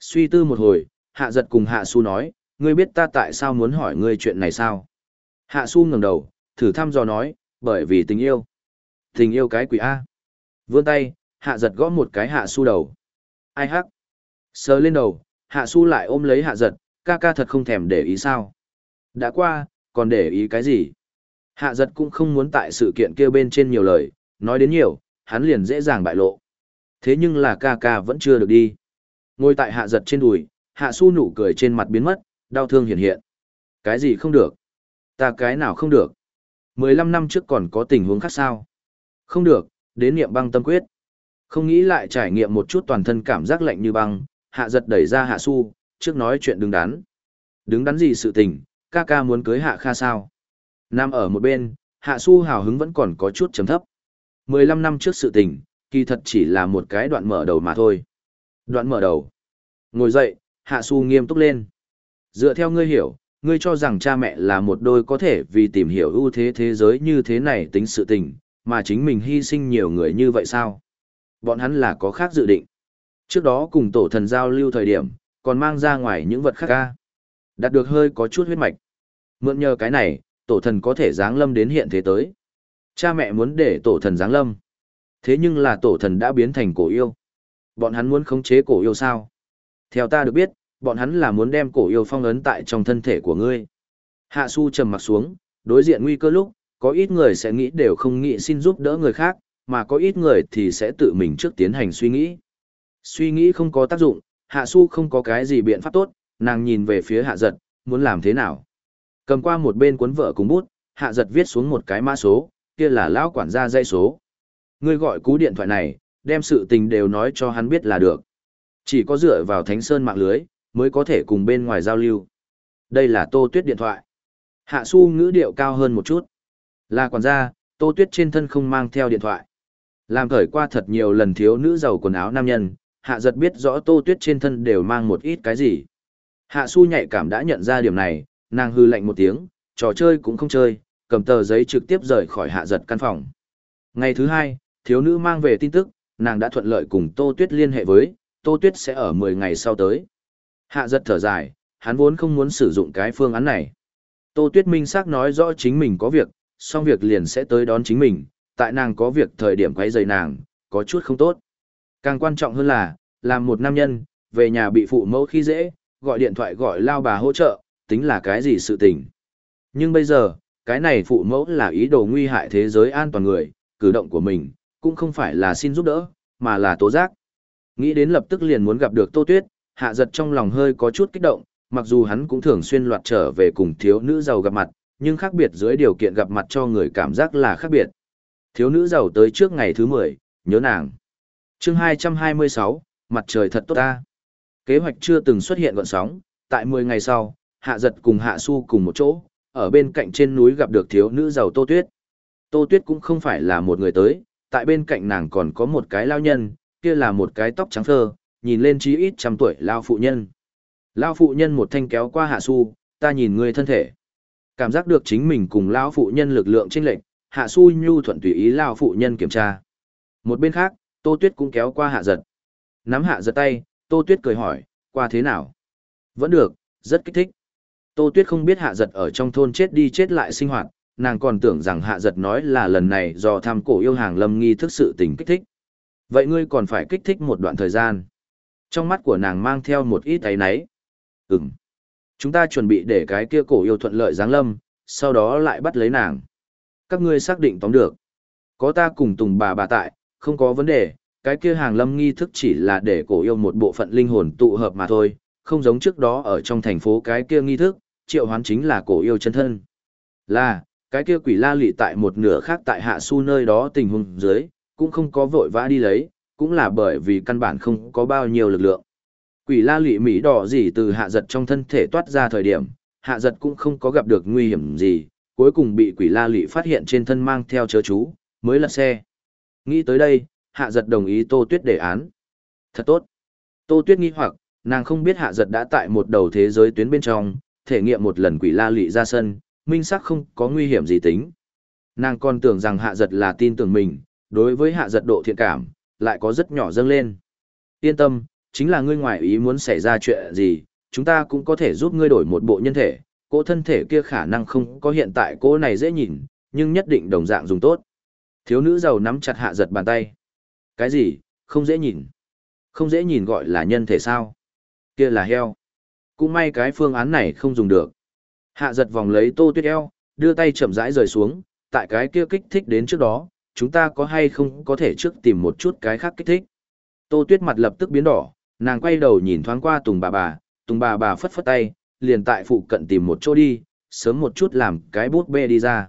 Suy tư một hồi, hạ giật cùng hạ su nói, ngươi biết ta tại sao muốn hỏi ngươi chuyện này sao? Hạ su ngẩng đầu, thử thăm dò nói, bởi vì tình yêu. Tình yêu cái quỷ A. Vươn tay, hạ giật gõ một cái hạ su đầu. Ai hắc? Sờ lên đầu, hạ su lại ôm lấy hạ giật, ca ca thật không thèm để ý sao. Đã qua, còn để ý cái gì? Hạ giật cũng không muốn tại sự kiện kia bên trên nhiều lời, nói đến nhiều, hắn liền dễ dàng bại lộ. Thế nhưng là ca ca vẫn chưa được đi. Ngồi tại hạ giật trên đùi, hạ su nụ cười trên mặt biến mất, đau thương hiện hiện. Cái gì không được? Ta cái nào không được? 15 năm trước còn có tình huống khác sao? Không được, đến niệm băng tâm quyết. Không nghĩ lại trải nghiệm một chút toàn thân cảm giác lạnh như băng, hạ giật đẩy ra hạ su, trước nói chuyện đứng đắn. Đứng đắn gì sự tình, ca ca muốn cưới hạ kha sao? Nam ở một bên, hạ su hào hứng vẫn còn có chút chấm thấp. 15 năm trước sự tình, kỳ thật chỉ là một cái đoạn mở đầu mà thôi. Đoạn mở đầu. Ngồi dậy, hạ su nghiêm túc lên. Dựa theo ngươi hiểu, ngươi cho rằng cha mẹ là một đôi có thể vì tìm hiểu ưu thế thế giới như thế này tính sự tình, mà chính mình hy sinh nhiều người như vậy sao? Bọn hắn là có khác dự định. Trước đó cùng tổ thần giao lưu thời điểm, còn mang ra ngoài những vật khác ca. Đạt được hơi có chút huyết mạch. Mượn nhờ cái này, tổ thần có thể giáng lâm đến hiện thế tới. Cha mẹ muốn để tổ thần giáng lâm. Thế nhưng là tổ thần đã biến thành cổ yêu. Bọn hắn muốn khống chế cổ yêu sao? Theo ta được biết, bọn hắn là muốn đem cổ yêu phong ấn tại trong thân thể của ngươi. Hạ su trầm mặt xuống, đối diện nguy cơ lúc, có ít người sẽ nghĩ đều không nghĩ xin giúp đỡ người khác, mà có ít người thì sẽ tự mình trước tiến hành suy nghĩ. Suy nghĩ không có tác dụng, hạ su không có cái gì biện pháp tốt, nàng nhìn về phía hạ giật, muốn làm thế nào. Cầm qua một bên cuốn vợ cùng bút, hạ giật viết xuống một cái mã số, kia là lão quản gia dây số. Ngươi gọi cú điện thoại này, đem sự tình đều nói cho hắn biết là được. Chỉ có dựa vào Thánh Sơn mạng lưới, mới có thể cùng bên ngoài giao lưu. Đây là Tô Tuyết điện thoại. Hạ Su ngữ điệu cao hơn một chút. Là quản gia, Tô Tuyết trên thân không mang theo điện thoại. Làm khởi qua thật nhiều lần thiếu nữ giàu quần áo nam nhân, Hạ giật biết rõ Tô Tuyết trên thân đều mang một ít cái gì. Hạ Su nhạy cảm đã nhận ra điểm này, nàng hư lạnh một tiếng, trò chơi cũng không chơi, cầm tờ giấy trực tiếp rời khỏi hạ giật căn phòng. Ngày thứ hai, thiếu nữ mang về tin tức, nàng đã thuận lợi cùng Tô Tuyết liên hệ với, Tô Tuyết sẽ ở 10 ngày sau tới. Hạ giật thở dài, hắn vốn không muốn sử dụng cái phương án này. Tô Tuyết minh xác nói rõ chính mình có việc, xong việc liền sẽ tới đón chính mình, tại nàng có việc thời điểm quay dày nàng, có chút không tốt. Càng quan trọng hơn là, làm một nam nhân, về nhà bị phụ mẫu khi dễ, gọi điện thoại gọi lao bà hỗ trợ, tính là cái gì sự tình. Nhưng bây giờ, cái này phụ mẫu là ý đồ nguy hại thế giới an toàn người, cử động của mình, cũng không phải là xin giúp đỡ, mà là tố giác. Nghĩ đến lập tức liền muốn gặp được Tô Tuyết, hạ giật trong lòng hơi có chút kích động, mặc dù hắn cũng thường xuyên loạt trở về cùng thiếu nữ giàu gặp mặt, nhưng khác biệt dưới điều kiện gặp mặt cho người cảm giác là khác biệt. Thiếu nữ giàu tới trước ngày thứ 10, nhớ nàng. chương 226, mặt trời thật tốt ta. Kế hoạch chưa từng xuất hiện gọn sóng, tại 10 ngày sau, hạ giật cùng hạ su cùng một chỗ, ở bên cạnh trên núi gặp được thiếu nữ giàu Tô Tuyết. Tô Tuyết cũng không phải là một người tới, tại bên cạnh nàng còn có một cái lao nhân, kia là một cái tóc trắng phơ, nhìn lên chí ít trăm tuổi lao phụ nhân. Lao phụ nhân một thanh kéo qua hạ su, ta nhìn người thân thể. Cảm giác được chính mình cùng lao phụ nhân lực lượng chênh lệch, hạ su nhu thuận tùy ý lao phụ nhân kiểm tra. Một bên khác, Tô Tuyết cũng kéo qua hạ giật. Nắm hạ giật tay, Tô Tuyết cười hỏi, qua thế nào? Vẫn được, rất kích thích. Tô Tuyết không biết hạ giật ở trong thôn chết đi chết lại sinh hoạt, nàng còn tưởng rằng hạ giật nói là lần này do tham cổ yêu hàng lâm nghi thức sự tình kích thích. Vậy ngươi còn phải kích thích một đoạn thời gian. Trong mắt của nàng mang theo một ít ấy náy. Ừm. Chúng ta chuẩn bị để cái kia cổ yêu thuận lợi giáng lâm, sau đó lại bắt lấy nàng. Các ngươi xác định tóm được. Có ta cùng tùng bà bà tại, không có vấn đề, cái kia hàng lâm nghi thức chỉ là để cổ yêu một bộ phận linh hồn tụ hợp mà thôi, không giống trước đó ở trong thành phố cái kia nghi thức, triệu hoán chính là cổ yêu chân thân. Là, cái kia quỷ la lị tại một nửa khác tại hạ su nơi đó tình huống dưới, cũng không có vội vã đi lấy, cũng là bởi vì căn bản không có bao nhiêu lực lượng. Quỷ la lị mỹ đỏ gì từ hạ giật trong thân thể toát ra thời điểm, hạ giật cũng không có gặp được nguy hiểm gì, cuối cùng bị quỷ la lị phát hiện trên thân mang theo chớ chú, mới lật xe. Nghĩ tới đây, hạ giật đồng ý tô tuyết đề án. Thật tốt. Tô tuyết nghi hoặc, nàng không biết hạ giật đã tại một đầu thế giới tuyến bên trong, thể nghiệm một lần quỷ la lị ra sân, minh sắc không có nguy hiểm gì tính. Nàng còn tưởng rằng hạ giật là tin tưởng mình, đối với hạ giật độ thiện cảm, lại có rất nhỏ dâng lên. Yên tâm, chính là ngươi ngoài ý muốn xảy ra chuyện gì, chúng ta cũng có thể giúp ngươi đổi một bộ nhân thể, cỗ thân thể kia khả năng không có hiện tại cỗ này dễ nhìn, nhưng nhất định đồng dạng dùng tốt. Thiếu nữ giàu nắm chặt hạ giật bàn tay. Cái gì, không dễ nhìn. Không dễ nhìn gọi là nhân thể sao. Kia là heo. Cũng may cái phương án này không dùng được. Hạ giật vòng lấy tô tuyết eo, đưa tay chậm rãi rời xuống, tại cái kia kích thích đến trước đó, chúng ta có hay không có thể trước tìm một chút cái khác kích thích. Tô tuyết mặt lập tức biến đỏ, nàng quay đầu nhìn thoáng qua tùng bà bà, tùng bà bà phất phất tay, liền tại phụ cận tìm một chỗ đi, sớm một chút làm cái bút bê đi ra.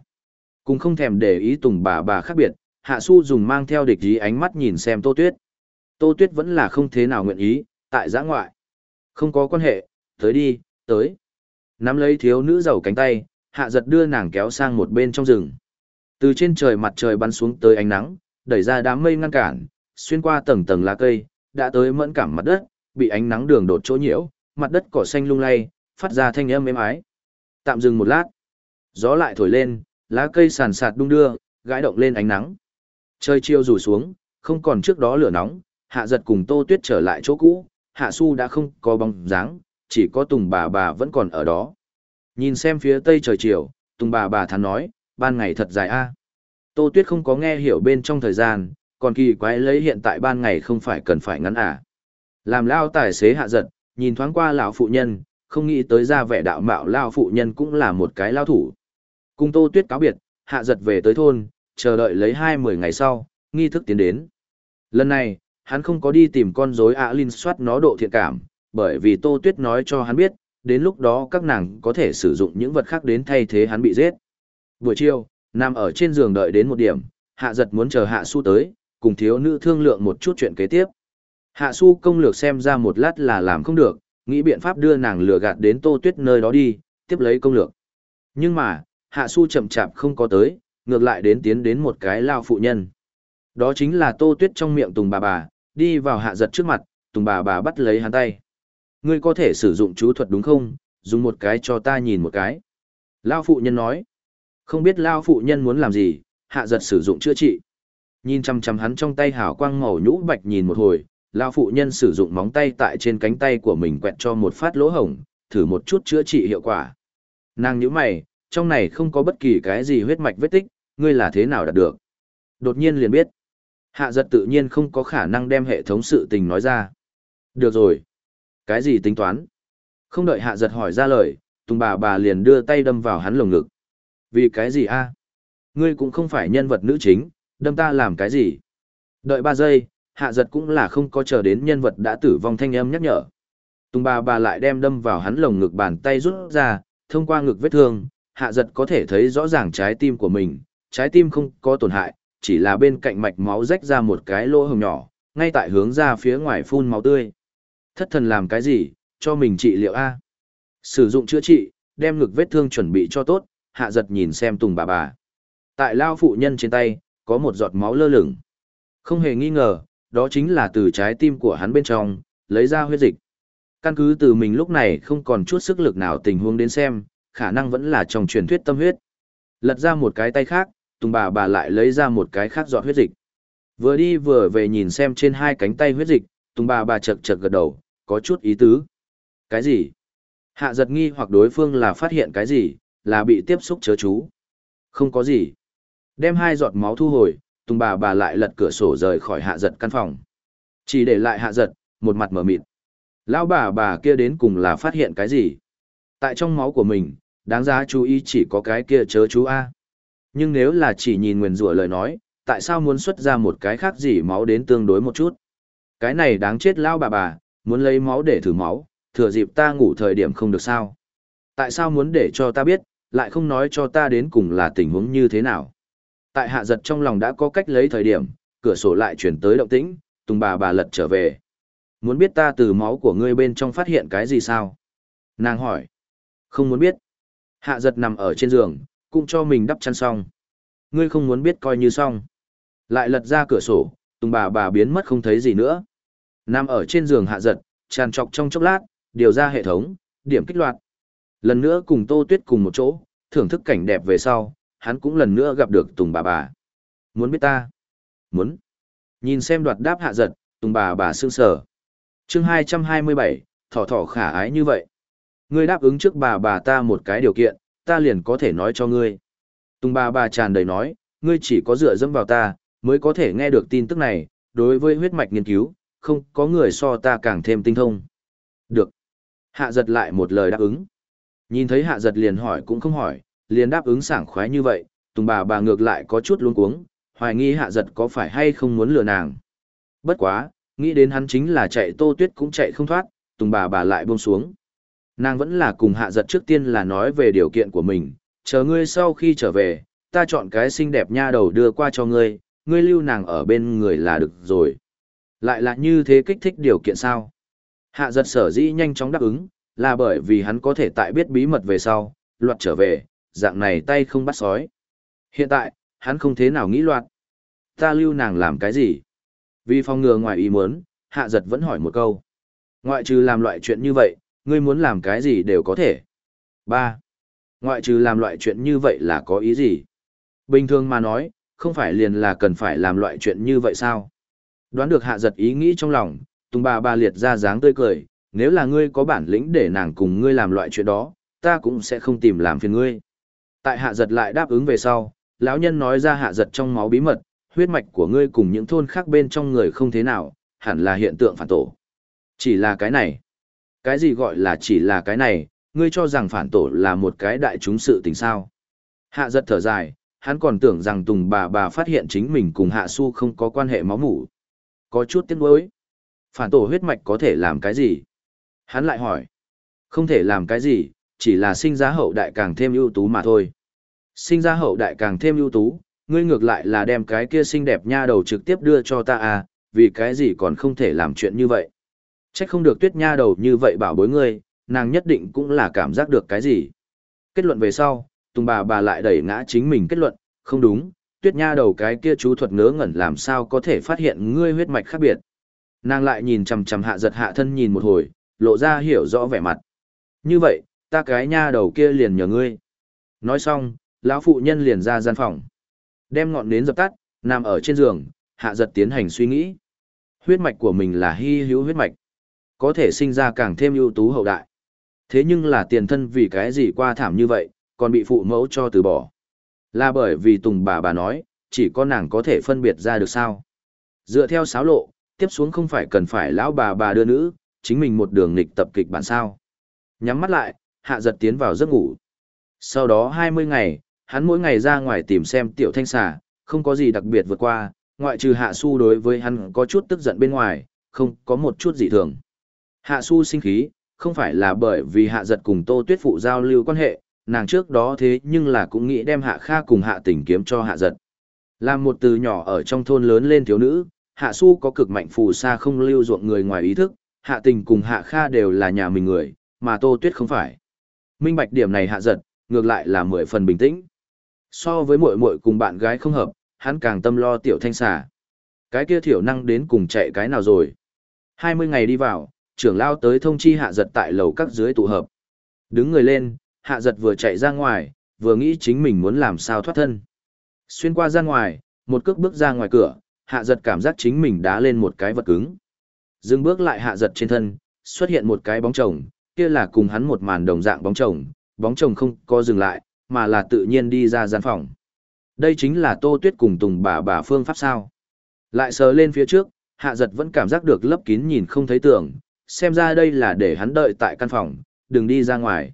cũng không thèm để ý tùng bà bà khác biệt, hạ su dùng mang theo địch ý ánh mắt nhìn xem tô tuyết. Tô tuyết vẫn là không thế nào nguyện ý, tại giã ngoại. Không có quan hệ, tới đi, tới. Nắm lấy thiếu nữ giàu cánh tay, hạ giật đưa nàng kéo sang một bên trong rừng. Từ trên trời mặt trời bắn xuống tới ánh nắng, đẩy ra đám mây ngăn cản, xuyên qua tầng tầng lá cây, đã tới mẫn cảm mặt đất, bị ánh nắng đường đột chỗ nhiễu, mặt đất cỏ xanh lung lay, phát ra thanh âm êm ái. Tạm dừng một lát, gió lại thổi lên, lá cây sàn sạt đung đưa, gãi động lên ánh nắng. Trời chiều rủ xuống, không còn trước đó lửa nóng, hạ giật cùng tô tuyết trở lại chỗ cũ, hạ su đã không có bóng dáng, chỉ có Tùng bà bà vẫn còn ở đó. Nhìn xem phía tây trời chiều, Tùng bà bà thắn nói, ban ngày thật dài a. Tô Tuyết không có nghe hiểu bên trong thời gian, còn kỳ quái lấy hiện tại ban ngày không phải cần phải ngắn à. Làm lao tài xế hạ giật, nhìn thoáng qua lão phụ nhân, không nghĩ tới ra vẻ đạo mạo lao phụ nhân cũng là một cái lao thủ. Cùng Tô Tuyết cáo biệt, hạ giật về tới thôn, chờ đợi lấy hai mười ngày sau, nghi thức tiến đến. Lần này, hắn không có đi tìm con rối ạ Linh soát nó độ thiện cảm, bởi vì Tô Tuyết nói cho hắn biết, đến lúc đó các nàng có thể sử dụng những vật khác đến thay thế hắn bị giết. Buổi chiều, nằm ở trên giường đợi đến một điểm, hạ giật muốn chờ hạ su tới, cùng thiếu nữ thương lượng một chút chuyện kế tiếp. Hạ su công lược xem ra một lát là làm không được, nghĩ biện pháp đưa nàng lừa gạt đến tô tuyết nơi đó đi, tiếp lấy công lược. Nhưng mà, hạ su chậm chạp không có tới, ngược lại đến tiến đến một cái lao phụ nhân. Đó chính là tô tuyết trong miệng tùng bà bà, đi vào hạ giật trước mặt, tùng bà bà bắt lấy hắn tay. Ngươi có thể sử dụng chú thuật đúng không? Dùng một cái cho ta nhìn một cái. Lao phụ nhân nói. Không biết Lao phụ nhân muốn làm gì, hạ giật sử dụng chữa trị. Nhìn chăm chăm hắn trong tay hào quang màu nhũ bạch nhìn một hồi, Lao phụ nhân sử dụng móng tay tại trên cánh tay của mình quẹt cho một phát lỗ hổng, thử một chút chữa trị hiệu quả. Nàng nhíu mày, trong này không có bất kỳ cái gì huyết mạch vết tích, ngươi là thế nào đạt được. Đột nhiên liền biết. Hạ giật tự nhiên không có khả năng đem hệ thống sự tình nói ra. Được rồi. Cái gì tính toán? Không đợi hạ giật hỏi ra lời, Tùng bà bà liền đưa tay đâm vào hắn lồng ngực. Vì cái gì a? Ngươi cũng không phải nhân vật nữ chính, đâm ta làm cái gì? Đợi ba giây, hạ giật cũng là không có chờ đến nhân vật đã tử vong thanh âm nhắc nhở. Tùng bà bà lại đem đâm vào hắn lồng ngực bàn tay rút ra, thông qua ngực vết thương, hạ giật có thể thấy rõ ràng trái tim của mình, trái tim không có tổn hại, chỉ là bên cạnh mạch máu rách ra một cái lỗ hồng nhỏ, ngay tại hướng ra phía ngoài phun máu tươi. Thất thần làm cái gì, cho mình trị liệu A. Sử dụng chữa trị, đem ngực vết thương chuẩn bị cho tốt, hạ giật nhìn xem tùng bà bà. Tại lao phụ nhân trên tay, có một giọt máu lơ lửng. Không hề nghi ngờ, đó chính là từ trái tim của hắn bên trong, lấy ra huyết dịch. Căn cứ từ mình lúc này không còn chút sức lực nào tình huống đến xem, khả năng vẫn là trong truyền thuyết tâm huyết. Lật ra một cái tay khác, Tùng bà bà lại lấy ra một cái khác giọt huyết dịch. Vừa đi vừa về nhìn xem trên hai cánh tay huyết dịch, Tùng bà bà chật chật gật đầu, có chút ý tứ. Cái gì? Hạ giật nghi hoặc đối phương là phát hiện cái gì, là bị tiếp xúc chớ chú. Không có gì. Đem hai giọt máu thu hồi, Tùng bà bà lại lật cửa sổ rời khỏi hạ giật căn phòng. Chỉ để lại hạ giật, một mặt mở mịt. Lão bà bà kia đến cùng là phát hiện cái gì? Tại trong máu của mình, đáng giá chú ý chỉ có cái kia chớ chú A. Nhưng nếu là chỉ nhìn nguyền rủa lời nói, tại sao muốn xuất ra một cái khác gì máu đến tương đối một chút? Cái này đáng chết lão bà bà, muốn lấy máu để thử máu, thừa dịp ta ngủ thời điểm không được sao? Tại sao muốn để cho ta biết, lại không nói cho ta đến cùng là tình huống như thế nào? Tại hạ giật trong lòng đã có cách lấy thời điểm, cửa sổ lại chuyển tới động tĩnh, tùng bà bà lật trở về. Muốn biết ta từ máu của ngươi bên trong phát hiện cái gì sao? Nàng hỏi. Không muốn biết. Hạ giật nằm ở trên giường, cũng cho mình đắp chăn xong. Ngươi không muốn biết coi như xong. Lại lật ra cửa sổ, tùng bà bà biến mất không thấy gì nữa. Nằm ở trên giường hạ giật, tràn trọc trong chốc lát, điều ra hệ thống, điểm kích loạt. Lần nữa cùng Tô Tuyết cùng một chỗ, thưởng thức cảnh đẹp về sau, hắn cũng lần nữa gặp được Tùng bà bà. Muốn biết ta? Muốn. Nhìn xem đoạt đáp hạ giật, Tùng bà bà sương sở. chương 227, thỏ thỏ khả ái như vậy. Ngươi đáp ứng trước bà bà ta một cái điều kiện, ta liền có thể nói cho ngươi. Tùng bà bà tràn đầy nói, ngươi chỉ có dựa dẫm vào ta, mới có thể nghe được tin tức này, đối với huyết mạch nghiên cứu, không có người so ta càng thêm tinh thông. Được. Hạ giật lại một lời đáp ứng. Nhìn thấy hạ giật liền hỏi cũng không hỏi, liền đáp ứng sảng khoái như vậy, tùng bà bà ngược lại có chút luống cuống, hoài nghi hạ giật có phải hay không muốn lừa nàng. Bất quá, nghĩ đến hắn chính là chạy tô tuyết cũng chạy không thoát, tùng bà bà lại buông xuống. Nàng vẫn là cùng hạ giật trước tiên là nói về điều kiện của mình, chờ ngươi sau khi trở về, ta chọn cái xinh đẹp nha đầu đưa qua cho ngươi, ngươi lưu nàng ở bên người là được rồi. Lại là như thế kích thích điều kiện sao? Hạ giật sở dĩ nhanh chóng đáp ứng, là bởi vì hắn có thể tại biết bí mật về sau, loạt trở về, dạng này tay không bắt sói. Hiện tại, hắn không thế nào nghĩ loạt. Ta lưu nàng làm cái gì? Vì phòng ngừa ngoài ý muốn, hạ giật vẫn hỏi một câu. Ngoại trừ làm loại chuyện như vậy, ngươi muốn làm cái gì đều có thể. 3. Ngoại trừ làm loại chuyện như vậy là có ý gì? Bình thường mà nói, không phải liền là cần phải làm loại chuyện như vậy sao? Đoán được hạ giật ý nghĩ trong lòng, Tùng bà bà liệt ra dáng tươi cười, nếu là ngươi có bản lĩnh để nàng cùng ngươi làm loại chuyện đó, ta cũng sẽ không tìm làm phiền ngươi. Tại hạ giật lại đáp ứng về sau, lão nhân nói ra hạ giật trong máu bí mật, huyết mạch của ngươi cùng những thôn khác bên trong người không thế nào, hẳn là hiện tượng phản tổ. Chỉ là cái này. Cái gì gọi là chỉ là cái này, ngươi cho rằng phản tổ là một cái đại chúng sự tình sao. Hạ giật thở dài, hắn còn tưởng rằng Tùng bà bà phát hiện chính mình cùng Hạ Su không có quan hệ máu mủ. Có chút tiếc nuối. Phản tổ huyết mạch có thể làm cái gì? Hắn lại hỏi. Không thể làm cái gì, chỉ là sinh ra hậu đại càng thêm ưu tú mà thôi. Sinh ra hậu đại càng thêm ưu tú, ngươi ngược lại là đem cái kia xinh đẹp nha đầu trực tiếp đưa cho ta à, vì cái gì còn không thể làm chuyện như vậy. Trách không được tuyết nha đầu như vậy bảo bối ngươi, nàng nhất định cũng là cảm giác được cái gì. Kết luận về sau, Tùng bà bà lại đẩy ngã chính mình kết luận, không đúng, tuyết nha đầu cái kia chú thuật ngớ ngẩn làm sao có thể phát hiện ngươi huyết mạch khác biệt. Nàng lại nhìn chằm chằm hạ giật hạ thân nhìn một hồi, lộ ra hiểu rõ vẻ mặt. Như vậy, ta cái nha đầu kia liền nhờ ngươi. Nói xong, lão phụ nhân liền ra gian phòng. Đem ngọn nến dập tắt, nằm ở trên giường, hạ giật tiến hành suy nghĩ. Huyết mạch của mình là hy hữu huyết mạch. Có thể sinh ra càng thêm ưu tú hậu đại. Thế nhưng là tiền thân vì cái gì qua thảm như vậy, còn bị phụ mẫu cho từ bỏ. Là bởi vì Tùng bà bà nói, chỉ có nàng có thể phân biệt ra được sao. Dựa theo sáo lộ, tiếp xuống không phải cần phải lão bà bà đưa nữ, chính mình một đường nghịch tập kịch bản sao. Nhắm mắt lại, hạ giật tiến vào giấc ngủ. Sau đó 20 ngày, hắn mỗi ngày ra ngoài tìm xem tiểu thanh xà, không có gì đặc biệt vượt qua, ngoại trừ hạ su đối với hắn có chút tức giận bên ngoài, không có một chút gì thường. Hạ su sinh khí, không phải là bởi vì hạ giật cùng tô tuyết phụ giao lưu quan hệ, nàng trước đó thế nhưng là cũng nghĩ đem hạ kha cùng hạ tình kiếm cho hạ giật. Làm một từ nhỏ ở trong thôn lớn lên thiếu nữ, hạ su có cực mạnh phù sa không lưu ruộng người ngoài ý thức, hạ tình cùng hạ kha đều là nhà mình người, mà tô tuyết không phải. Minh bạch điểm này hạ giật, ngược lại là mười phần bình tĩnh. So với muội muội cùng bạn gái không hợp, hắn càng tâm lo tiểu thanh xà. Cái kia thiểu năng đến cùng chạy cái nào rồi. 20 ngày đi vào, trưởng lao tới thông chi hạ giật tại lầu các dưới tụ hợp. Đứng người lên, hạ giật vừa chạy ra ngoài, vừa nghĩ chính mình muốn làm sao thoát thân. Xuyên qua ra ngoài, một cước bước ra ngoài cửa, hạ giật cảm giác chính mình đá lên một cái vật cứng. Dừng bước lại hạ giật trên thân, xuất hiện một cái bóng chồng, kia là cùng hắn một màn đồng dạng bóng chồng, bóng chồng không có dừng lại, mà là tự nhiên đi ra gian phòng. Đây chính là tô tuyết cùng tùng bà bà phương pháp sao. Lại sờ lên phía trước, hạ giật vẫn cảm giác được lấp kín nhìn không thấy tưởng, xem ra đây là để hắn đợi tại căn phòng, đừng đi ra ngoài.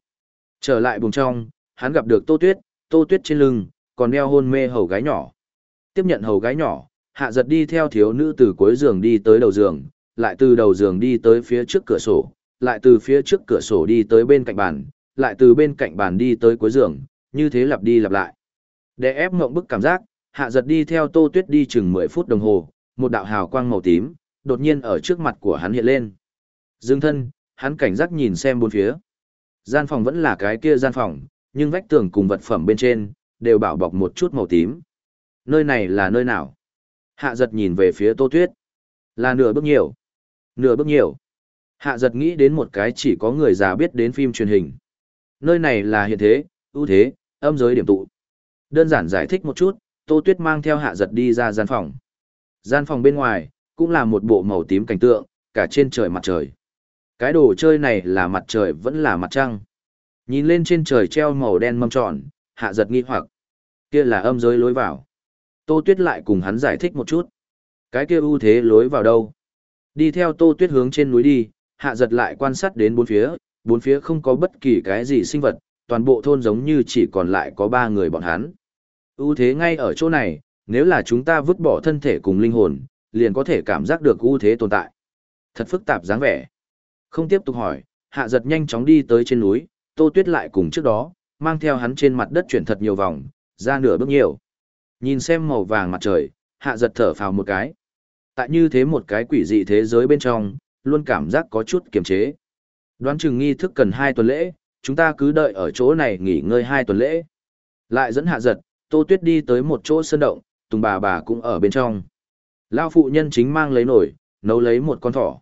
Trở lại buồng trong, hắn gặp được tô tuyết, tô tuyết trên lưng, còn đeo hôn mê hầu gái nhỏ. Tiếp nhận hầu gái nhỏ, hạ giật đi theo thiếu nữ từ cuối giường đi tới đầu giường, lại từ đầu giường đi tới phía trước cửa sổ, lại từ phía trước cửa sổ đi tới bên cạnh bàn, lại từ bên cạnh bàn đi tới cuối giường, như thế lặp đi lặp lại. Để ép ngộng bức cảm giác, hạ giật đi theo tô tuyết đi chừng 10 phút đồng hồ, một đạo hào quang màu tím, đột nhiên ở trước mặt của hắn hiện lên. Dương thân, hắn cảnh giác nhìn xem bốn phía. Gian phòng vẫn là cái kia gian phòng, nhưng vách tường cùng vật phẩm bên trên, đều bảo bọc một chút màu tím. Nơi này là nơi nào? Hạ giật nhìn về phía tô tuyết. Là nửa bước nhiều. Nửa bước nhiều. Hạ giật nghĩ đến một cái chỉ có người già biết đến phim truyền hình. Nơi này là hiện thế, ưu thế, âm giới điểm tụ. Đơn giản giải thích một chút, Tô Tuyết mang theo hạ giật đi ra gian phòng. Gian phòng bên ngoài, cũng là một bộ màu tím cảnh tượng, cả trên trời mặt trời. Cái đồ chơi này là mặt trời vẫn là mặt trăng. Nhìn lên trên trời treo màu đen mâm tròn, hạ giật nghi hoặc. Kia là âm giới lối vào. Tô Tuyết lại cùng hắn giải thích một chút. Cái kia ưu thế lối vào đâu? Đi theo Tô Tuyết hướng trên núi đi, hạ giật lại quan sát đến bốn phía, bốn phía không có bất kỳ cái gì sinh vật, toàn bộ thôn giống như chỉ còn lại có ba người bọn hắn. ưu thế ngay ở chỗ này, nếu là chúng ta vứt bỏ thân thể cùng linh hồn, liền có thể cảm giác được ưu thế tồn tại. Thật phức tạp dáng vẻ. Không tiếp tục hỏi, hạ giật nhanh chóng đi tới trên núi, tô tuyết lại cùng trước đó, mang theo hắn trên mặt đất chuyển thật nhiều vòng, ra nửa bước nhiều. Nhìn xem màu vàng mặt trời, hạ giật thở phào một cái. Tại như thế một cái quỷ dị thế giới bên trong, luôn cảm giác có chút kiềm chế. Đoán chừng nghi thức cần hai tuần lễ, chúng ta cứ đợi ở chỗ này nghỉ ngơi hai tuần lễ. Lại dẫn hạ giật, Tô Tuyết đi tới một chỗ sân động, Tùng bà bà cũng ở bên trong. Lao phụ nhân chính mang lấy nổi, nấu lấy một con thỏ.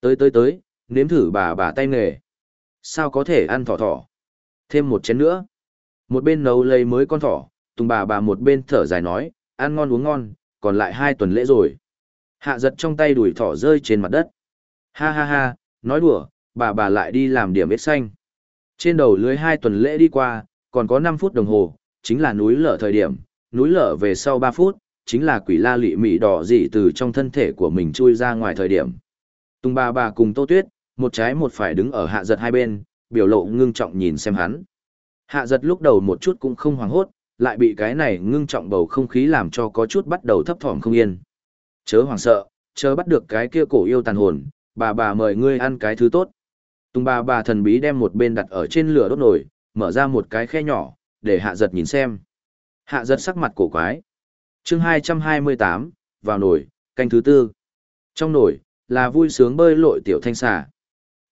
Tới tới tới, nếm thử bà bà tay nghề. Sao có thể ăn thỏ thỏ? Thêm một chén nữa. Một bên nấu lấy mới con thỏ, Tùng bà bà một bên thở dài nói, ăn ngon uống ngon, còn lại hai tuần lễ rồi. Hạ giật trong tay đuổi thỏ rơi trên mặt đất. Ha ha ha, nói đùa, bà bà lại đi làm điểm ít xanh. Trên đầu lưới hai tuần lễ đi qua, còn có 5 phút đồng hồ, chính là núi lở thời điểm, núi lở về sau 3 phút, chính là quỷ la lị mị đỏ dị từ trong thân thể của mình chui ra ngoài thời điểm. Tùng bà bà cùng Tô Tuyết, một trái một phải đứng ở hạ giật hai bên, biểu lộ ngưng trọng nhìn xem hắn. Hạ giật lúc đầu một chút cũng không hoảng hốt, lại bị cái này ngưng trọng bầu không khí làm cho có chút bắt đầu thấp thỏm không yên. Chớ hoàng sợ, chớ bắt được cái kia cổ yêu tàn hồn, bà bà mời ngươi ăn cái thứ tốt. Tùng bà bà thần bí đem một bên đặt ở trên lửa đốt nồi, mở ra một cái khe nhỏ, để hạ giật nhìn xem. Hạ giật sắc mặt cổ quái. chương 228, vào nồi, canh thứ tư. Trong nồi, là vui sướng bơi lội tiểu thanh xà.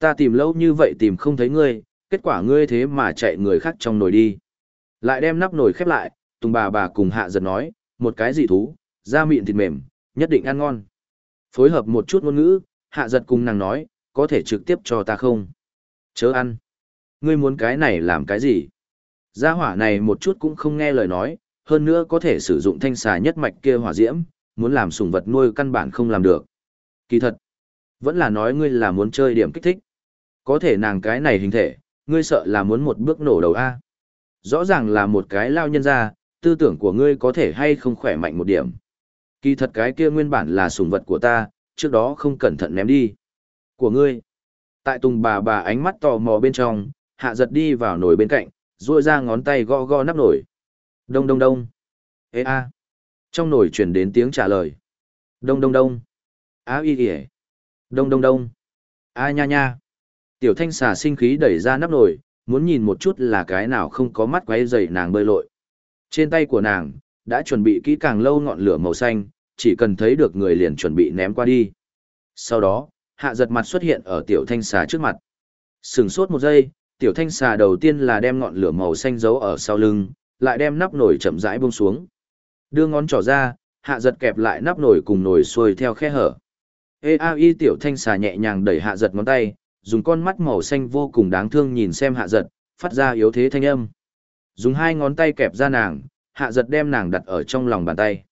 Ta tìm lâu như vậy tìm không thấy ngươi, kết quả ngươi thế mà chạy người khác trong nồi đi. Lại đem nắp nồi khép lại, Tùng bà bà cùng hạ giật nói, một cái gì thú, da mịn thịt mềm, nhất định ăn ngon. Phối hợp một chút ngôn ngữ, hạ giật cùng nàng nói, có thể trực tiếp cho ta không? Chớ ăn. Ngươi muốn cái này làm cái gì? Gia hỏa này một chút cũng không nghe lời nói, hơn nữa có thể sử dụng thanh xà nhất mạch kia hỏa diễm, muốn làm sùng vật nuôi căn bản không làm được. Kỳ thật, vẫn là nói ngươi là muốn chơi điểm kích thích. Có thể nàng cái này hình thể, ngươi sợ là muốn một bước nổ đầu A. Rõ ràng là một cái lao nhân ra, tư tưởng của ngươi có thể hay không khỏe mạnh một điểm. Kỳ thật cái kia nguyên bản là sùng vật của ta, trước đó không cẩn thận ném đi. Của ngươi. Tại tùng bà bà ánh mắt tò mò bên trong, hạ giật đi vào nồi bên cạnh, ruôi ra ngón tay gõ gõ nắp nồi. Đông đông đông. Ê a. Trong nồi chuyển đến tiếng trả lời. Đông đông đông. Á y kìa. Đông đông đông. A nha nha. Tiểu thanh xà sinh khí đẩy ra nắp nồi, muốn nhìn một chút là cái nào không có mắt quay dày nàng bơi lội. Trên tay của nàng, đã chuẩn bị kỹ càng lâu ngọn lửa màu xanh, chỉ cần thấy được người liền chuẩn bị ném qua đi. Sau đó, hạ giật mặt xuất hiện ở tiểu thanh xà trước mặt. Sừng sốt một giây, tiểu thanh xà đầu tiên là đem ngọn lửa màu xanh giấu ở sau lưng, lại đem nắp nồi chậm rãi buông xuống. Đưa ngón trỏ ra, hạ giật kẹp lại nắp nồi cùng nồi xuôi theo khe hở. Ê a y tiểu thanh xà nhẹ nhàng đẩy hạ giật ngón tay, dùng con mắt màu xanh vô cùng đáng thương nhìn xem hạ giật, phát ra yếu thế thanh âm. Dùng hai ngón tay kẹp ra nàng, hạ giật đem nàng đặt ở trong lòng bàn tay.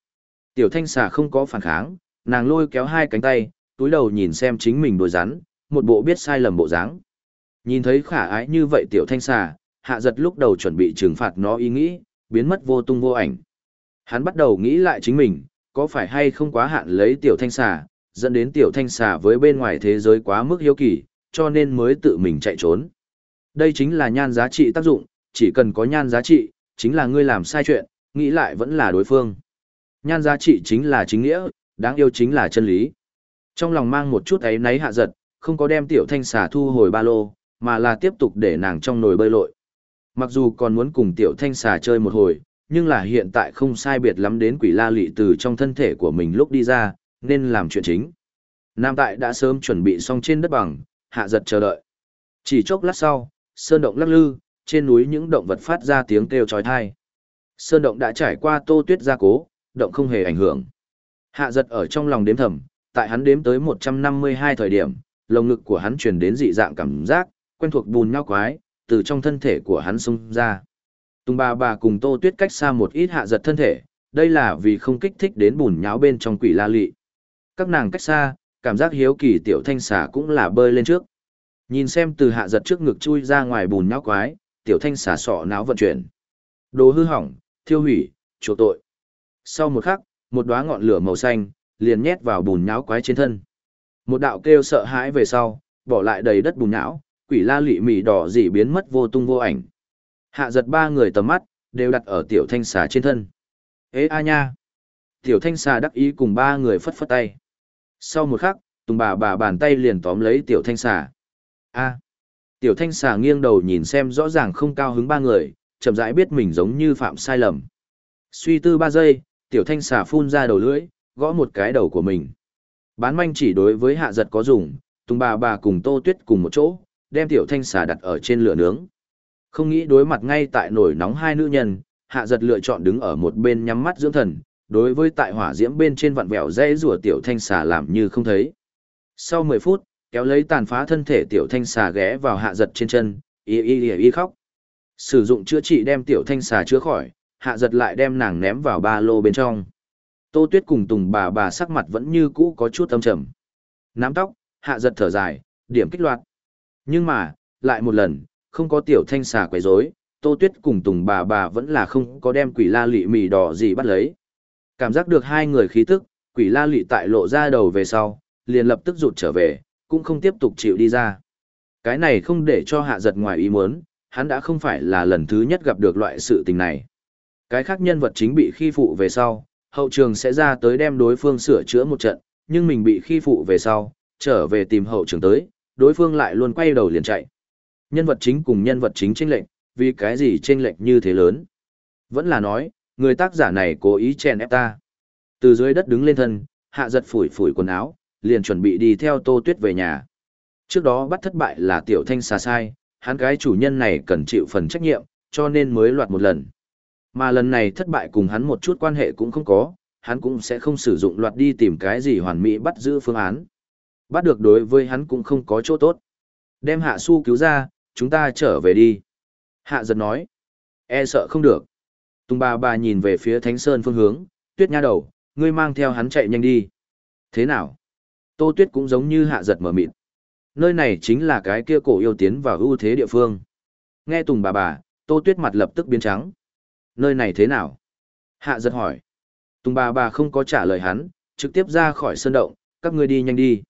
Tiểu thanh xà không có phản kháng, nàng lôi kéo hai cánh tay, túi đầu nhìn xem chính mình đôi rắn, một bộ biết sai lầm bộ dáng. Nhìn thấy khả ái như vậy tiểu thanh xà, hạ giật lúc đầu chuẩn bị trừng phạt nó ý nghĩ, biến mất vô tung vô ảnh. Hắn bắt đầu nghĩ lại chính mình, có phải hay không quá hạn lấy tiểu thanh xà, dẫn đến tiểu thanh xà với bên ngoài thế giới quá mức hiếu kỳ, cho nên mới tự mình chạy trốn. Đây chính là nhan giá trị tác dụng, chỉ cần có nhan giá trị, chính là ngươi làm sai chuyện, nghĩ lại vẫn là đối phương. Nhan giá trị chính là chính nghĩa, đáng yêu chính là chân lý. Trong lòng mang một chút ấy náy hạ giật, không có đem tiểu thanh xà thu hồi ba lô, mà là tiếp tục để nàng trong nồi bơi lội. Mặc dù còn muốn cùng tiểu thanh xà chơi một hồi, nhưng là hiện tại không sai biệt lắm đến quỷ la lị từ trong thân thể của mình lúc đi ra, nên làm chuyện chính. Nam tại đã sớm chuẩn bị xong trên đất bằng, hạ giật chờ đợi. Chỉ chốc lát sau, sơn động lắc lư, trên núi những động vật phát ra tiếng kêu trói thai. Sơn động đã trải qua tô tuyết gia cố, động không hề ảnh hưởng. Hạ giật ở trong lòng đếm thầm, tại hắn đếm tới 152 thời điểm, lồng ngực của hắn truyền đến dị dạng cảm giác, quen thuộc bùn nhau quái, từ trong thân thể của hắn xông ra. Tùng bà bà cùng tô tuyết cách xa một ít hạ giật thân thể, đây là vì không kích thích đến bùn nháo bên trong quỷ la lị. Các nàng cách xa, cảm giác hiếu kỳ tiểu thanh xà cũng là bơi lên trước. Nhìn xem từ hạ giật trước ngực chui ra ngoài bùn nhão quái, tiểu thanh xà sọ não vận chuyển. Đồ hư hỏng, thiêu hủy, chỗ tội. Sau một khắc, một đóa ngọn lửa màu xanh, liền nhét vào bùn nhão quái trên thân. Một đạo kêu sợ hãi về sau, bỏ lại đầy đất bùn nhão, quỷ la lị mỉ đỏ dị biến mất vô tung vô ảnh. Hạ giật ba người tầm mắt, đều đặt ở tiểu thanh xà trên thân. Ê a nha! Tiểu thanh xà đắc ý cùng ba người phất phất tay. Sau một khắc, tùng bà bà bàn tay liền tóm lấy tiểu thanh xà. A. Tiểu thanh xà nghiêng đầu nhìn xem rõ ràng không cao hứng ba người, chậm rãi biết mình giống như phạm sai lầm. Suy tư ba giây, tiểu thanh xà phun ra đầu lưỡi, gõ một cái đầu của mình. Bán manh chỉ đối với hạ giật có dùng, tùng bà bà cùng tô tuyết cùng một chỗ, đem tiểu thanh xà đặt ở trên lửa nướng. Không nghĩ đối mặt ngay tại nổi nóng hai nữ nhân, hạ giật lựa chọn đứng ở một bên nhắm mắt dưỡng thần, đối với tại hỏa diễm bên trên vặn vẹo dây rùa tiểu thanh xà làm như không thấy. Sau 10 phút, kéo lấy tàn phá thân thể tiểu thanh xà ghé vào hạ giật trên chân, y y y y khóc. Sử dụng chữa trị đem tiểu thanh xà chữa khỏi, hạ giật lại đem nàng ném vào ba lô bên trong. Tô Tuyết cùng Tùng bà bà sắc mặt vẫn như cũ có chút âm trầm. Nắm tóc, hạ giật thở dài, điểm kích loạt. Nhưng mà, lại một lần, không có tiểu thanh xà quấy rối, Tô Tuyết cùng Tùng bà bà vẫn là không có đem quỷ la lị mì đỏ gì bắt lấy. Cảm giác được hai người khí tức, quỷ la lị tại lộ ra đầu về sau, liền lập tức rụt trở về, cũng không tiếp tục chịu đi ra. Cái này không để cho hạ giật ngoài ý muốn, hắn đã không phải là lần thứ nhất gặp được loại sự tình này. Cái khác nhân vật chính bị khi phụ về sau, hậu trường sẽ ra tới đem đối phương sửa chữa một trận, nhưng mình bị khi phụ về sau, trở về tìm hậu trường tới, đối phương lại luôn quay đầu liền chạy. Nhân vật chính cùng nhân vật chính chênh lệnh vì cái gì chênh lệnh như thế lớn? Vẫn là nói, người tác giả này cố ý chèn ép ta. Từ dưới đất đứng lên thân, hạ giật phủi phủi quần áo, liền chuẩn bị đi theo Tô Tuyết về nhà. Trước đó bắt thất bại là tiểu thanh xa sai, hắn cái chủ nhân này cần chịu phần trách nhiệm, cho nên mới loạt một lần. Mà lần này thất bại cùng hắn một chút quan hệ cũng không có, hắn cũng sẽ không sử dụng loạt đi tìm cái gì hoàn mỹ bắt giữ phương án. Bắt được đối với hắn cũng không có chỗ tốt. Đem hạ su cứu ra, chúng ta trở về đi. Hạ giật nói. E sợ không được. Tùng bà bà nhìn về phía Thánh Sơn phương hướng, tuyết nha đầu, ngươi mang theo hắn chạy nhanh đi. Thế nào? Tô tuyết cũng giống như hạ giật mở mịt. Nơi này chính là cái kia cổ yêu tiến vào ưu thế địa phương. Nghe Tùng bà bà, Tô tuyết mặt lập tức biến trắng. Nơi này thế nào? Hạ giật hỏi. Tùng bà bà không có trả lời hắn, trực tiếp ra khỏi sân động, các ngươi đi nhanh đi.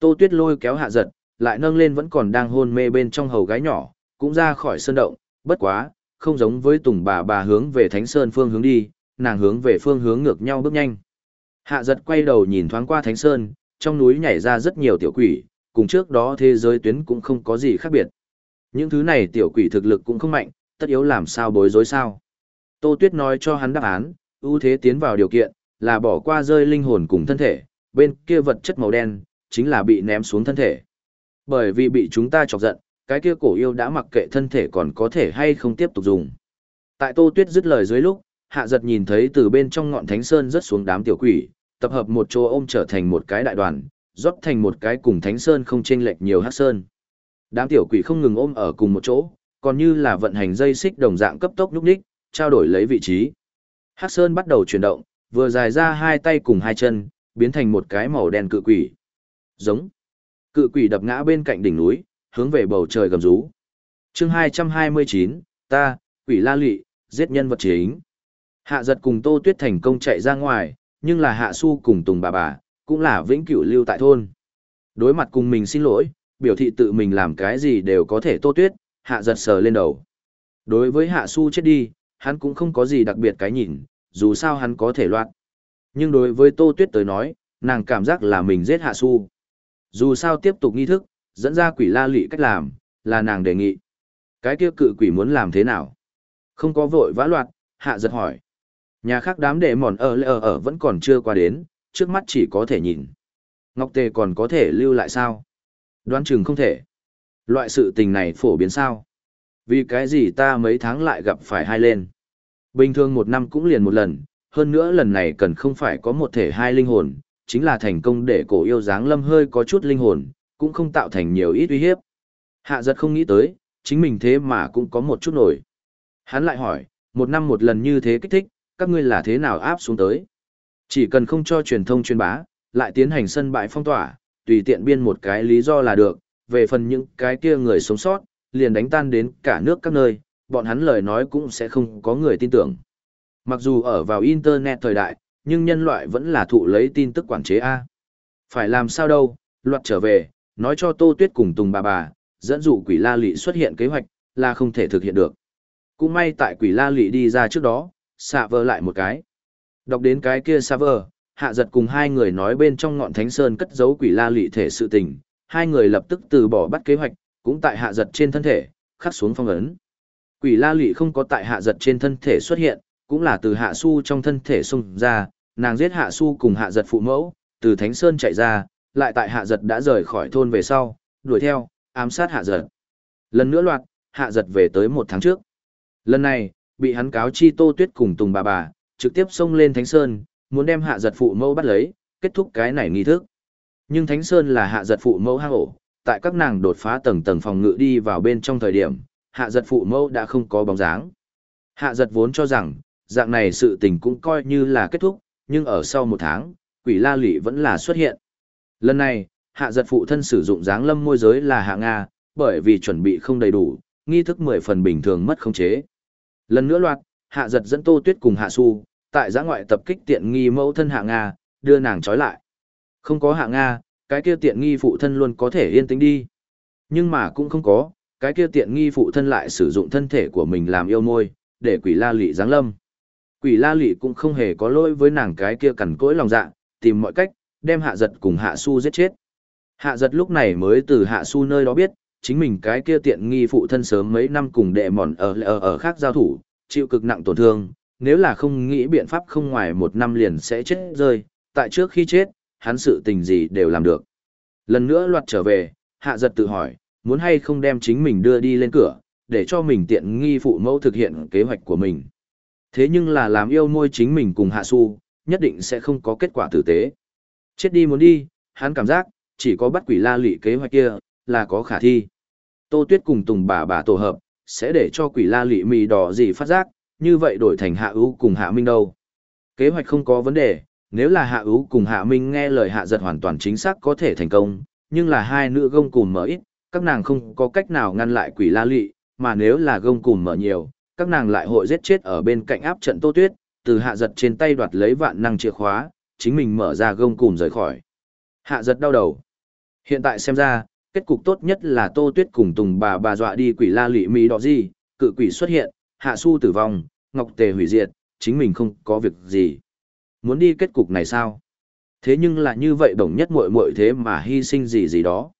Tô tuyết lôi kéo hạ giật, lại nâng lên vẫn còn đang hôn mê bên trong hầu gái nhỏ, cũng ra khỏi sân động, bất quá, không giống với Tùng bà bà hướng về Thánh Sơn phương hướng đi, nàng hướng về phương hướng ngược nhau bước nhanh. Hạ giật quay đầu nhìn thoáng qua Thánh Sơn, trong núi nhảy ra rất nhiều tiểu quỷ, cùng trước đó thế giới tuyến cũng không có gì khác biệt. Những thứ này tiểu quỷ thực lực cũng không mạnh, tất yếu làm sao bối rối sao. Tô Tuyết nói cho hắn đáp án, ưu thế tiến vào điều kiện, là bỏ qua rơi linh hồn cùng thân thể, bên kia vật chất màu đen, chính là bị ném xuống thân thể. Bởi vì bị chúng ta chọc giận, cái kia cổ yêu đã mặc kệ thân thể còn có thể hay không tiếp tục dùng. Tại Tô Tuyết dứt lời dưới lúc, hạ giật nhìn thấy từ bên trong ngọn thánh sơn rớt xuống đám tiểu quỷ, tập hợp một chỗ ôm trở thành một cái đại đoàn, rót thành một cái cùng thánh sơn không chênh lệch nhiều hắc sơn. Đám tiểu quỷ không ngừng ôm ở cùng một chỗ, còn như là vận hành dây xích đồng dạng cấp tốc nhúc nhích, trao đổi lấy vị trí. Hắc Sơn bắt đầu chuyển động, vừa dài ra hai tay cùng hai chân, biến thành một cái màu đen cự quỷ. Giống. Cự quỷ đập ngã bên cạnh đỉnh núi, hướng về bầu trời gầm rú. Chương 229, ta, quỷ La Lị, giết nhân vật chính. Hạ giật cùng Tô Tuyết thành công chạy ra ngoài, nhưng là Hạ Su cùng Tùng bà bà, cũng là vĩnh cửu lưu tại thôn. Đối mặt cùng mình xin lỗi, biểu thị tự mình làm cái gì đều có thể Tô Tuyết, Hạ giật sờ lên đầu. Đối với Hạ Su chết đi, hắn cũng không có gì đặc biệt cái nhìn, dù sao hắn có thể loạn. Nhưng đối với Tô Tuyết tới nói, nàng cảm giác là mình giết Hạ Su. Dù sao tiếp tục nghi thức, dẫn ra quỷ la lị cách làm, là nàng đề nghị. Cái kia cự quỷ muốn làm thế nào? Không có vội vã loạt, hạ giật hỏi. Nhà khác đám đệ mòn ở lệ ở ở vẫn còn chưa qua đến, trước mắt chỉ có thể nhìn. Ngọc Tề còn có thể lưu lại sao? Đoán chừng không thể. Loại sự tình này phổ biến sao? Vì cái gì ta mấy tháng lại gặp phải hai lên? Bình thường một năm cũng liền một lần, hơn nữa lần này cần không phải có một thể hai linh hồn, chính là thành công để cổ yêu dáng lâm hơi có chút linh hồn, cũng không tạo thành nhiều ít uy hiếp. Hạ giật không nghĩ tới, chính mình thế mà cũng có một chút nổi. Hắn lại hỏi, một năm một lần như thế kích thích, các ngươi là thế nào áp xuống tới? Chỉ cần không cho truyền thông truyền bá, lại tiến hành sân bãi phong tỏa, tùy tiện biên một cái lý do là được, về phần những cái kia người sống sót, liền đánh tan đến cả nước các nơi, bọn hắn lời nói cũng sẽ không có người tin tưởng. Mặc dù ở vào Internet thời đại, nhưng nhân loại vẫn là thụ lấy tin tức quản chế A. Phải làm sao đâu, luật trở về, nói cho Tô Tuyết cùng Tùng bà bà, dẫn dụ quỷ la lị xuất hiện kế hoạch, là không thể thực hiện được. Cũng may tại quỷ la lị đi ra trước đó, xạ vờ lại một cái. Đọc đến cái kia xạ vờ, hạ giật cùng hai người nói bên trong ngọn thánh sơn cất giấu quỷ la lị thể sự tình, hai người lập tức từ bỏ bắt kế hoạch, cũng tại hạ giật trên thân thể, khắc xuống phong ấn. Quỷ la lị không có tại hạ giật trên thân thể xuất hiện, cũng là từ hạ su trong thân thể xung ra, nàng giết hạ su cùng hạ giật phụ mẫu, từ thánh sơn chạy ra, lại tại hạ giật đã rời khỏi thôn về sau, đuổi theo, ám sát hạ giật. Lần nữa loạt, hạ giật về tới một tháng trước. Lần này, bị hắn cáo chi tô tuyết cùng tùng bà bà, trực tiếp xông lên thánh sơn, muốn đem hạ giật phụ mẫu bắt lấy, kết thúc cái này nghi thức. Nhưng thánh sơn là hạ giật phụ mẫu hang ổ, tại các nàng đột phá tầng tầng phòng ngự đi vào bên trong thời điểm, hạ giật phụ mẫu đã không có bóng dáng. Hạ giật vốn cho rằng, dạng này sự tình cũng coi như là kết thúc, nhưng ở sau một tháng, quỷ la lị vẫn là xuất hiện. Lần này, hạ giật phụ thân sử dụng dáng lâm môi giới là hạ Nga, bởi vì chuẩn bị không đầy đủ, nghi thức mười phần bình thường mất khống chế. Lần nữa loạt, hạ giật dẫn tô tuyết cùng hạ su, tại giã ngoại tập kích tiện nghi mẫu thân hạ Nga, đưa nàng trói lại. Không có hạ Nga, cái kia tiện nghi phụ thân luôn có thể yên tĩnh đi. Nhưng mà cũng không có, cái kia tiện nghi phụ thân lại sử dụng thân thể của mình làm yêu môi, để quỷ la lị giáng lâm. Quỷ la lị cũng không hề có lỗi với nàng cái kia cằn cỗi lòng dạ, tìm mọi cách, đem hạ giật cùng hạ su giết chết. Hạ giật lúc này mới từ hạ su nơi đó biết, chính mình cái kia tiện nghi phụ thân sớm mấy năm cùng đệ mòn ở ở ở khác giao thủ, chịu cực nặng tổn thương, nếu là không nghĩ biện pháp không ngoài một năm liền sẽ chết rơi, tại trước khi chết, hắn sự tình gì đều làm được. Lần nữa loạt trở về, hạ giật tự hỏi, muốn hay không đem chính mình đưa đi lên cửa, để cho mình tiện nghi phụ mẫu thực hiện kế hoạch của mình. Thế nhưng là làm yêu môi chính mình cùng hạ su, nhất định sẽ không có kết quả tử tế. Chết đi muốn đi, hắn cảm giác, chỉ có bắt quỷ la lị kế hoạch kia, là có khả thi. Tô Tuyết cùng Tùng bà bà tổ hợp, sẽ để cho quỷ la lị mì đỏ gì phát giác, như vậy đổi thành hạ ưu cùng hạ minh đâu. Kế hoạch không có vấn đề, nếu là hạ ưu cùng hạ minh nghe lời hạ giật hoàn toàn chính xác có thể thành công, nhưng là hai nữ gông cùng mở ít, các nàng không có cách nào ngăn lại quỷ la lị, mà nếu là gông cùng mở nhiều, các nàng lại hội giết chết ở bên cạnh áp trận Tô Tuyết, từ hạ giật trên tay đoạt lấy vạn năng chìa khóa, chính mình mở ra gông cùng rời khỏi. Hạ giật đau đầu. Hiện tại xem ra, kết cục tốt nhất là Tô Tuyết cùng Tùng bà bà dọa đi quỷ la lị mỹ đỏ gì, cự quỷ xuất hiện, hạ su tử vong, ngọc tề hủy diệt, chính mình không có việc gì. Muốn đi kết cục này sao? Thế nhưng là như vậy đồng nhất muội muội thế mà hy sinh gì gì đó.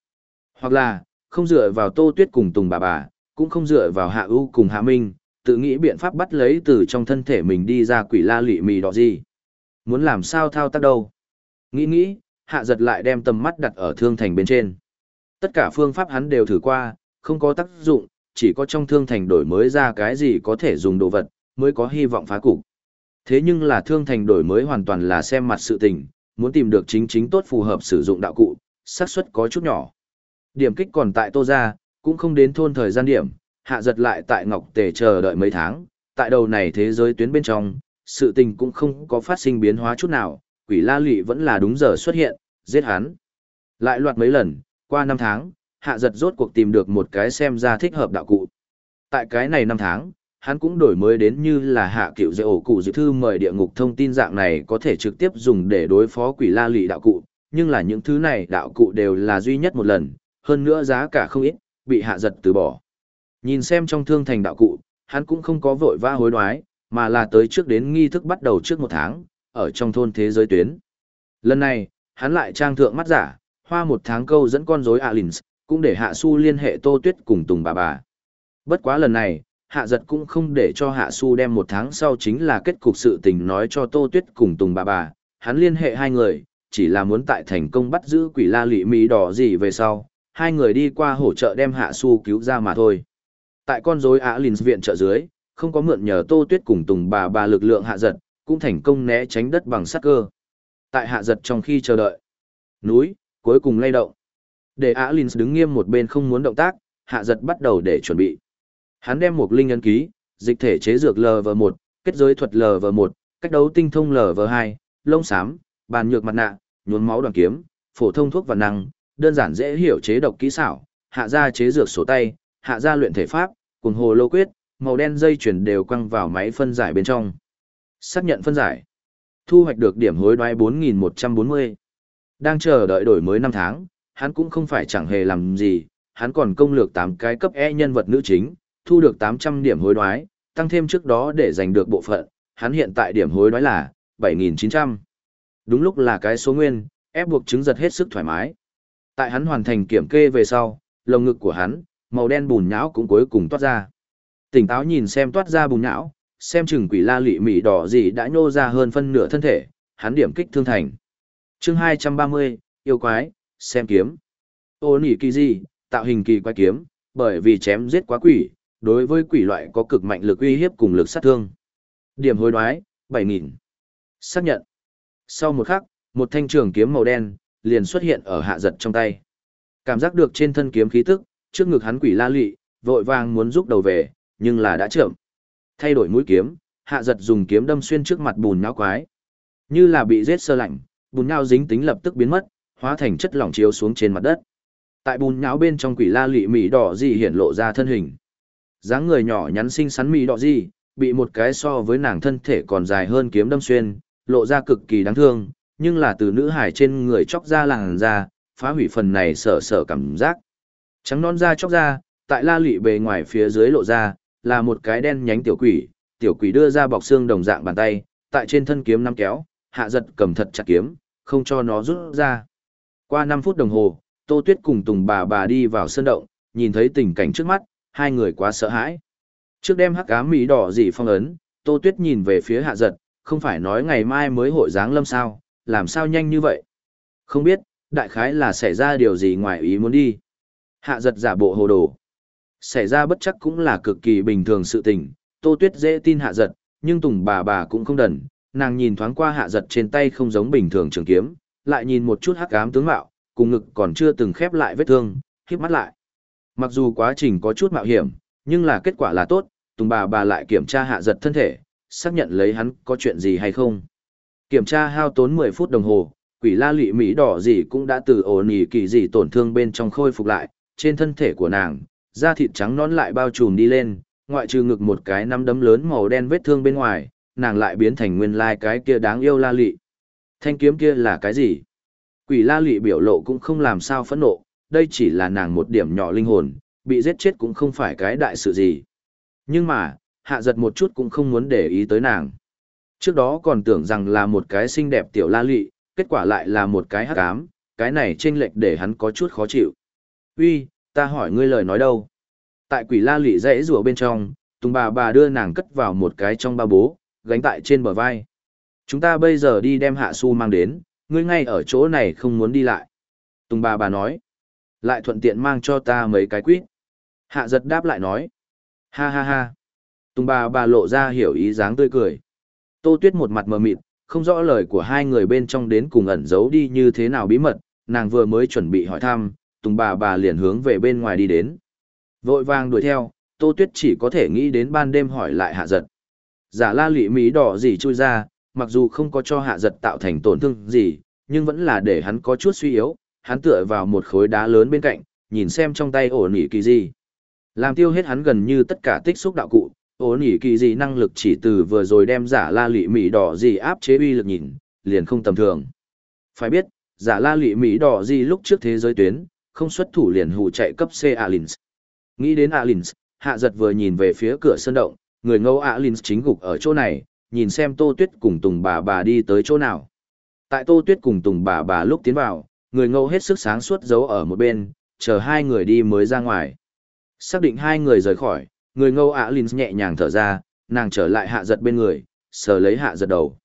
Hoặc là, không dựa vào Tô Tuyết cùng Tùng bà bà, cũng không dựa vào Hạ ưu cùng Hạ Minh, tự nghĩ biện pháp bắt lấy từ trong thân thể mình đi ra quỷ la lị mì đỏ gì. Muốn làm sao thao tác đâu. Nghĩ nghĩ, Hạ giật lại đem tầm mắt đặt ở thương thành bên trên. Tất cả phương pháp hắn đều thử qua, không có tác dụng, chỉ có trong thương thành đổi mới ra cái gì có thể dùng đồ vật, mới có hy vọng phá cục. Thế nhưng là thương thành đổi mới hoàn toàn là xem mặt sự tình, muốn tìm được chính chính tốt phù hợp sử dụng đạo cụ, xác suất có chút nhỏ. Điểm kích còn tại Tô gia, cũng không đến thôn thời gian điểm, hạ giật lại tại Ngọc Tề chờ đợi mấy tháng, tại đầu này thế giới tuyến bên trong, sự tình cũng không có phát sinh biến hóa chút nào, quỷ la lị vẫn là đúng giờ xuất hiện, giết hắn. Lại loạt mấy lần, qua năm tháng, hạ giật rốt cuộc tìm được một cái xem ra thích hợp đạo cụ. Tại cái này năm tháng, hắn cũng đổi mới đến như là hạ cựu dạy ổ cụ dự thư mời địa ngục thông tin dạng này có thể trực tiếp dùng để đối phó quỷ la lị đạo cụ, nhưng là những thứ này đạo cụ đều là duy nhất một lần, hơn nữa giá cả không ít, bị hạ giật từ bỏ. Nhìn xem trong thương thành đạo cụ, hắn cũng không có vội vã hối đoái, mà là tới trước đến nghi thức bắt đầu trước một tháng, ở trong thôn thế giới tuyến. Lần này, hắn lại trang thượng mắt giả, hoa một tháng câu dẫn con rối Alins, cũng để Hạ Su liên hệ Tô Tuyết cùng Tùng bà bà. Bất quá lần này, Hạ Giật cũng không để cho Hạ Su đem một tháng sau chính là kết cục sự tình nói cho Tô Tuyết cùng Tùng bà bà, hắn liên hệ hai người, chỉ là muốn tại thành công bắt giữ quỷ la lị mỹ đỏ gì về sau, hai người đi qua hỗ trợ đem Hạ Su cứu ra mà thôi. Tại con rối Alins viện trợ dưới, không có mượn nhờ Tô Tuyết cùng Tùng bà bà lực lượng Hạ Giật, cũng thành công né tránh đất bằng sắt cơ. Tại Hạ Giật trong khi chờ đợi, núi, cuối cùng lay động. Để Alins đứng nghiêm một bên không muốn động tác, hạ giật bắt đầu để chuẩn bị. Hắn đem một linh ấn ký, dịch thể chế dược LV1, kết giới thuật LV1, cách đấu tinh thông LV2, lông xám, bàn nhược mặt nạ, nhuốm máu đoàn kiếm, phổ thông thuốc và năng, đơn giản dễ hiểu chế độc kỹ xảo, hạ ra chế dược sổ tay, hạ ra luyện thể pháp, cùng hồ lô quyết, màu đen dây chuyển đều quăng vào máy phân giải bên trong. Xác nhận phân giải. Thu hoạch được điểm hối đoái 4140. Đang chờ đợi đổi mới năm tháng, hắn cũng không phải chẳng hề làm gì, hắn còn công lược 8 cái cấp E nhân vật nữ chính, thu được 800 điểm hối đoái, tăng thêm trước đó để giành được bộ phận, hắn hiện tại điểm hối đoái là 7.900. Đúng lúc là cái số nguyên, ép buộc chứng giật hết sức thoải mái. Tại hắn hoàn thành kiểm kê về sau, lồng ngực của hắn, màu đen bùn nhão cũng cuối cùng toát ra. Tỉnh táo nhìn xem toát ra bùn não, xem chừng quỷ la lị mị đỏ gì đã nhô ra hơn phân nửa thân thể, hắn điểm kích thương thành. Chương hai trăm ba mươi yêu quái xem kiếm. Ô nỉ kỳ gì tạo hình kỳ quái kiếm bởi vì chém giết quá quỷ đối với quỷ loại có cực mạnh lực uy hiếp cùng lực sát thương. Điểm hối đoái bảy nghìn. Xác nhận. Sau một khắc một thanh trường kiếm màu đen liền xuất hiện ở hạ giật trong tay. Cảm giác được trên thân kiếm khí tức trước ngực hắn quỷ la lụy vội vàng muốn rút đầu về nhưng là đã chậm thay đổi mũi kiếm hạ giật dùng kiếm đâm xuyên trước mặt bùn nhão quái như là bị rết sơ lạnh bùn nhão dính tính lập tức biến mất, hóa thành chất lỏng chiếu xuống trên mặt đất. Tại bùn nhão bên trong quỷ la lị mị đỏ gì hiện lộ ra thân hình. dáng người nhỏ nhắn xinh xắn mị đỏ gì, bị một cái so với nàng thân thể còn dài hơn kiếm đâm xuyên, lộ ra cực kỳ đáng thương, nhưng là từ nữ hải trên người chóc ra làn da, phá hủy phần này sở sở cảm giác. Trắng non da chóc ra, tại la lị bề ngoài phía dưới lộ ra, là một cái đen nhánh tiểu quỷ, tiểu quỷ đưa ra bọc xương đồng dạng bàn tay, tại trên thân kiếm nắm kéo, hạ giật cầm thật chặt kiếm, không cho nó rút ra. Qua 5 phút đồng hồ, Tô Tuyết cùng Tùng bà bà đi vào sân động, nhìn thấy tình cảnh trước mắt, hai người quá sợ hãi. Trước đêm hắc ám mỹ đỏ dị phong ấn, Tô Tuyết nhìn về phía hạ giật, không phải nói ngày mai mới hội dáng lâm sao, làm sao nhanh như vậy? Không biết, đại khái là xảy ra điều gì ngoài ý muốn đi. Hạ giật giả bộ hồ đồ. Xảy ra bất chắc cũng là cực kỳ bình thường sự tình, Tô Tuyết dễ tin hạ giật, nhưng Tùng bà bà cũng không đần, nàng nhìn thoáng qua hạ giật trên tay không giống bình thường trường kiếm, lại nhìn một chút hắc ám tướng mạo, cùng ngực còn chưa từng khép lại vết thương, khép mắt lại. Mặc dù quá trình có chút mạo hiểm, nhưng là kết quả là tốt, Tùng bà bà lại kiểm tra hạ giật thân thể, xác nhận lấy hắn có chuyện gì hay không. Kiểm tra hao tốn 10 phút đồng hồ, quỷ la lị mỹ đỏ gì cũng đã từ ổn ý kỳ gì tổn thương bên trong khôi phục lại, trên thân thể của nàng, da thịt trắng nón lại bao trùm đi lên, ngoại trừ ngực một cái nắm đấm lớn màu đen vết thương bên ngoài, nàng lại biến thành nguyên lai cái kia đáng yêu la lị. Thanh kiếm kia là cái gì? Quỷ la lị biểu lộ cũng không làm sao phẫn nộ, đây chỉ là nàng một điểm nhỏ linh hồn, bị giết chết cũng không phải cái đại sự gì. Nhưng mà, hạ giật một chút cũng không muốn để ý tới nàng. Trước đó còn tưởng rằng là một cái xinh đẹp tiểu la lị, kết quả lại là một cái hắc ám, cái này chênh lệch để hắn có chút khó chịu. Uy, ta hỏi ngươi lời nói đâu? Tại quỷ la lị rẽ rùa bên trong, Tùng bà bà đưa nàng cất vào một cái trong ba bố, gánh tại trên bờ vai. Chúng ta bây giờ đi đem hạ su mang đến, ngươi ngay ở chỗ này không muốn đi lại. Tùng bà bà nói. Lại thuận tiện mang cho ta mấy cái quýt. Hạ giật đáp lại nói. Ha ha ha. Tùng bà bà lộ ra hiểu ý dáng tươi cười. Tô Tuyết một mặt mờ mịt, không rõ lời của hai người bên trong đến cùng ẩn giấu đi như thế nào bí mật, nàng vừa mới chuẩn bị hỏi thăm, Tùng bà bà liền hướng về bên ngoài đi đến. Vội vàng đuổi theo, Tô Tuyết chỉ có thể nghĩ đến ban đêm hỏi lại hạ giật. Giả la lị mỹ đỏ gì chui ra, mặc dù không có cho hạ giật tạo thành tổn thương gì, nhưng vẫn là để hắn có chút suy yếu, hắn tựa vào một khối đá lớn bên cạnh, nhìn xem trong tay ổ nỉ kỳ gì. Làm tiêu hết hắn gần như tất cả tích xúc đạo cụ, ổ nỉ kỳ gì năng lực chỉ từ vừa rồi đem giả la lị mỹ đỏ gì áp chế uy lực nhìn, liền không tầm thường. Phải biết, giả la lị mỹ đỏ gì lúc trước thế giới tuyến, không xuất thủ liền hù chạy cấp C Alins. Nghĩ đến Alins, hạ giật vừa nhìn về phía cửa sân động, người ngâu Alins chính gục ở chỗ này, nhìn xem Tô Tuyết cùng Tùng bà bà đi tới chỗ nào. Tại Tô Tuyết cùng Tùng bà bà lúc tiến vào, người ngâu hết sức sáng suốt giấu ở một bên, chờ hai người đi mới ra ngoài. Xác định hai người rời khỏi, người ngâu Alins nhẹ nhàng thở ra, nàng trở lại hạ giật bên người, sờ lấy hạ giật đầu.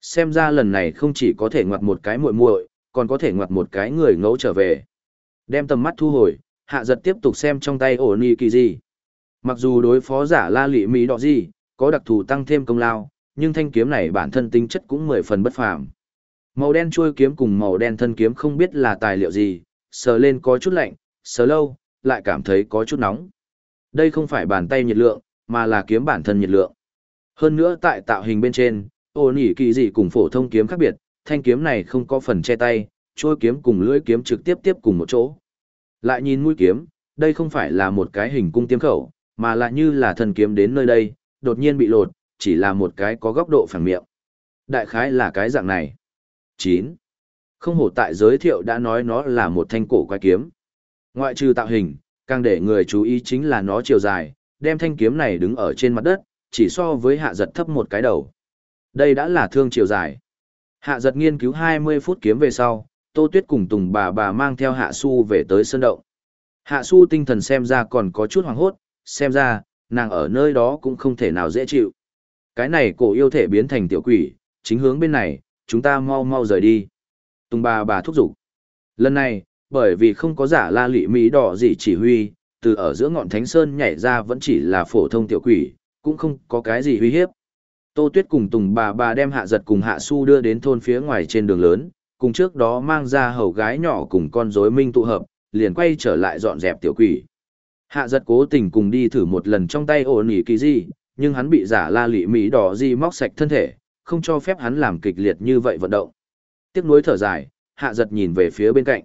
Xem ra lần này không chỉ có thể ngoặt một cái muội muội, còn có thể ngoặt một cái người ngẫu trở về. Đem tầm mắt thu hồi, hạ giật tiếp tục xem trong tay ổ nì kỳ gì. Mặc dù đối phó giả la lị mỹ đỏ gì, có đặc thù tăng thêm công lao, nhưng thanh kiếm này bản thân tính chất cũng mười phần bất phàm. Màu đen chuôi kiếm cùng màu đen thân kiếm không biết là tài liệu gì, sờ lên có chút lạnh, sờ lâu, lại cảm thấy có chút nóng. Đây không phải bàn tay nhiệt lượng, mà là kiếm bản thân nhiệt lượng. Hơn nữa tại tạo hình bên trên, ổ nỉ kỳ gì cùng phổ thông kiếm khác biệt, thanh kiếm này không có phần che tay, trôi kiếm cùng lưỡi kiếm trực tiếp tiếp cùng một chỗ. Lại nhìn mũi kiếm, đây không phải là một cái hình cung tiêm khẩu, mà là như là thần kiếm đến nơi đây, đột nhiên bị lột, chỉ là một cái có góc độ phẳng miệng. Đại khái là cái dạng này. 9. Không hổ tại giới thiệu đã nói nó là một thanh cổ quái kiếm. Ngoại trừ tạo hình, càng để người chú ý chính là nó chiều dài, đem thanh kiếm này đứng ở trên mặt đất, chỉ so với hạ giật thấp một cái đầu. Đây đã là thương chiều dài. Hạ giật nghiên cứu 20 phút kiếm về sau, Tô Tuyết cùng Tùng bà bà mang theo Hạ Su về tới sân động. Hạ Su tinh thần xem ra còn có chút hoảng hốt, xem ra, nàng ở nơi đó cũng không thể nào dễ chịu. Cái này cổ yêu thể biến thành tiểu quỷ, chính hướng bên này, chúng ta mau mau rời đi. Tùng bà bà thúc giục. Lần này, bởi vì không có giả la lị mỹ đỏ gì chỉ huy, từ ở giữa ngọn thánh sơn nhảy ra vẫn chỉ là phổ thông tiểu quỷ, cũng không có cái gì uy hiếp. Tô Tuyết cùng Tùng bà bà đem hạ giật cùng hạ su đưa đến thôn phía ngoài trên đường lớn, cùng trước đó mang ra hầu gái nhỏ cùng con rối minh tụ hợp, liền quay trở lại dọn dẹp tiểu quỷ. Hạ giật cố tình cùng đi thử một lần trong tay ổn ý kỳ gì, nhưng hắn bị giả la lị mỹ đỏ di móc sạch thân thể, không cho phép hắn làm kịch liệt như vậy vận động. Tiếc nuối thở dài, hạ giật nhìn về phía bên cạnh.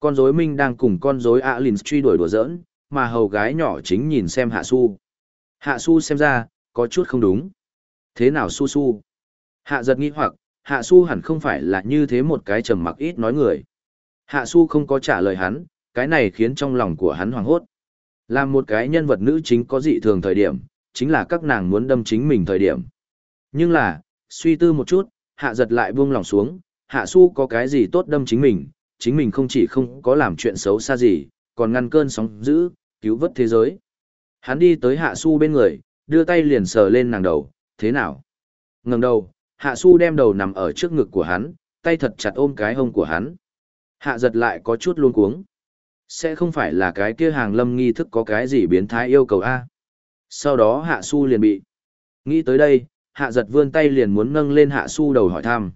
Con rối minh đang cùng con rối Alins truy đuổi đùa giỡn, mà hầu gái nhỏ chính nhìn xem hạ su. Hạ su xem ra, có chút không đúng. Thế nào su su? Hạ giật nghi hoặc, hạ su hẳn không phải là như thế một cái trầm mặc ít nói người. Hạ su không có trả lời hắn, cái này khiến trong lòng của hắn hoảng hốt. Làm một cái nhân vật nữ chính có dị thường thời điểm, chính là các nàng muốn đâm chính mình thời điểm. Nhưng là, suy tư một chút, hạ giật lại buông lòng xuống, hạ su có cái gì tốt đâm chính mình, chính mình không chỉ không có làm chuyện xấu xa gì, còn ngăn cơn sóng dữ, cứu vớt thế giới. Hắn đi tới hạ su bên người, đưa tay liền sờ lên nàng đầu, thế nào? Ngừng đầu, hạ su đem đầu nằm ở trước ngực của hắn, tay thật chặt ôm cái hông của hắn. Hạ giật lại có chút luôn cuống. Sẽ không phải là cái kia hàng lâm nghi thức có cái gì biến thái yêu cầu A. Sau đó hạ su liền bị. Nghĩ tới đây, hạ giật vươn tay liền muốn nâng lên hạ su đầu hỏi thăm.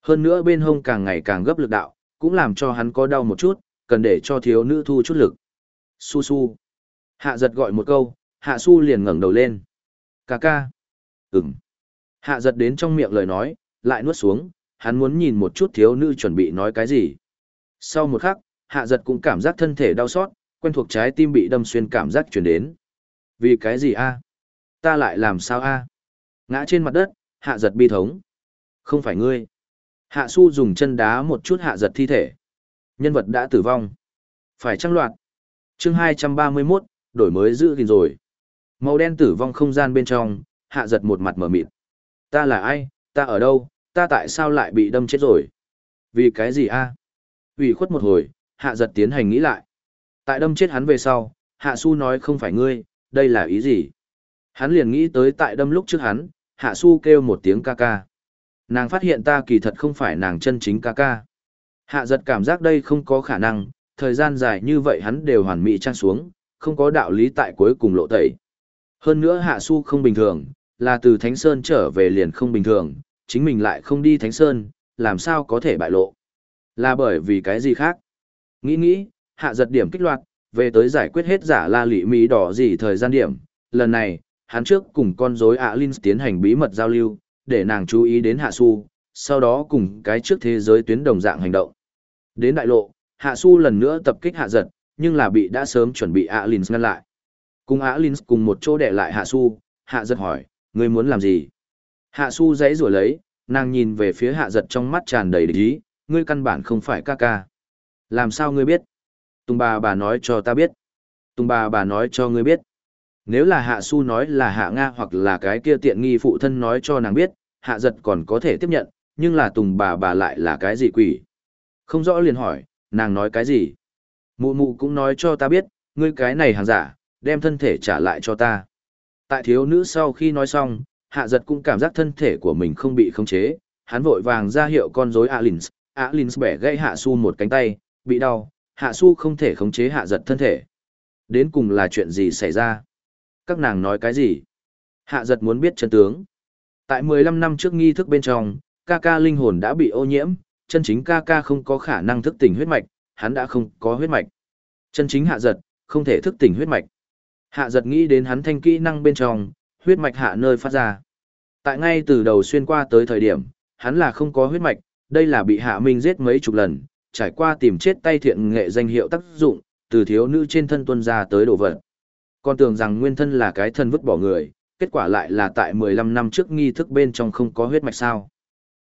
Hơn nữa bên hông càng ngày càng gấp lực đạo, cũng làm cho hắn có đau một chút, cần để cho thiếu nữ thu chút lực. Su su. Hạ giật gọi một câu, hạ su liền ngẩng đầu lên. Cà ca. ừng Hạ giật đến trong miệng lời nói, lại nuốt xuống, hắn muốn nhìn một chút thiếu nữ chuẩn bị nói cái gì. Sau một khắc, hạ giật cũng cảm giác thân thể đau xót, quen thuộc trái tim bị đâm xuyên cảm giác chuyển đến. Vì cái gì a? Ta lại làm sao a? Ngã trên mặt đất, hạ giật bi thống. Không phải ngươi. Hạ su dùng chân đá một chút hạ giật thi thể. Nhân vật đã tử vong. Phải trăng loạt. chương 231, đổi mới giữ gìn rồi. Màu đen tử vong không gian bên trong, hạ giật một mặt mở mịt. Ta là ai, ta ở đâu, ta tại sao lại bị đâm chết rồi? Vì cái gì a? À? ủy khuất một hồi, hạ giật tiến hành nghĩ lại. Tại đâm chết hắn về sau, hạ su nói không phải ngươi, đây là ý gì? Hắn liền nghĩ tới tại đâm lúc trước hắn, hạ su kêu một tiếng ca ca. Nàng phát hiện ta kỳ thật không phải nàng chân chính ca ca. Hạ giật cảm giác đây không có khả năng, thời gian dài như vậy hắn đều hoàn mỹ trang xuống, không có đạo lý tại cuối cùng lộ tẩy. Hơn nữa hạ su không bình thường, là từ Thánh Sơn trở về liền không bình thường, chính mình lại không đi Thánh Sơn, làm sao có thể bại lộ. Là bởi vì cái gì khác? Nghĩ nghĩ, hạ giật điểm kích loạt, về tới giải quyết hết giả la lị mỹ đỏ gì thời gian điểm. Lần này, hắn trước cùng con rối ạ Linh tiến hành bí mật giao lưu, để nàng chú ý đến hạ su, sau đó cùng cái trước thế giới tuyến đồng dạng hành động. Đến đại lộ, hạ su lần nữa tập kích hạ giật, nhưng là bị đã sớm chuẩn bị ạ Linh ngăn lại. Cùng ạ Linh cùng một chỗ để lại hạ su, hạ giật hỏi, ngươi muốn làm gì? Hạ su dãy rủa lấy, nàng nhìn về phía hạ giật trong mắt tràn đầy địch ý, ngươi căn bản không phải ca ca. Làm sao ngươi biết? Tùng bà bà nói cho ta biết. Tùng bà bà nói cho ngươi biết. Nếu là hạ su nói là hạ Nga hoặc là cái kia tiện nghi phụ thân nói cho nàng biết, hạ giật còn có thể tiếp nhận, nhưng là tùng bà bà lại là cái gì quỷ? Không rõ liền hỏi, nàng nói cái gì? Mụ mụ cũng nói cho ta biết, ngươi cái này hàng giả, đem thân thể trả lại cho ta. Tại thiếu nữ sau khi nói xong, hạ giật cũng cảm giác thân thể của mình không bị khống chế, hắn vội vàng ra hiệu con rối Alins, Alins bẻ gãy hạ su một cánh tay, bị đau, hạ su không thể khống chế hạ giật thân thể. Đến cùng là chuyện gì xảy ra? Các nàng nói cái gì? Hạ giật muốn biết chân tướng. Tại 15 năm trước nghi thức bên trong, ca ca linh hồn đã bị ô nhiễm, chân chính ca ca không có khả năng thức tỉnh huyết mạch, hắn đã không có huyết mạch. Chân chính hạ giật, không thể thức tỉnh huyết mạch. Hạ giật nghĩ đến hắn thanh kỹ năng bên trong, huyết mạch hạ nơi phát ra. Tại ngay từ đầu xuyên qua tới thời điểm, hắn là không có huyết mạch, đây là bị hạ minh giết mấy chục lần, trải qua tìm chết tay thiện nghệ danh hiệu tác dụng, từ thiếu nữ trên thân tuân ra tới đồ vật. Còn tưởng rằng nguyên thân là cái thân vứt bỏ người, kết quả lại là tại 15 năm trước nghi thức bên trong không có huyết mạch sao.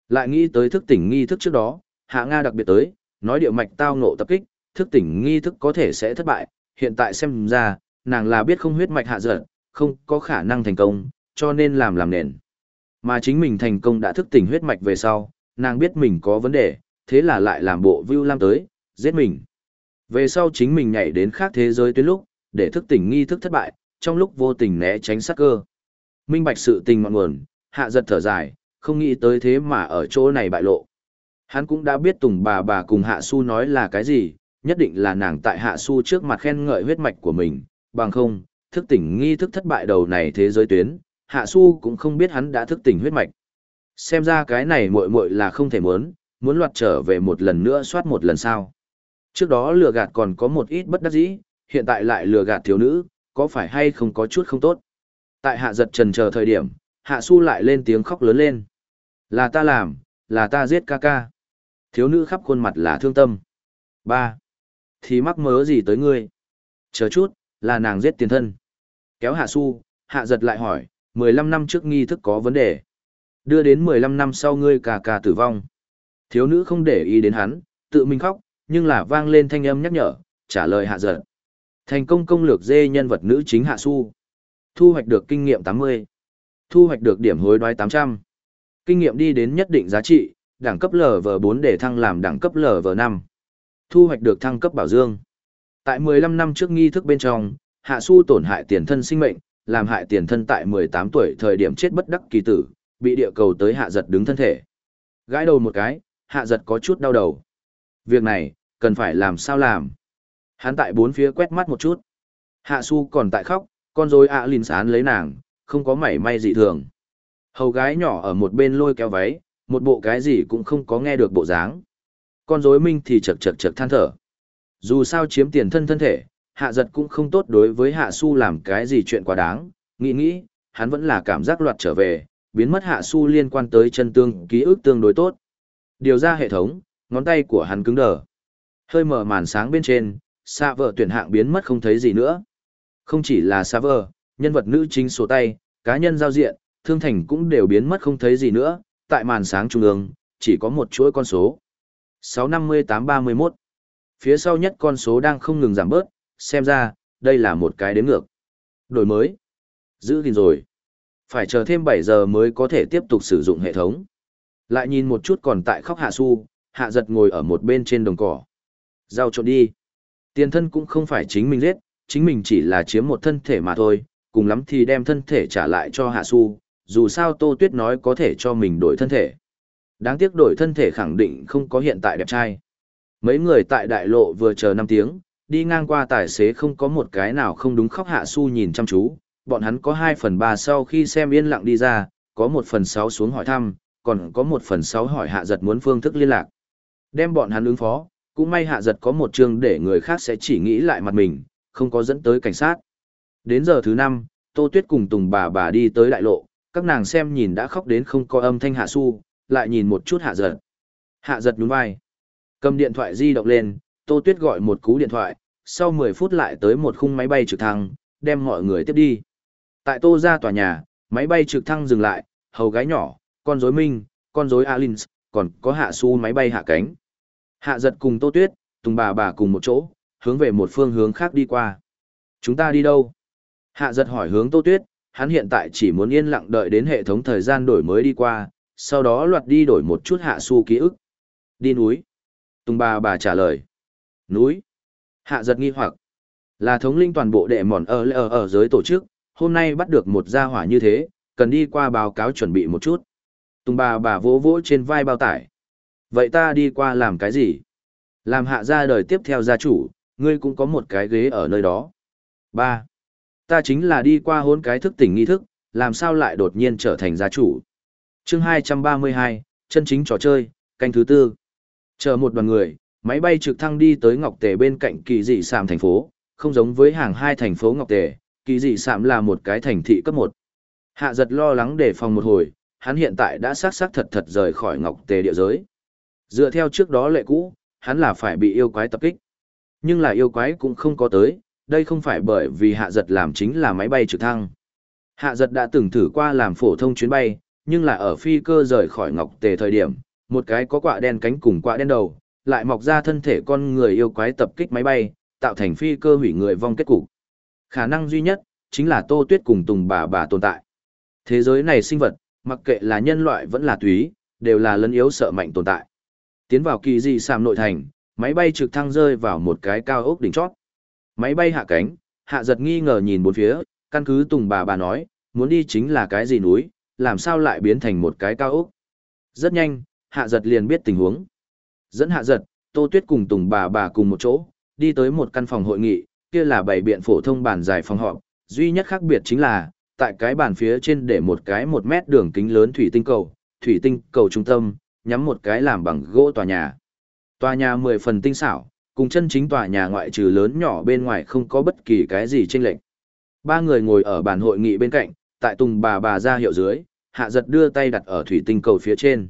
Lại nghĩ tới thức tỉnh nghi thức trước đó, hạ Nga đặc biệt tới, nói điệu mạch tao ngộ tập kích, thức tỉnh nghi thức có thể sẽ thất bại, hiện tại xem ra, nàng là biết không huyết mạch hạ giật, không có khả năng thành công, cho nên làm làm nền. Mà chính mình thành công đã thức tỉnh huyết mạch về sau, nàng biết mình có vấn đề, thế là lại làm bộ vu lam tới, giết mình. Về sau chính mình nhảy đến khác thế giới tuyến lúc, để thức tỉnh nghi thức thất bại, trong lúc vô tình né tránh sát cơ. Minh bạch sự tình ngọn nguồn, hạ giật thở dài, không nghĩ tới thế mà ở chỗ này bại lộ. Hắn cũng đã biết Tùng bà bà cùng Hạ Su nói là cái gì, nhất định là nàng tại Hạ Su trước mặt khen ngợi huyết mạch của mình, bằng không, thức tỉnh nghi thức thất bại đầu này thế giới tuyến, Hạ Su cũng không biết hắn đã thức tỉnh huyết mạch. Xem ra cái này muội muội là không thể muốn, muốn loạt trở về một lần nữa soát một lần sao Trước đó lừa gạt còn có một ít bất đắc dĩ, hiện tại lại lừa gạt thiếu nữ, có phải hay không có chút không tốt. Tại hạ giật trần chờ thời điểm, hạ su lại lên tiếng khóc lớn lên. Là ta làm, là ta giết ca ca. Thiếu nữ khắp khuôn mặt là thương tâm. ba Thì mắc mớ gì tới ngươi? Chờ chút, là nàng giết tiền thân. Kéo hạ su, hạ giật lại hỏi, 15 năm trước nghi thức có vấn đề. Đưa đến 15 năm sau ngươi cà cà tử vong. Thiếu nữ không để ý đến hắn, tự mình khóc, nhưng là vang lên thanh âm nhắc nhở, trả lời hạ giật. Thành công công lược dê nhân vật nữ chính hạ su. Thu hoạch được kinh nghiệm 80. Thu hoạch được điểm hối đoái 800. Kinh nghiệm đi đến nhất định giá trị, đẳng cấp LV4 để thăng làm đẳng cấp LV5. Thu hoạch được thăng cấp bảo dương. Tại 15 năm trước nghi thức bên trong, Hạ Su tổn hại tiền thân sinh mệnh, làm hại tiền thân tại 18 tuổi thời điểm chết bất đắc kỳ tử, bị địa cầu tới hạ giật đứng thân thể. Gãi đầu một cái, hạ giật có chút đau đầu. Việc này, cần phải làm sao làm? Hắn tại bốn phía quét mắt một chút. Hạ su còn tại khóc, con rối ạ à lìn sán lấy nàng, không có mảy may dị thường. Hầu gái nhỏ ở một bên lôi kéo váy, một bộ cái gì cũng không có nghe được bộ dáng. Con rối minh thì chật chật chật than thở. Dù sao chiếm tiền thân thân thể, hạ giật cũng không tốt đối với hạ su làm cái gì chuyện quá đáng, nghĩ nghĩ, hắn vẫn là cảm giác loạt trở về, biến mất hạ su liên quan tới chân tương ký ức tương đối tốt. Điều ra hệ thống, ngón tay của hắn cứng đờ. Hơi mở màn sáng bên trên, xa vợ tuyển hạng biến mất không thấy gì nữa. Không chỉ là xa vợ, nhân vật nữ chính số tay, cá nhân giao diện, thương thành cũng đều biến mất không thấy gì nữa, tại màn sáng trung ương, chỉ có một chuỗi con số. 65831. Phía sau nhất con số đang không ngừng giảm bớt, xem ra, đây là một cái đếm ngược. Đổi mới. Giữ gìn rồi. Phải chờ thêm 7 giờ mới có thể tiếp tục sử dụng hệ thống. Lại nhìn một chút còn tại khóc hạ su, hạ giật ngồi ở một bên trên đồng cỏ. Giao trộn đi. Tiền thân cũng không phải chính mình giết, chính mình chỉ là chiếm một thân thể mà thôi, cùng lắm thì đem thân thể trả lại cho hạ su, dù sao Tô Tuyết nói có thể cho mình đổi thân thể. Đáng tiếc đổi thân thể khẳng định không có hiện tại đẹp trai. Mấy người tại đại lộ vừa chờ 5 tiếng, đi ngang qua tài xế không có một cái nào không đúng khóc hạ su nhìn chăm chú, bọn hắn có 2 phần 3 sau khi xem yên lặng đi ra, có 1 phần 6 xuống hỏi thăm, còn có 1 phần 6 hỏi hạ giật muốn phương thức liên lạc. Đem bọn hắn ứng phó, cũng may hạ giật có một chương để người khác sẽ chỉ nghĩ lại mặt mình, không có dẫn tới cảnh sát. Đến giờ thứ 5, Tô Tuyết cùng Tùng bà bà đi tới đại lộ, các nàng xem nhìn đã khóc đến không có âm thanh hạ su, lại nhìn một chút hạ giật. Hạ giật nhún vai. Cầm điện thoại di động lên, Tô Tuyết gọi một cú điện thoại, sau 10 phút lại tới một khung máy bay trực thăng, đem mọi người tiếp đi. Tại Tô ra tòa nhà, máy bay trực thăng dừng lại, hầu gái nhỏ, con rối Minh, con rối Alins, còn có hạ su máy bay hạ cánh. Hạ giật cùng Tô Tuyết, Tùng bà bà cùng một chỗ, hướng về một phương hướng khác đi qua. Chúng ta đi đâu? Hạ giật hỏi hướng Tô Tuyết, hắn hiện tại chỉ muốn yên lặng đợi đến hệ thống thời gian đổi mới đi qua, sau đó loạt đi đổi một chút hạ su ký ức. Đi núi. Tùng bà bà trả lời. Núi. Hạ giật nghi hoặc. Là thống linh toàn bộ đệ mòn ở ở ở giới tổ chức, hôm nay bắt được một gia hỏa như thế, cần đi qua báo cáo chuẩn bị một chút. Tùng bà bà vỗ vỗ trên vai bao tải. Vậy ta đi qua làm cái gì? Làm hạ gia đời tiếp theo gia chủ, ngươi cũng có một cái ghế ở nơi đó. Ba, Ta chính là đi qua hôn cái thức tỉnh nghi thức, làm sao lại đột nhiên trở thành gia chủ. chương 232, chân chính trò chơi, canh thứ tư. Chờ một đoàn người, máy bay trực thăng đi tới Ngọc Tề bên cạnh kỳ dị sạm thành phố, không giống với hàng hai thành phố Ngọc Tề, kỳ dị sạm là một cái thành thị cấp một. Hạ giật lo lắng đề phòng một hồi, hắn hiện tại đã sát sát thật thật rời khỏi Ngọc Tề địa giới. Dựa theo trước đó lệ cũ, hắn là phải bị yêu quái tập kích. Nhưng là yêu quái cũng không có tới, đây không phải bởi vì hạ giật làm chính là máy bay trực thăng. Hạ giật đã từng thử qua làm phổ thông chuyến bay, nhưng là ở phi cơ rời khỏi Ngọc Tề thời điểm, một cái có quạ đen cánh cùng quạ đen đầu, lại mọc ra thân thể con người yêu quái tập kích máy bay, tạo thành phi cơ hủy người vong kết cục. Khả năng duy nhất, chính là Tô Tuyết cùng Tùng bà bà tồn tại. Thế giới này sinh vật, mặc kệ là nhân loại vẫn là túy, đều là lấn yếu sợ mạnh tồn tại. Tiến vào kỳ dị sàm nội thành, máy bay trực thăng rơi vào một cái cao ốc đỉnh chót. Máy bay hạ cánh, hạ giật nghi ngờ nhìn bốn phía, căn cứ Tùng bà bà nói, muốn đi chính là cái gì núi, làm sao lại biến thành một cái cao ốc. Rất nhanh, hạ giật liền biết tình huống. Dẫn hạ giật, Tô Tuyết cùng Tùng bà bà cùng một chỗ, đi tới một căn phòng hội nghị, kia là bảy biện phổ thông bàn dài phòng họp, duy nhất khác biệt chính là, tại cái bàn phía trên để một cái một mét đường kính lớn thủy tinh cầu, thủy tinh cầu trung tâm, nhắm một cái làm bằng gỗ tòa nhà. Tòa nhà mười phần tinh xảo, cùng chân chính tòa nhà ngoại trừ lớn nhỏ bên ngoài không có bất kỳ cái gì chênh lệch. Ba người ngồi ở bàn hội nghị bên cạnh, tại tùng bà bà ra hiệu dưới, hạ giật đưa tay đặt ở thủy tinh cầu phía trên.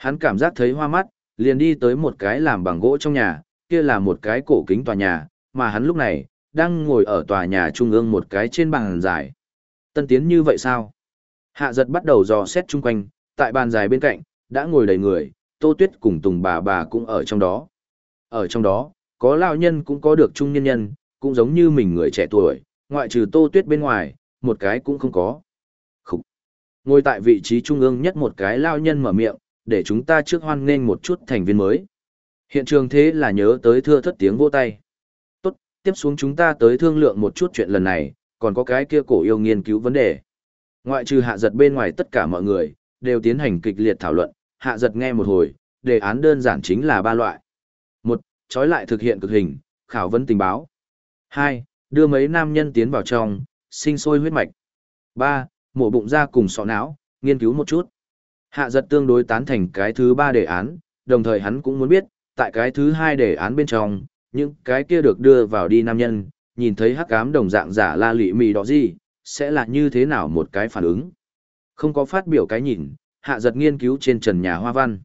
Hắn cảm giác thấy hoa mắt, liền đi tới một cái làm bằng gỗ trong nhà, kia là một cái cổ kính tòa nhà, mà hắn lúc này, đang ngồi ở tòa nhà trung ương một cái trên bàn dài. Tân tiến như vậy sao? Hạ giật bắt đầu dò xét chung quanh, tại bàn dài bên cạnh, đã ngồi đầy người, Tô Tuyết cùng Tùng bà bà cũng ở trong đó. Ở trong đó, có lão nhân cũng có được trung nhân nhân, cũng giống như mình người trẻ tuổi, ngoại trừ Tô Tuyết bên ngoài, một cái cũng không có. Khúc. Ngồi tại vị trí trung ương nhất một cái lao nhân mở miệng, để chúng ta trước hoan nghênh một chút thành viên mới. Hiện trường thế là nhớ tới thưa thất tiếng vỗ tay. Tốt, tiếp xuống chúng ta tới thương lượng một chút chuyện lần này, còn có cái kia cổ yêu nghiên cứu vấn đề. Ngoại trừ hạ giật bên ngoài tất cả mọi người, đều tiến hành kịch liệt thảo luận, hạ giật nghe một hồi, đề án đơn giản chính là ba loại. một Trói lại thực hiện cực hình, khảo vấn tình báo. hai Đưa mấy nam nhân tiến vào trong, sinh sôi huyết mạch. ba Mổ bụng ra cùng sọ não, nghiên cứu một chút. Hạ giật tương đối tán thành cái thứ ba đề án, đồng thời hắn cũng muốn biết, tại cái thứ hai đề án bên trong, những cái kia được đưa vào đi nam nhân, nhìn thấy hắc ám đồng dạng giả la lị mì đó gì, sẽ là như thế nào một cái phản ứng. Không có phát biểu cái nhìn, hạ giật nghiên cứu trên trần nhà hoa văn.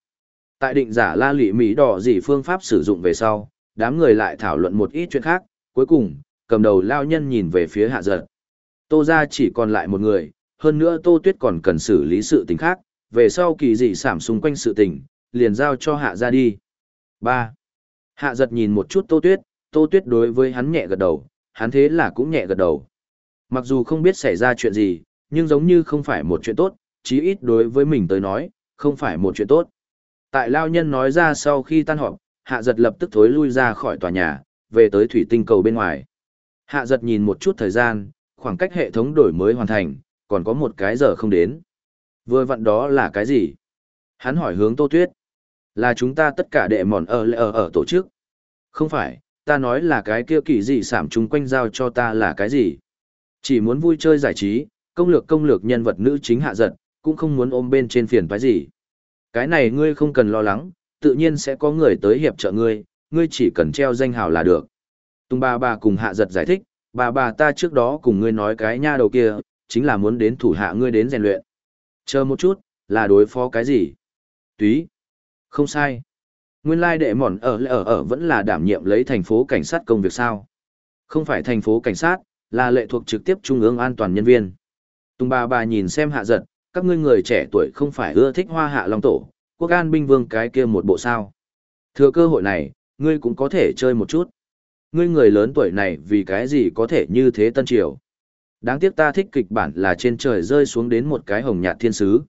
Tại định giả la lị mì đỏ gì phương pháp sử dụng về sau, đám người lại thảo luận một ít chuyện khác, cuối cùng, cầm đầu lao nhân nhìn về phía hạ giật. Tô ra chỉ còn lại một người, hơn nữa Tô Tuyết còn cần xử lý sự tình khác, về sau kỳ dị sảm xung quanh sự tình, liền giao cho hạ ra đi. 3. Hạ giật nhìn một chút Tô Tuyết, Tô Tuyết đối với hắn nhẹ gật đầu, hắn thế là cũng nhẹ gật đầu. Mặc dù không biết xảy ra chuyện gì, nhưng giống như không phải một chuyện tốt, chí ít đối với mình tới nói, không phải một chuyện tốt. Tại Lao Nhân nói ra sau khi tan họp, Hạ giật lập tức thối lui ra khỏi tòa nhà, về tới thủy tinh cầu bên ngoài. Hạ giật nhìn một chút thời gian, khoảng cách hệ thống đổi mới hoàn thành, còn có một cái giờ không đến. Vừa vặn đó là cái gì? Hắn hỏi hướng Tô Tuyết. Là chúng ta tất cả đệ mòn ở ở ở tổ chức. Không phải, ta nói là cái kia kỳ gì sảm chung quanh giao cho ta là cái gì. Chỉ muốn vui chơi giải trí, công lược công lược nhân vật nữ chính hạ giật, cũng không muốn ôm bên trên phiền phải gì. Cái này ngươi không cần lo lắng, tự nhiên sẽ có người tới hiệp trợ ngươi, ngươi chỉ cần treo danh hào là được. Tùng bà bà cùng hạ giật giải thích, bà bà ta trước đó cùng ngươi nói cái nha đầu kia, chính là muốn đến thủ hạ ngươi đến rèn luyện. Chờ một chút, là đối phó cái gì? Túy. Không sai. Nguyên lai đệ mòn ở ở ở vẫn là đảm nhiệm lấy thành phố cảnh sát công việc sao. Không phải thành phố cảnh sát, là lệ thuộc trực tiếp trung ương an toàn nhân viên. Tùng bà bà nhìn xem hạ giật, các ngươi người trẻ tuổi không phải ưa thích hoa hạ long tổ, quốc an binh vương cái kia một bộ sao. Thừa cơ hội này, ngươi cũng có thể chơi một chút. Ngươi người lớn tuổi này vì cái gì có thể như thế tân triều. Đáng tiếc ta thích kịch bản là trên trời rơi xuống đến một cái hồng nhạt thiên sứ.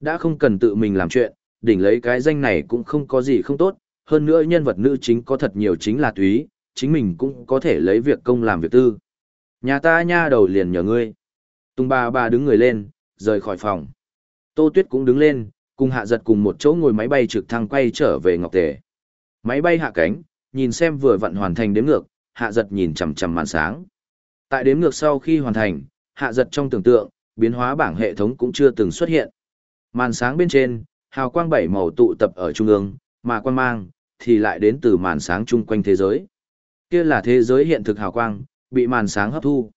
Đã không cần tự mình làm chuyện, đỉnh lấy cái danh này cũng không có gì không tốt, hơn nữa nhân vật nữ chính có thật nhiều chính là túy, chính mình cũng có thể lấy việc công làm việc tư. Nhà ta nha đầu liền nhờ ngươi. Tùng bà bà đứng người lên, rời khỏi phòng. Tô Tuyết cũng đứng lên, cùng hạ giật cùng một chỗ ngồi máy bay trực thăng quay trở về Ngọc Tề. Máy bay hạ cánh, nhìn xem vừa vặn hoàn thành đếm ngược, hạ giật nhìn chằm chằm màn sáng. Tại đếm ngược sau khi hoàn thành, hạ giật trong tưởng tượng, biến hóa bảng hệ thống cũng chưa từng xuất hiện. Màn sáng bên trên, hào quang bảy màu tụ tập ở trung ương, mà quang mang, thì lại đến từ màn sáng chung quanh thế giới. Kia là thế giới hiện thực hào quang, bị màn sáng hấp thu.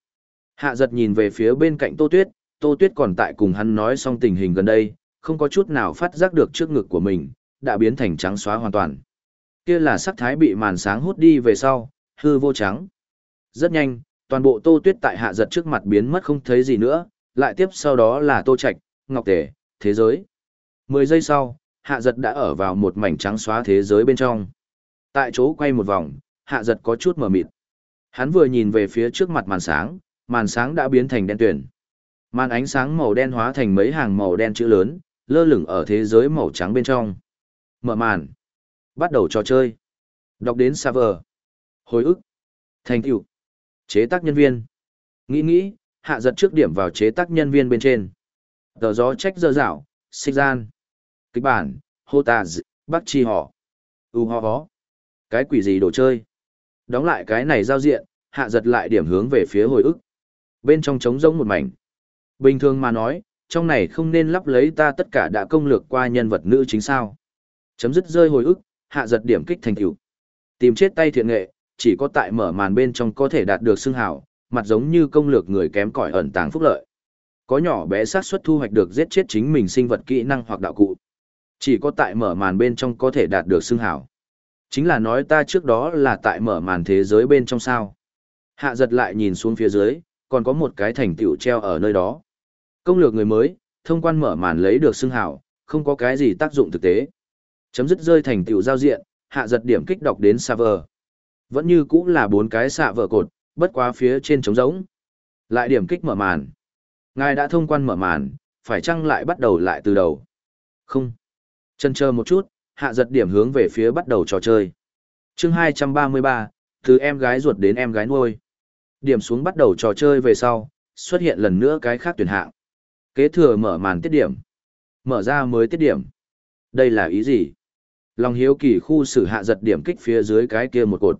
Hạ giật nhìn về phía bên cạnh Tô Tuyết, Tô Tuyết còn tại cùng hắn nói xong tình hình gần đây, không có chút nào phát giác được trước ngực của mình, đã biến thành trắng xóa hoàn toàn. Kia là sắc thái bị màn sáng hút đi về sau, hư vô trắng. Rất nhanh, toàn bộ Tô Tuyết tại hạ giật trước mặt biến mất không thấy gì nữa, lại tiếp sau đó là Tô Trạch, Ngọc Tề, thế giới. Mười giây sau, hạ giật đã ở vào một mảnh trắng xóa thế giới bên trong. Tại chỗ quay một vòng, hạ giật có chút mờ mịt. Hắn vừa nhìn về phía trước mặt màn sáng, màn sáng đã biến thành đen tuyển. Màn ánh sáng màu đen hóa thành mấy hàng màu đen chữ lớn, lơ lửng ở thế giới màu trắng bên trong. Mở màn. Bắt đầu trò chơi. Đọc đến server. Hồi ức. Thành tựu. Chế tác nhân viên. Nghĩ nghĩ, hạ giật trước điểm vào chế tác nhân viên bên trên. Tờ gió trách dơ dạo, xích gian. Kịch bản, hô tà d... bắc chi họ. U ho ho. Cái quỷ gì đồ chơi. Đóng lại cái này giao diện, hạ giật lại điểm hướng về phía hồi ức. Bên trong trống rỗng một mảnh. Bình thường mà nói, trong này không nên lắp lấy ta tất cả đã công lược qua nhân vật nữ chính sao. Chấm dứt rơi hồi ức, hạ giật điểm kích thành tựu. Tìm chết tay thiện nghệ, chỉ có tại mở màn bên trong có thể đạt được xưng hào, mặt giống như công lược người kém cỏi ẩn tàng phúc lợi. Có nhỏ bé xác suất thu hoạch được giết chết chính mình sinh vật kỹ năng hoặc đạo cụ. Chỉ có tại mở màn bên trong có thể đạt được xưng hào. Chính là nói ta trước đó là tại mở màn thế giới bên trong sao. Hạ giật lại nhìn xuống phía dưới, còn có một cái thành tựu treo ở nơi đó. Công lược người mới, thông quan mở màn lấy được xưng hào, không có cái gì tác dụng thực tế. Chấm dứt rơi thành tựu giao diện, hạ giật điểm kích đọc đến server. Vẫn như cũng là bốn cái xạ vợ cột, bất quá phía trên trống rỗng. Lại điểm kích mở màn. Ngài đã thông quan mở màn, phải chăng lại bắt đầu lại từ đầu? Không. Chân chờ một chút, hạ giật điểm hướng về phía bắt đầu trò chơi. chương 233, từ em gái ruột đến em gái nuôi. Điểm xuống bắt đầu trò chơi về sau, xuất hiện lần nữa cái khác tuyển hạng. Kế thừa mở màn tiết điểm. Mở ra mới tiết điểm. Đây là ý gì? Lòng hiếu kỳ khu xử hạ giật điểm kích phía dưới cái kia một cột.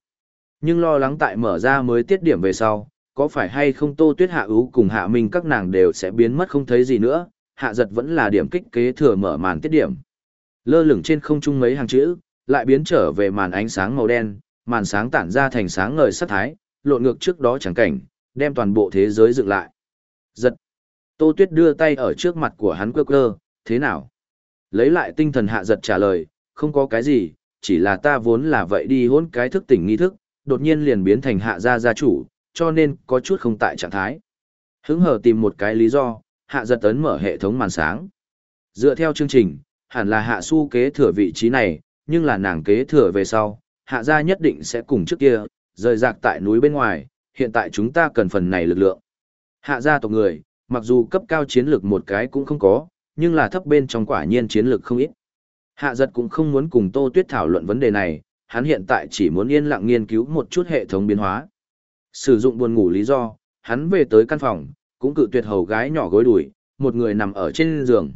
Nhưng lo lắng tại mở ra mới tiết điểm về sau, có phải hay không tô tuyết hạ ưu cùng hạ minh các nàng đều sẽ biến mất không thấy gì nữa, hạ giật vẫn là điểm kích kế thừa mở màn tiết điểm. Lơ lửng trên không trung mấy hàng chữ, lại biến trở về màn ánh sáng màu đen, màn sáng tản ra thành sáng ngời sắc thái, lộn ngược trước đó chẳng cảnh, đem toàn bộ thế giới dựng lại. Giật. Tô Tuyết đưa tay ở trước mặt của hắn quơ quơ, thế nào? Lấy lại tinh thần hạ giật trả lời, không có cái gì, chỉ là ta vốn là vậy đi hôn cái thức tỉnh nghi thức, đột nhiên liền biến thành hạ gia gia chủ, cho nên có chút không tại trạng thái. Hứng hờ tìm một cái lý do, hạ giật ấn mở hệ thống màn sáng. Dựa theo chương trình, hẳn là hạ su kế thừa vị trí này, nhưng là nàng kế thừa về sau, hạ gia nhất định sẽ cùng trước kia, rời rạc tại núi bên ngoài, hiện tại chúng ta cần phần này lực lượng. Hạ gia tộc người, mặc dù cấp cao chiến lược một cái cũng không có, nhưng là thấp bên trong quả nhiên chiến lược không ít. Hạ giật cũng không muốn cùng Tô Tuyết thảo luận vấn đề này, hắn hiện tại chỉ muốn yên lặng nghiên cứu một chút hệ thống biến hóa. Sử dụng buồn ngủ lý do, hắn về tới căn phòng, cũng cự tuyệt hầu gái nhỏ gối đuổi, một người nằm ở trên giường.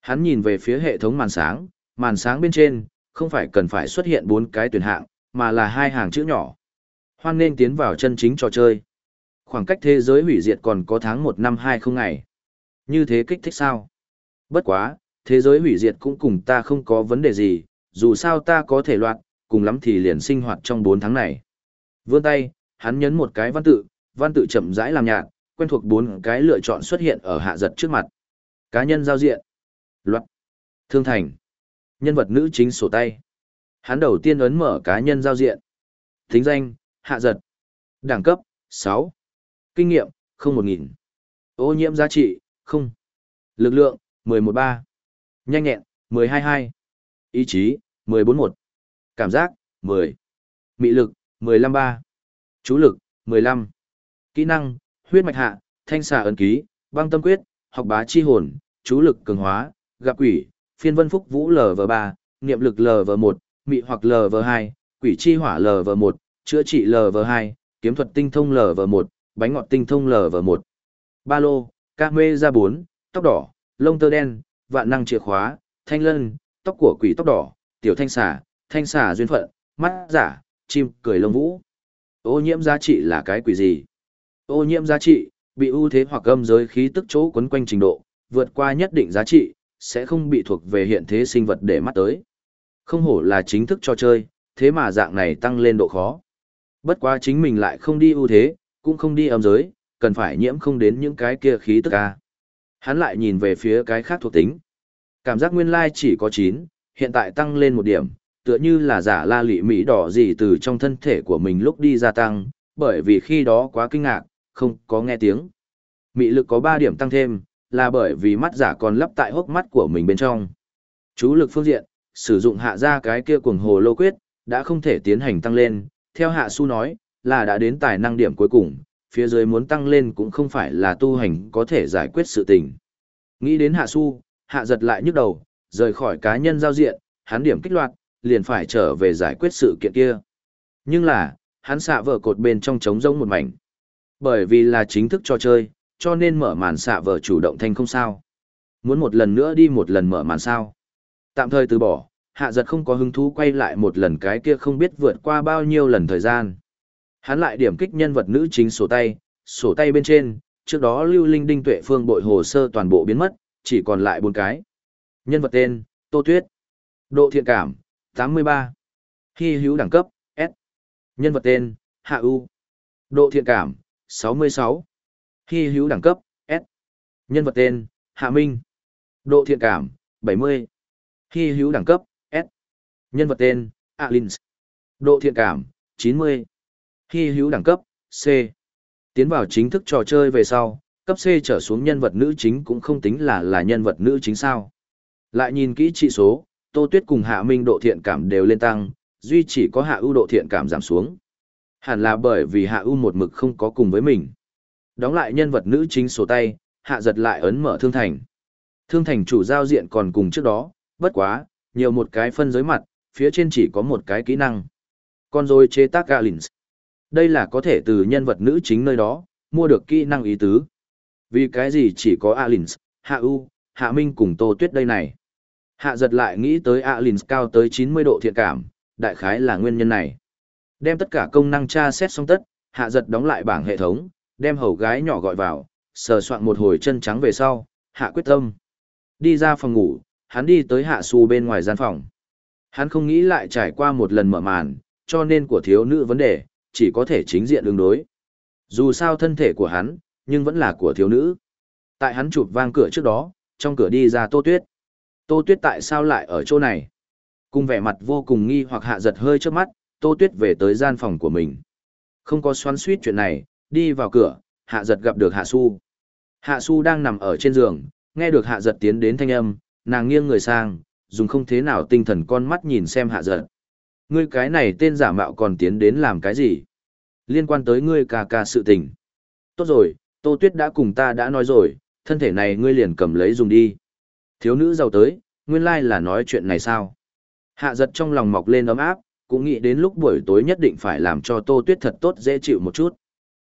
Hắn nhìn về phía hệ thống màn sáng, màn sáng bên trên, không phải cần phải xuất hiện bốn cái tuyển hạng, mà là hai hàng chữ nhỏ. Hoan nên tiến vào chân chính trò chơi. Khoảng cách thế giới hủy diệt còn có tháng 1 năm 20 ngày. Như thế kích thích sao? Bất quá, thế giới hủy diệt cũng cùng ta không có vấn đề gì, dù sao ta có thể loạt, cùng lắm thì liền sinh hoạt trong 4 tháng này. Vươn tay, hắn nhấn một cái văn tự, văn tự chậm rãi làm nhạt, quen thuộc bốn cái lựa chọn xuất hiện ở hạ giật trước mặt. Cá nhân giao diện, luật thương thành, nhân vật nữ chính sổ tay. Hắn đầu tiên ấn mở cá nhân giao diện. Thính danh, hạ giật. Đẳng cấp, 6. Kinh nghiệm, không một nghìn Ô nhiễm giá trị, không. Lực lượng, 113. Nhanh nhẹn, 122. Ý chí, 141. Cảm giác, 10. Mị lực, 153. Chú lực, 15. Kỹ năng, huyết mạch hạ, thanh xà ấn ký, băng tâm quyết, học bá chi hồn, chú lực cường hóa, gặp quỷ, phiên vân phúc vũ LV3, niệm lực LV1, mị hoặc LV2, quỷ chi hỏa LV1, chữa trị LV2, kiếm thuật tinh thông LV1, bánh ngọt tinh thông LV1. Ba lô, ca mê ra 4, tóc đỏ, lông tơ đen, vạn năng chìa khóa, thanh lân, tóc của quỷ tóc đỏ, tiểu thanh xà, thanh xà duyên phận, mắt giả, chim cười lông vũ. Ô nhiễm giá trị là cái quỷ gì? Ô nhiễm giá trị, bị ưu thế hoặc âm giới khí tức chỗ quấn quanh trình độ, vượt qua nhất định giá trị, sẽ không bị thuộc về hiện thế sinh vật để mắt tới. Không hổ là chính thức cho chơi, thế mà dạng này tăng lên độ khó. Bất quá chính mình lại không đi ưu thế, cũng không đi âm giới, cần phải nhiễm không đến những cái kia khí tức ca. Hắn lại nhìn về phía cái khác thuộc tính. Cảm giác nguyên lai chỉ có 9, hiện tại tăng lên một điểm, tựa như là giả la lị mỹ đỏ gì từ trong thân thể của mình lúc đi gia tăng, bởi vì khi đó quá kinh ngạc, không có nghe tiếng. Mị lực có 3 điểm tăng thêm, là bởi vì mắt giả còn lắp tại hốc mắt của mình bên trong. Chú lực phương diện, sử dụng hạ ra cái kia cuồng hồ lô quyết, đã không thể tiến hành tăng lên, theo hạ su nói, là đã đến tài năng điểm cuối cùng, phía dưới muốn tăng lên cũng không phải là tu hành có thể giải quyết sự tình. Nghĩ đến hạ su, hạ giật lại nhức đầu, rời khỏi cá nhân giao diện, hắn điểm kích loạt, liền phải trở về giải quyết sự kiện kia. Nhưng là, hắn xạ vở cột bên trong trống rỗng một mảnh. Bởi vì là chính thức cho chơi, cho nên mở màn xạ vở chủ động thanh không sao. Muốn một lần nữa đi một lần mở màn sao. Tạm thời từ bỏ, hạ giật không có hứng thú quay lại một lần cái kia không biết vượt qua bao nhiêu lần thời gian. Hắn lại điểm kích nhân vật nữ chính sổ tay, sổ tay bên trên, trước đó lưu linh đinh tuệ phương bội hồ sơ toàn bộ biến mất, chỉ còn lại bốn cái. Nhân vật tên, Tô Tuyết. Độ thiện cảm, 83. Hy hữu đẳng cấp, S. Nhân vật tên, Hạ U. Độ thiện cảm, 66. Hy hữu đẳng cấp, S. Nhân vật tên, Hạ Minh. Độ thiện cảm, 70. Hy hữu đẳng cấp, S. Nhân vật tên, Alins. Độ thiện cảm, 90. Hy hữu đẳng cấp, C. Tiến vào chính thức trò chơi về sau, cấp C trở xuống nhân vật nữ chính cũng không tính là là nhân vật nữ chính sao. Lại nhìn kỹ trị số, Tô Tuyết cùng Hạ Minh độ thiện cảm đều lên tăng, duy chỉ có Hạ ưu độ thiện cảm giảm xuống. Hẳn là bởi vì Hạ ưu một mực không có cùng với mình. Đóng lại nhân vật nữ chính sổ tay, hạ giật lại ấn mở thương thành. Thương thành chủ giao diện còn cùng trước đó, bất quá, nhiều một cái phân giới mặt, phía trên chỉ có một cái kỹ năng. Con rồi chế tác Galins. Đây là có thể từ nhân vật nữ chính nơi đó, mua được kỹ năng ý tứ. Vì cái gì chỉ có Alins, Hạ U, Hạ Minh cùng Tô Tuyết đây này. Hạ giật lại nghĩ tới Alins cao tới 90 độ thiện cảm, đại khái là nguyên nhân này. Đem tất cả công năng tra xét xong tất, Hạ giật đóng lại bảng hệ thống, đem hầu gái nhỏ gọi vào, sờ soạn một hồi chân trắng về sau, Hạ quyết tâm. Đi ra phòng ngủ, hắn đi tới Hạ Su bên ngoài gian phòng. Hắn không nghĩ lại trải qua một lần mở màn, cho nên của thiếu nữ vấn đề, chỉ có thể chính diện ứng đối. Dù sao thân thể của hắn, nhưng vẫn là của thiếu nữ. Tại hắn chụp vang cửa trước đó, trong cửa đi ra Tô Tuyết. Tô Tuyết tại sao lại ở chỗ này? Cùng vẻ mặt vô cùng nghi hoặc hạ giật hơi trước mắt, Tô Tuyết về tới gian phòng của mình. Không có xoắn suýt chuyện này, đi vào cửa, hạ giật gặp được hạ su. Hạ su đang nằm ở trên giường, nghe được hạ giật tiến đến thanh âm, nàng nghiêng người sang, dùng không thế nào tinh thần con mắt nhìn xem hạ giật. Ngươi cái này tên giả mạo còn tiến đến làm cái gì? Liên quan tới ngươi ca ca sự tình. Tốt rồi, Tô Tuyết đã cùng ta đã nói rồi, thân thể này ngươi liền cầm lấy dùng đi. Thiếu nữ giàu tới, nguyên lai là nói chuyện này sao? Hạ giật trong lòng mọc lên ấm áp, cũng nghĩ đến lúc buổi tối nhất định phải làm cho Tô Tuyết thật tốt dễ chịu một chút.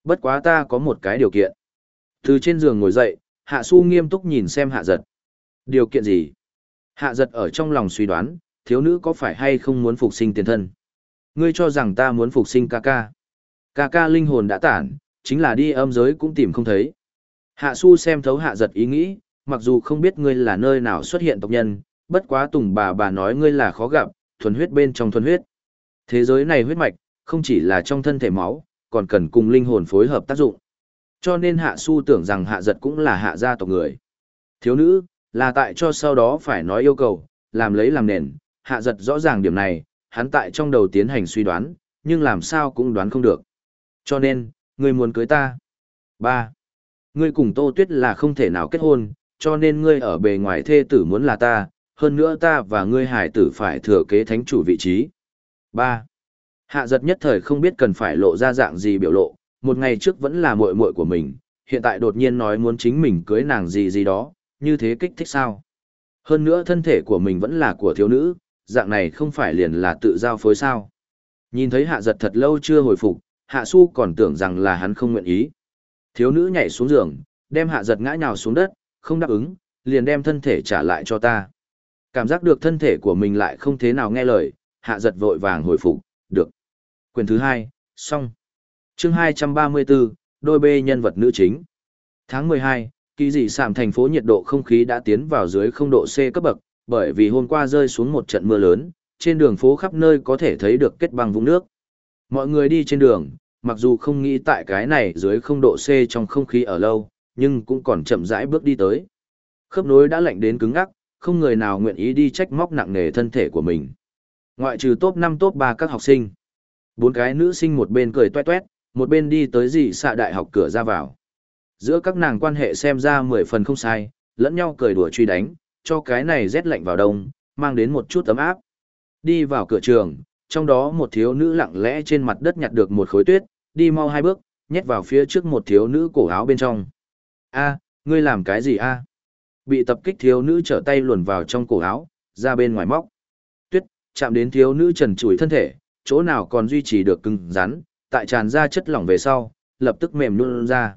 Bất quá ta có một cái điều kiện. Từ trên giường ngồi dậy, Hạ Su nghiêm túc nhìn xem Hạ giật. Điều kiện gì? Hạ giật ở trong lòng suy đoán, thiếu nữ có phải hay không muốn phục sinh tiền thân? Ngươi cho rằng ta muốn phục sinh ca ca. Ca ca linh hồn đã tản, chính là đi âm giới cũng tìm không thấy. Hạ su xem thấu hạ giật ý nghĩ, mặc dù không biết ngươi là nơi nào xuất hiện tộc nhân, bất quá tùng bà bà nói ngươi là khó gặp, thuần huyết bên trong thuần huyết. Thế giới này huyết mạch, không chỉ là trong thân thể máu, còn cần cùng linh hồn phối hợp tác dụng. Cho nên hạ su tưởng rằng hạ giật cũng là hạ gia tộc người. Thiếu nữ, là tại cho sau đó phải nói yêu cầu, làm lấy làm nền, hạ giật rõ ràng điểm này, hắn tại trong đầu tiến hành suy đoán, nhưng làm sao cũng đoán không được. Cho nên, ngươi muốn cưới ta. ba Ngươi cùng Tô Tuyết là không thể nào kết hôn, cho nên ngươi ở bề ngoài thê tử muốn là ta, hơn nữa ta và ngươi hải tử phải thừa kế thánh chủ vị trí. ba Hạ giật nhất thời không biết cần phải lộ ra dạng gì biểu lộ, một ngày trước vẫn là muội muội của mình, hiện tại đột nhiên nói muốn chính mình cưới nàng gì gì đó, như thế kích thích sao. Hơn nữa thân thể của mình vẫn là của thiếu nữ, dạng này không phải liền là tự giao phối sao. Nhìn thấy hạ giật thật lâu chưa hồi phục, hạ su còn tưởng rằng là hắn không nguyện ý. Thiếu nữ nhảy xuống giường, đem hạ giật ngã nhào xuống đất, không đáp ứng, liền đem thân thể trả lại cho ta. Cảm giác được thân thể của mình lại không thế nào nghe lời, hạ giật vội vàng hồi phục, được. Quyền thứ hai, xong. chương 234, đôi bê nhân vật nữ chính. Tháng 12, kỳ dị sạm thành phố nhiệt độ không khí đã tiến vào dưới không độ C cấp bậc, bởi vì hôm qua rơi xuống một trận mưa lớn, trên đường phố khắp nơi có thể thấy được kết băng vũng nước. Mọi người đi trên đường, mặc dù không nghĩ tại cái này dưới không độ C trong không khí ở lâu, nhưng cũng còn chậm rãi bước đi tới. Khớp nối đã lạnh đến cứng ngắc, không người nào nguyện ý đi trách móc nặng nề thân thể của mình. Ngoại trừ top 5 top 3 các học sinh. Bốn cái nữ sinh một bên cười toét toét, một bên đi tới dị xạ đại học cửa ra vào. Giữa các nàng quan hệ xem ra mười phần không sai, lẫn nhau cười đùa truy đánh, cho cái này rét lạnh vào đông, mang đến một chút ấm áp. Đi vào cửa trường, trong đó một thiếu nữ lặng lẽ trên mặt đất nhặt được một khối tuyết, đi mau hai bước, nhét vào phía trước một thiếu nữ cổ áo bên trong. A, ngươi làm cái gì a? Bị tập kích thiếu nữ trở tay luồn vào trong cổ áo, ra bên ngoài móc. Tuyết, chạm đến thiếu nữ trần trụi thân thể, chỗ nào còn duy trì được cứng rắn, tại tràn ra chất lỏng về sau, lập tức mềm luôn ra.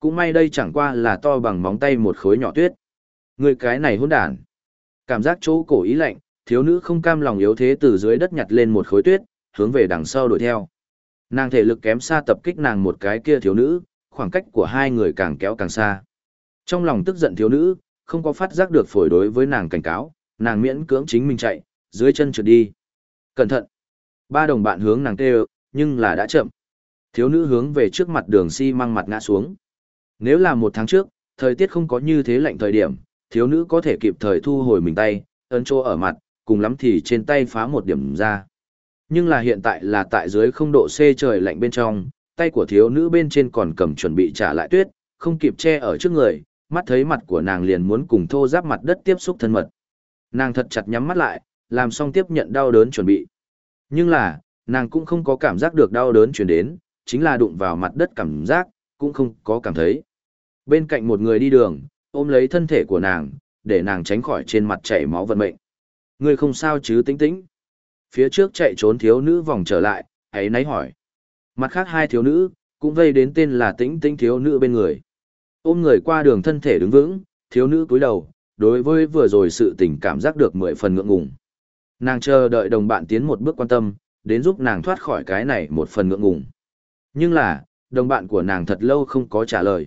Cũng may đây chẳng qua là to bằng móng tay một khối nhỏ tuyết. Người cái này hỗn đản. Cảm giác chỗ cổ ý lạnh, thiếu nữ không cam lòng yếu thế từ dưới đất nhặt lên một khối tuyết, hướng về đằng sau đuổi theo. Nàng thể lực kém xa tập kích nàng một cái kia thiếu nữ, khoảng cách của hai người càng kéo càng xa. Trong lòng tức giận thiếu nữ, không có phát giác được phổi đối với nàng cảnh cáo, nàng miễn cưỡng chính mình chạy, dưới chân trượt đi. Cẩn thận! Ba đồng bạn hướng nàng kêu, nhưng là đã chậm. Thiếu nữ hướng về trước mặt đường xi si măng mặt ngã xuống. Nếu là một tháng trước, thời tiết không có như thế lạnh thời điểm, thiếu nữ có thể kịp thời thu hồi mình tay, ấn chỗ ở mặt, cùng lắm thì trên tay phá một điểm ra. Nhưng là hiện tại là tại dưới không độ C trời lạnh bên trong, tay của thiếu nữ bên trên còn cầm chuẩn bị trả lại tuyết, không kịp che ở trước người, mắt thấy mặt của nàng liền muốn cùng thô giáp mặt đất tiếp xúc thân mật. Nàng thật chặt nhắm mắt lại, làm xong tiếp nhận đau đớn chuẩn bị. Nhưng là, nàng cũng không có cảm giác được đau đớn chuyển đến, chính là đụng vào mặt đất cảm giác, cũng không có cảm thấy. Bên cạnh một người đi đường, ôm lấy thân thể của nàng, để nàng tránh khỏi trên mặt chảy máu vận mệnh. Người không sao chứ tĩnh tĩnh. Phía trước chạy trốn thiếu nữ vòng trở lại, ấy nấy hỏi. Mặt khác hai thiếu nữ, cũng vây đến tên là tĩnh tĩnh thiếu nữ bên người. Ôm người qua đường thân thể đứng vững, thiếu nữ cúi đầu, đối với vừa rồi sự tình cảm giác được mười phần ngượng ngùng. Nàng chờ đợi đồng bạn tiến một bước quan tâm, đến giúp nàng thoát khỏi cái này một phần ngượng ngùng. Nhưng là, đồng bạn của nàng thật lâu không có trả lời.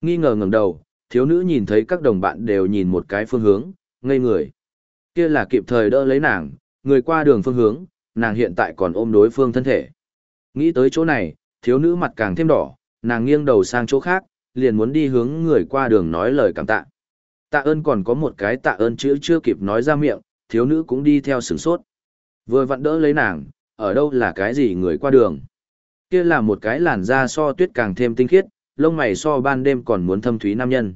Nghi ngờ ngẩng đầu, thiếu nữ nhìn thấy các đồng bạn đều nhìn một cái phương hướng, ngây người. Kia là kịp thời đỡ lấy nàng, người qua đường phương hướng, nàng hiện tại còn ôm đối phương thân thể. Nghĩ tới chỗ này, thiếu nữ mặt càng thêm đỏ, nàng nghiêng đầu sang chỗ khác, liền muốn đi hướng người qua đường nói lời cảm tạ. Tạ ơn còn có một cái tạ ơn chữ chưa kịp nói ra miệng, thiếu nữ cũng đi theo sửng sốt. Vừa vặn đỡ lấy nàng, ở đâu là cái gì người qua đường. Kia là một cái làn da so tuyết càng thêm tinh khiết, lông mày so ban đêm còn muốn thâm thúy nam nhân.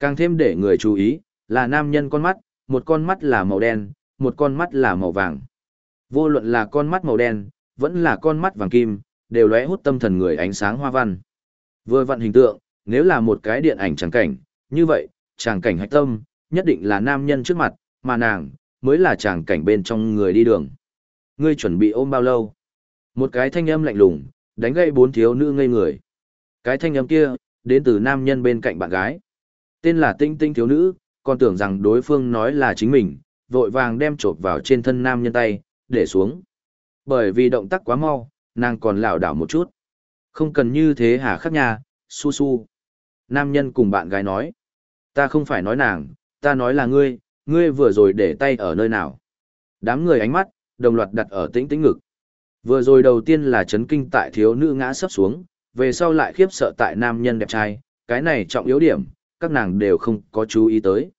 Càng thêm để người chú ý, là nam nhân con mắt, một con mắt là màu đen, một con mắt là màu vàng. Vô luận là con mắt màu đen, vẫn là con mắt vàng kim, đều lóe hút tâm thần người ánh sáng hoa văn. Vừa vặn hình tượng, nếu là một cái điện ảnh tràng cảnh, như vậy, tràng cảnh hạch tâm, nhất định là nam nhân trước mặt, mà nàng, mới là tràng cảnh bên trong người đi đường. Ngươi chuẩn bị ôm bao lâu? Một cái thanh âm lạnh lùng, đánh gây bốn thiếu nữ ngây người. Cái thanh âm kia, đến từ nam nhân bên cạnh bạn gái. Tên là tinh tinh thiếu nữ, còn tưởng rằng đối phương nói là chính mình, vội vàng đem chộp vào trên thân nam nhân tay, để xuống. Bởi vì động tác quá mau, nàng còn lảo đảo một chút. Không cần như thế hả khắc nhà, su su. Nam nhân cùng bạn gái nói. Ta không phải nói nàng, ta nói là ngươi, ngươi vừa rồi để tay ở nơi nào. Đám người ánh mắt, đồng loạt đặt ở tĩnh tĩnh ngực. Vừa rồi đầu tiên là chấn kinh tại thiếu nữ ngã sấp xuống, về sau lại khiếp sợ tại nam nhân đẹp trai, cái này trọng yếu điểm, các nàng đều không có chú ý tới.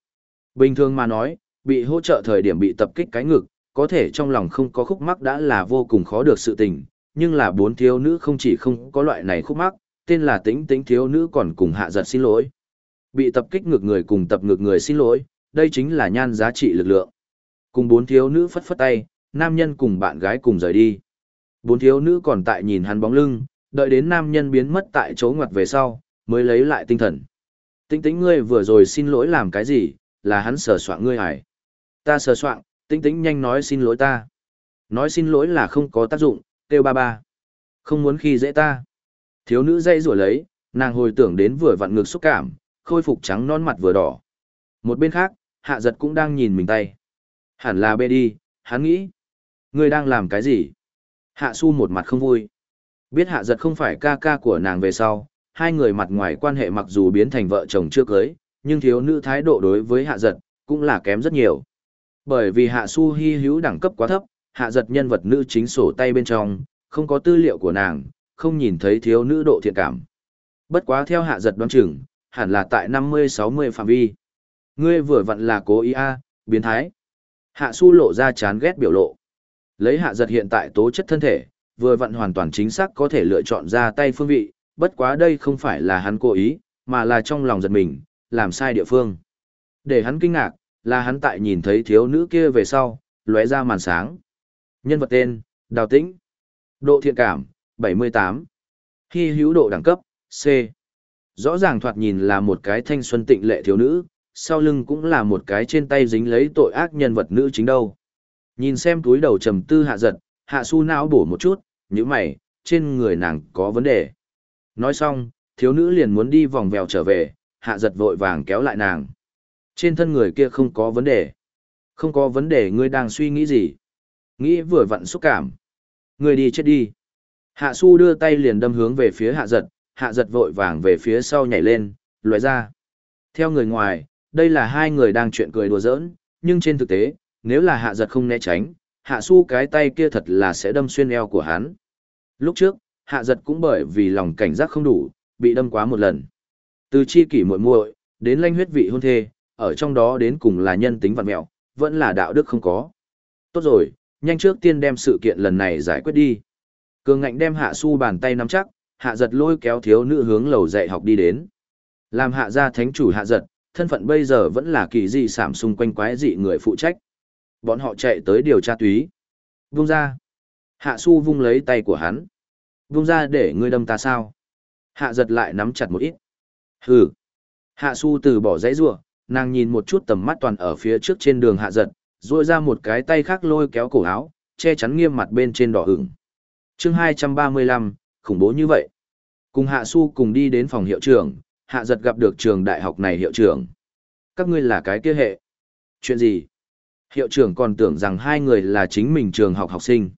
Bình thường mà nói, bị hỗ trợ thời điểm bị tập kích cái ngực, có thể trong lòng không có khúc mắc đã là vô cùng khó được sự tình, nhưng là bốn thiếu nữ không chỉ không có loại này khúc mắc, tên là tĩnh tĩnh thiếu nữ còn cùng hạ giật xin lỗi. Bị tập kích ngược người cùng tập ngược người xin lỗi, đây chính là nhan giá trị lực lượng. Cùng bốn thiếu nữ phất phất tay, nam nhân cùng bạn gái cùng rời đi. Bốn thiếu nữ còn tại nhìn hắn bóng lưng, đợi đến nam nhân biến mất tại chỗ ngoặt về sau, mới lấy lại tinh thần. Tĩnh tĩnh ngươi vừa rồi xin lỗi làm cái gì, là hắn sờ soạn ngươi hải. Ta sờ soạn, tĩnh tĩnh nhanh nói xin lỗi ta. Nói xin lỗi là không có tác dụng, kêu ba ba. Không muốn khi dễ ta. Thiếu nữ dây rủa lấy, nàng hồi tưởng đến vừa vặn ngược xúc cảm, khôi phục trắng non mặt vừa đỏ. Một bên khác, hạ giật cũng đang nhìn mình tay. Hẳn là bê đi, hắn nghĩ. Ngươi đang làm cái gì? Hạ su một mặt không vui. Biết hạ giật không phải ca ca của nàng về sau, hai người mặt ngoài quan hệ mặc dù biến thành vợ chồng chưa cưới, nhưng thiếu nữ thái độ đối với hạ giật, cũng là kém rất nhiều. Bởi vì hạ su hy hữu đẳng cấp quá thấp, hạ giật nhân vật nữ chính sổ tay bên trong, không có tư liệu của nàng, không nhìn thấy thiếu nữ độ thiện cảm. Bất quá theo hạ giật đoán chừng, hẳn là tại 50-60 phạm vi. Ngươi vừa vặn là cố ý a, biến thái. Hạ su lộ ra chán ghét biểu lộ. Lấy hạ giật hiện tại tố chất thân thể, vừa vặn hoàn toàn chính xác có thể lựa chọn ra tay phương vị, bất quá đây không phải là hắn cố ý, mà là trong lòng giật mình, làm sai địa phương. Để hắn kinh ngạc, là hắn tại nhìn thấy thiếu nữ kia về sau, lóe ra màn sáng. Nhân vật tên, Đào Tĩnh. Độ thiện cảm, 78. Hy hữu độ đẳng cấp, C. Rõ ràng thoạt nhìn là một cái thanh xuân tịnh lệ thiếu nữ, sau lưng cũng là một cái trên tay dính lấy tội ác nhân vật nữ chính đâu. Nhìn xem túi đầu trầm tư hạ giật, hạ su não bổ một chút, như mày, trên người nàng có vấn đề. Nói xong, thiếu nữ liền muốn đi vòng vèo trở về, hạ giật vội vàng kéo lại nàng. Trên thân người kia không có vấn đề. Không có vấn đề ngươi đang suy nghĩ gì. Nghĩ vừa vặn xúc cảm. Ngươi đi chết đi. Hạ su đưa tay liền đâm hướng về phía hạ giật, hạ giật vội vàng về phía sau nhảy lên, loại ra. Theo người ngoài, đây là hai người đang chuyện cười đùa giỡn, nhưng trên thực tế, nếu là hạ giật không né tránh, hạ su cái tay kia thật là sẽ đâm xuyên eo của hắn. Lúc trước, hạ giật cũng bởi vì lòng cảnh giác không đủ, bị đâm quá một lần. Từ chi kỷ muội muội đến lanh huyết vị hôn thê, ở trong đó đến cùng là nhân tính vật mẹo, vẫn là đạo đức không có. Tốt rồi, nhanh trước tiên đem sự kiện lần này giải quyết đi. Cường ngạnh đem hạ su bàn tay nắm chắc, hạ giật lôi kéo thiếu nữ hướng lầu dạy học đi đến. Làm hạ gia thánh chủ hạ giật, thân phận bây giờ vẫn là kỳ dị sảm xung quanh quái dị người phụ trách. Bọn họ chạy tới điều tra túy. Vung ra. Hạ su vung lấy tay của hắn. Vung ra để ngươi đâm ta sao? Hạ giật lại nắm chặt một ít. Hừ, Hạ su từ bỏ dãy rủa nàng nhìn một chút tầm mắt toàn ở phía trước trên đường hạ giật, duỗi ra một cái tay khác lôi kéo cổ áo, che chắn nghiêm mặt bên trên đỏ ửng. chương 235, khủng bố như vậy. Cùng Hạ Su cùng đi đến phòng hiệu trưởng, Hạ giật gặp được trường đại học này hiệu trưởng. Các ngươi là cái kia hệ. Chuyện gì? Hiệu trưởng còn tưởng rằng hai người là chính mình trường học học sinh.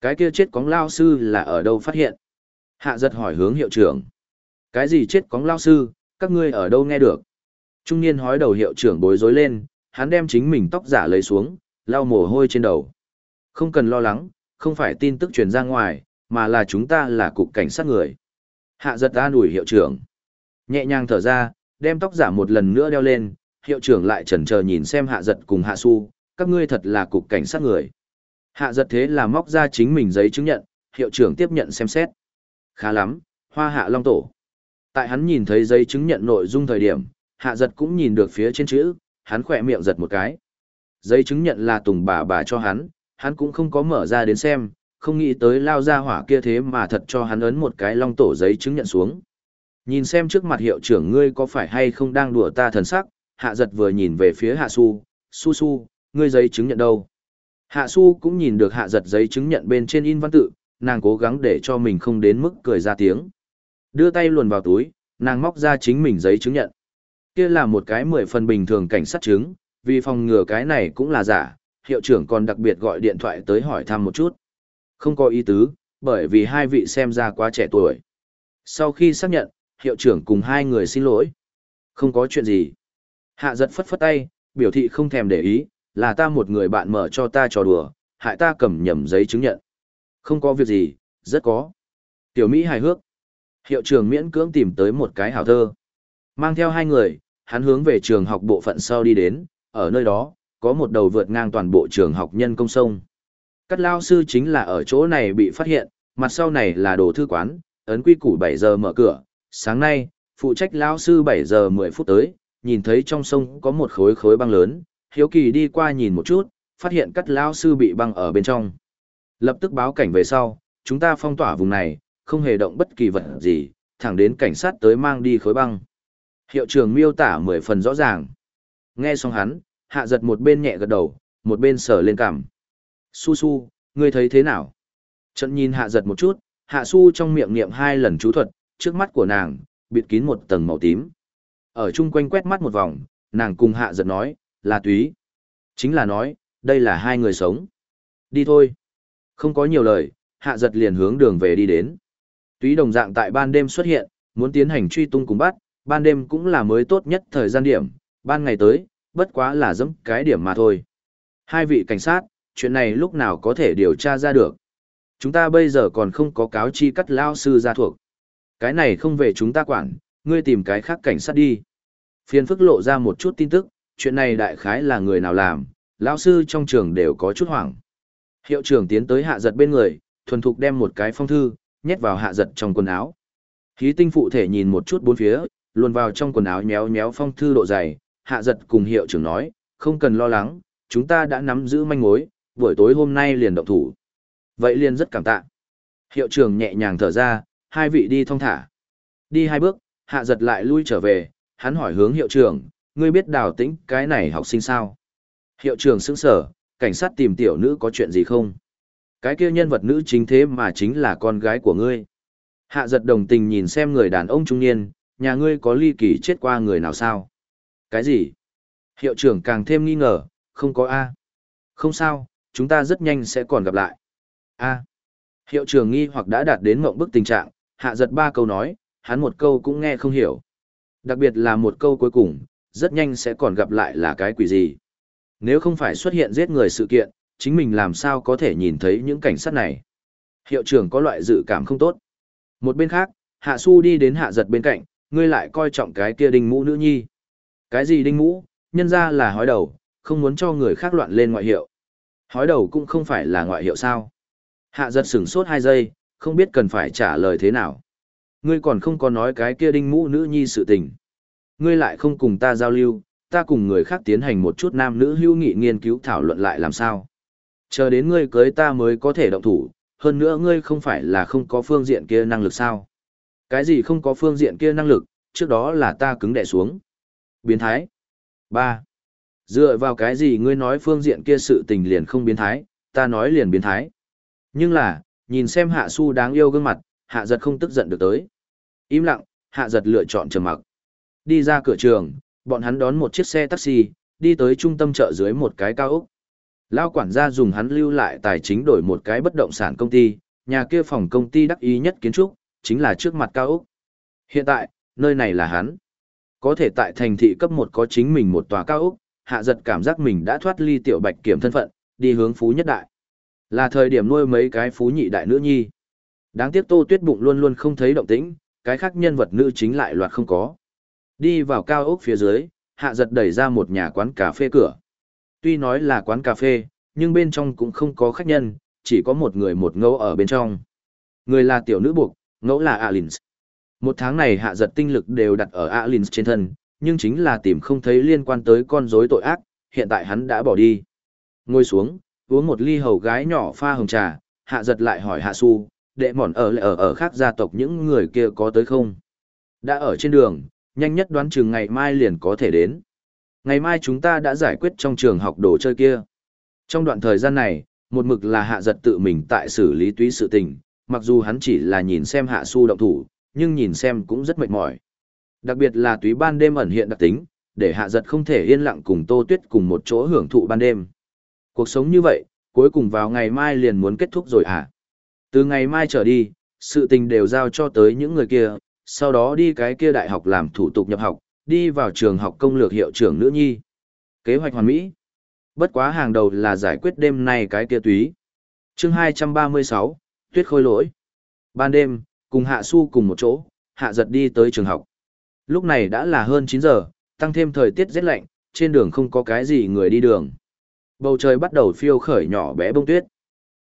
Cái kia chết cóng lao sư là ở đâu phát hiện? Hạ giật hỏi hướng hiệu trưởng. Cái gì chết cóng lao sư, các ngươi ở đâu nghe được? Trung niên hói đầu hiệu trưởng bối rối lên, hắn đem chính mình tóc giả lấy xuống, lau mồ hôi trên đầu. Không cần lo lắng, không phải tin tức truyền ra ngoài, mà là chúng ta là cục cảnh sát người. Hạ giật an ủi hiệu trưởng. Nhẹ nhàng thở ra, đem tóc giả một lần nữa đeo lên, hiệu trưởng lại chần chờ nhìn xem hạ giật cùng hạ su, các ngươi thật là cục cảnh sát người. Hạ giật thế là móc ra chính mình giấy chứng nhận, hiệu trưởng tiếp nhận xem xét. Khá lắm, hoa hạ long tổ. Tại hắn nhìn thấy giấy chứng nhận nội dung thời điểm, hạ giật cũng nhìn được phía trên chữ, hắn khỏe miệng giật một cái. Giấy chứng nhận là tùng bà bà cho hắn, hắn cũng không có mở ra đến xem, không nghĩ tới lao ra hỏa kia thế mà thật cho hắn ấn một cái long tổ giấy chứng nhận xuống. Nhìn xem trước mặt hiệu trưởng ngươi có phải hay không đang đùa ta thần sắc, hạ giật vừa nhìn về phía hạ su, su su, ngươi giấy chứng nhận đâu. Hạ su cũng nhìn được hạ giật giấy chứng nhận bên trên in văn tự, nàng cố gắng để cho mình không đến mức cười ra tiếng. Đưa tay luồn vào túi, nàng móc ra chính mình giấy chứng nhận. Kia là một cái mười phần bình thường cảnh sát chứng, vì phòng ngừa cái này cũng là giả, hiệu trưởng còn đặc biệt gọi điện thoại tới hỏi thăm một chút. Không có ý tứ, bởi vì hai vị xem ra quá trẻ tuổi. Sau khi xác nhận, hiệu trưởng cùng hai người xin lỗi. Không có chuyện gì. Hạ giật phất phất tay, biểu thị không thèm để ý, là ta một người bạn mở cho ta trò đùa, hại ta cầm nhầm giấy chứng nhận. Không có việc gì, rất có. Tiểu Mỹ hài hước. Hiệu trưởng miễn cưỡng tìm tới một cái hảo thơ. Mang theo hai người, hắn hướng về trường học bộ phận sau đi đến, ở nơi đó, có một đầu vượt ngang toàn bộ trường học nhân công sông. Cắt lao sư chính là ở chỗ này bị phát hiện, mặt sau này là đồ thư quán, ấn quy củ 7 giờ mở cửa. Sáng nay, phụ trách lao sư 7 giờ 10 phút tới, nhìn thấy trong sông có một khối khối băng lớn, hiếu kỳ đi qua nhìn một chút, phát hiện cắt lao sư bị băng ở bên trong. Lập tức báo cảnh về sau, chúng ta phong tỏa vùng này, không hề động bất kỳ vật gì, thẳng đến cảnh sát tới mang đi khối băng. Hiệu trưởng miêu tả mười phần rõ ràng. Nghe xong hắn, hạ giật một bên nhẹ gật đầu, một bên sờ lên cằm. Su su, ngươi thấy thế nào? Trận nhìn hạ giật một chút, hạ su trong miệng niệm hai lần chú thuật, trước mắt của nàng, bịt kín một tầng màu tím. Ở chung quanh quét mắt một vòng, nàng cùng hạ giật nói, là túy. Chính là nói, đây là hai người sống. Đi thôi. Không có nhiều lời, hạ giật liền hướng đường về đi đến. Túy đồng dạng tại ban đêm xuất hiện, muốn tiến hành truy tung cùng bắt, ban đêm cũng là mới tốt nhất thời gian điểm, ban ngày tới, bất quá là dẫm cái điểm mà thôi. Hai vị cảnh sát, chuyện này lúc nào có thể điều tra ra được. Chúng ta bây giờ còn không có cáo chi cắt lao sư ra thuộc. Cái này không về chúng ta quản, ngươi tìm cái khác cảnh sát đi. Phiên phức lộ ra một chút tin tức, chuyện này đại khái là người nào làm, lao sư trong trường đều có chút hoảng. Hiệu trưởng tiến tới hạ giật bên người, thuần thục đem một cái phong thư, nhét vào hạ giật trong quần áo. Khí tinh phụ thể nhìn một chút bốn phía, luôn vào trong quần áo nhéo nhéo phong thư độ dày, hạ giật cùng hiệu trưởng nói, không cần lo lắng, chúng ta đã nắm giữ manh mối, buổi tối hôm nay liền động thủ. Vậy liền rất cảm tạ. Hiệu trưởng nhẹ nhàng thở ra, hai vị đi thong thả. Đi hai bước, hạ giật lại lui trở về, hắn hỏi hướng hiệu trưởng, ngươi biết đào tĩnh cái này học sinh sao? Hiệu trưởng sững sở, cảnh sát tìm tiểu nữ có chuyện gì không? Cái kia nhân vật nữ chính thế mà chính là con gái của ngươi. Hạ giật đồng tình nhìn xem người đàn ông trung niên, nhà ngươi có ly kỳ chết qua người nào sao? Cái gì? Hiệu trưởng càng thêm nghi ngờ, không có A. Không sao, chúng ta rất nhanh sẽ còn gặp lại. A. Hiệu trưởng nghi hoặc đã đạt đến mộng bức tình trạng, hạ giật ba câu nói, hắn một câu cũng nghe không hiểu. Đặc biệt là một câu cuối cùng, rất nhanh sẽ còn gặp lại là cái quỷ gì. Nếu không phải xuất hiện giết người sự kiện, chính mình làm sao có thể nhìn thấy những cảnh sát này. Hiệu trưởng có loại dự cảm không tốt. Một bên khác, Hạ Su đi đến Hạ Giật bên cạnh, ngươi lại coi trọng cái kia đinh mũ nữ nhi. Cái gì đinh mũ, nhân ra là hói đầu, không muốn cho người khác loạn lên ngoại hiệu. Hói đầu cũng không phải là ngoại hiệu sao. Hạ giật sửng sốt hai giây, không biết cần phải trả lời thế nào. Ngươi còn không có nói cái kia đinh mũ nữ nhi sự tình. Ngươi lại không cùng ta giao lưu, ta cùng người khác tiến hành một chút nam nữ hữu nghị nghiên cứu thảo luận lại làm sao. Chờ đến ngươi cưới ta mới có thể động thủ, hơn nữa ngươi không phải là không có phương diện kia năng lực sao. Cái gì không có phương diện kia năng lực, trước đó là ta cứng đẻ xuống. Biến thái. ba Dựa vào cái gì ngươi nói phương diện kia sự tình liền không biến thái, ta nói liền biến thái. Nhưng là, nhìn xem hạ su đáng yêu gương mặt, hạ giật không tức giận được tới. Im lặng, hạ giật lựa chọn trầm mặc. Đi ra cửa trường, bọn hắn đón một chiếc xe taxi, đi tới trung tâm chợ dưới một cái cao ốc. Lao quản gia dùng hắn lưu lại tài chính đổi một cái bất động sản công ty, nhà kia phòng công ty đắc ý nhất kiến trúc, chính là trước mặt cao ốc. Hiện tại, nơi này là hắn. Có thể tại thành thị cấp một có chính mình một tòa cao ốc, hạ giật cảm giác mình đã thoát ly tiểu bạch kiểm thân phận, đi hướng phú nhất đại. Là thời điểm nuôi mấy cái phú nhị đại nữ nhi. Đáng tiếc tô tuyết bụng luôn luôn không thấy động tĩnh, cái khác nhân vật nữ chính lại loạt không có. Đi vào cao ốc phía dưới, hạ giật đẩy ra một nhà quán cà phê cửa. Tuy nói là quán cà phê, nhưng bên trong cũng không có khách nhân, chỉ có một người một ngẫu ở bên trong. Người là tiểu nữ buộc, ngẫu là Alins. Một tháng này hạ giật tinh lực đều đặt ở Alins trên thân, nhưng chính là tìm không thấy liên quan tới con rối tội ác, hiện tại hắn đã bỏ đi. Ngồi xuống, uống một ly hầu gái nhỏ pha hồng trà, hạ giật lại hỏi hạ su, đệ mòn ở lại ở ở khác gia tộc những người kia có tới không? Đã ở trên đường, nhanh nhất đoán chừng ngày mai liền có thể đến. Ngày mai chúng ta đã giải quyết trong trường học đồ chơi kia. Trong đoạn thời gian này, một mực là hạ giật tự mình tại xử lý túy sự tình, mặc dù hắn chỉ là nhìn xem hạ su động thủ, nhưng nhìn xem cũng rất mệt mỏi. Đặc biệt là túy ban đêm ẩn hiện đặc tính, để hạ giật không thể yên lặng cùng tô tuyết cùng một chỗ hưởng thụ ban đêm. Cuộc sống như vậy, cuối cùng vào ngày mai liền muốn kết thúc rồi à? Từ ngày mai trở đi, sự tình đều giao cho tới những người kia, sau đó đi cái kia đại học làm thủ tục nhập học, đi vào trường học công lược hiệu trưởng nữ nhi. Kế hoạch hoàn mỹ. Bất quá hàng đầu là giải quyết đêm nay cái kia túy. chương 236, Tuyết Khôi Lỗi. Ban đêm, cùng Hạ Su cùng một chỗ, Hạ giật đi tới trường học. Lúc này đã là hơn 9 giờ, tăng thêm thời tiết rất lạnh, trên đường không có cái gì người đi đường. Bầu trời bắt đầu phiêu khởi nhỏ bé bông tuyết.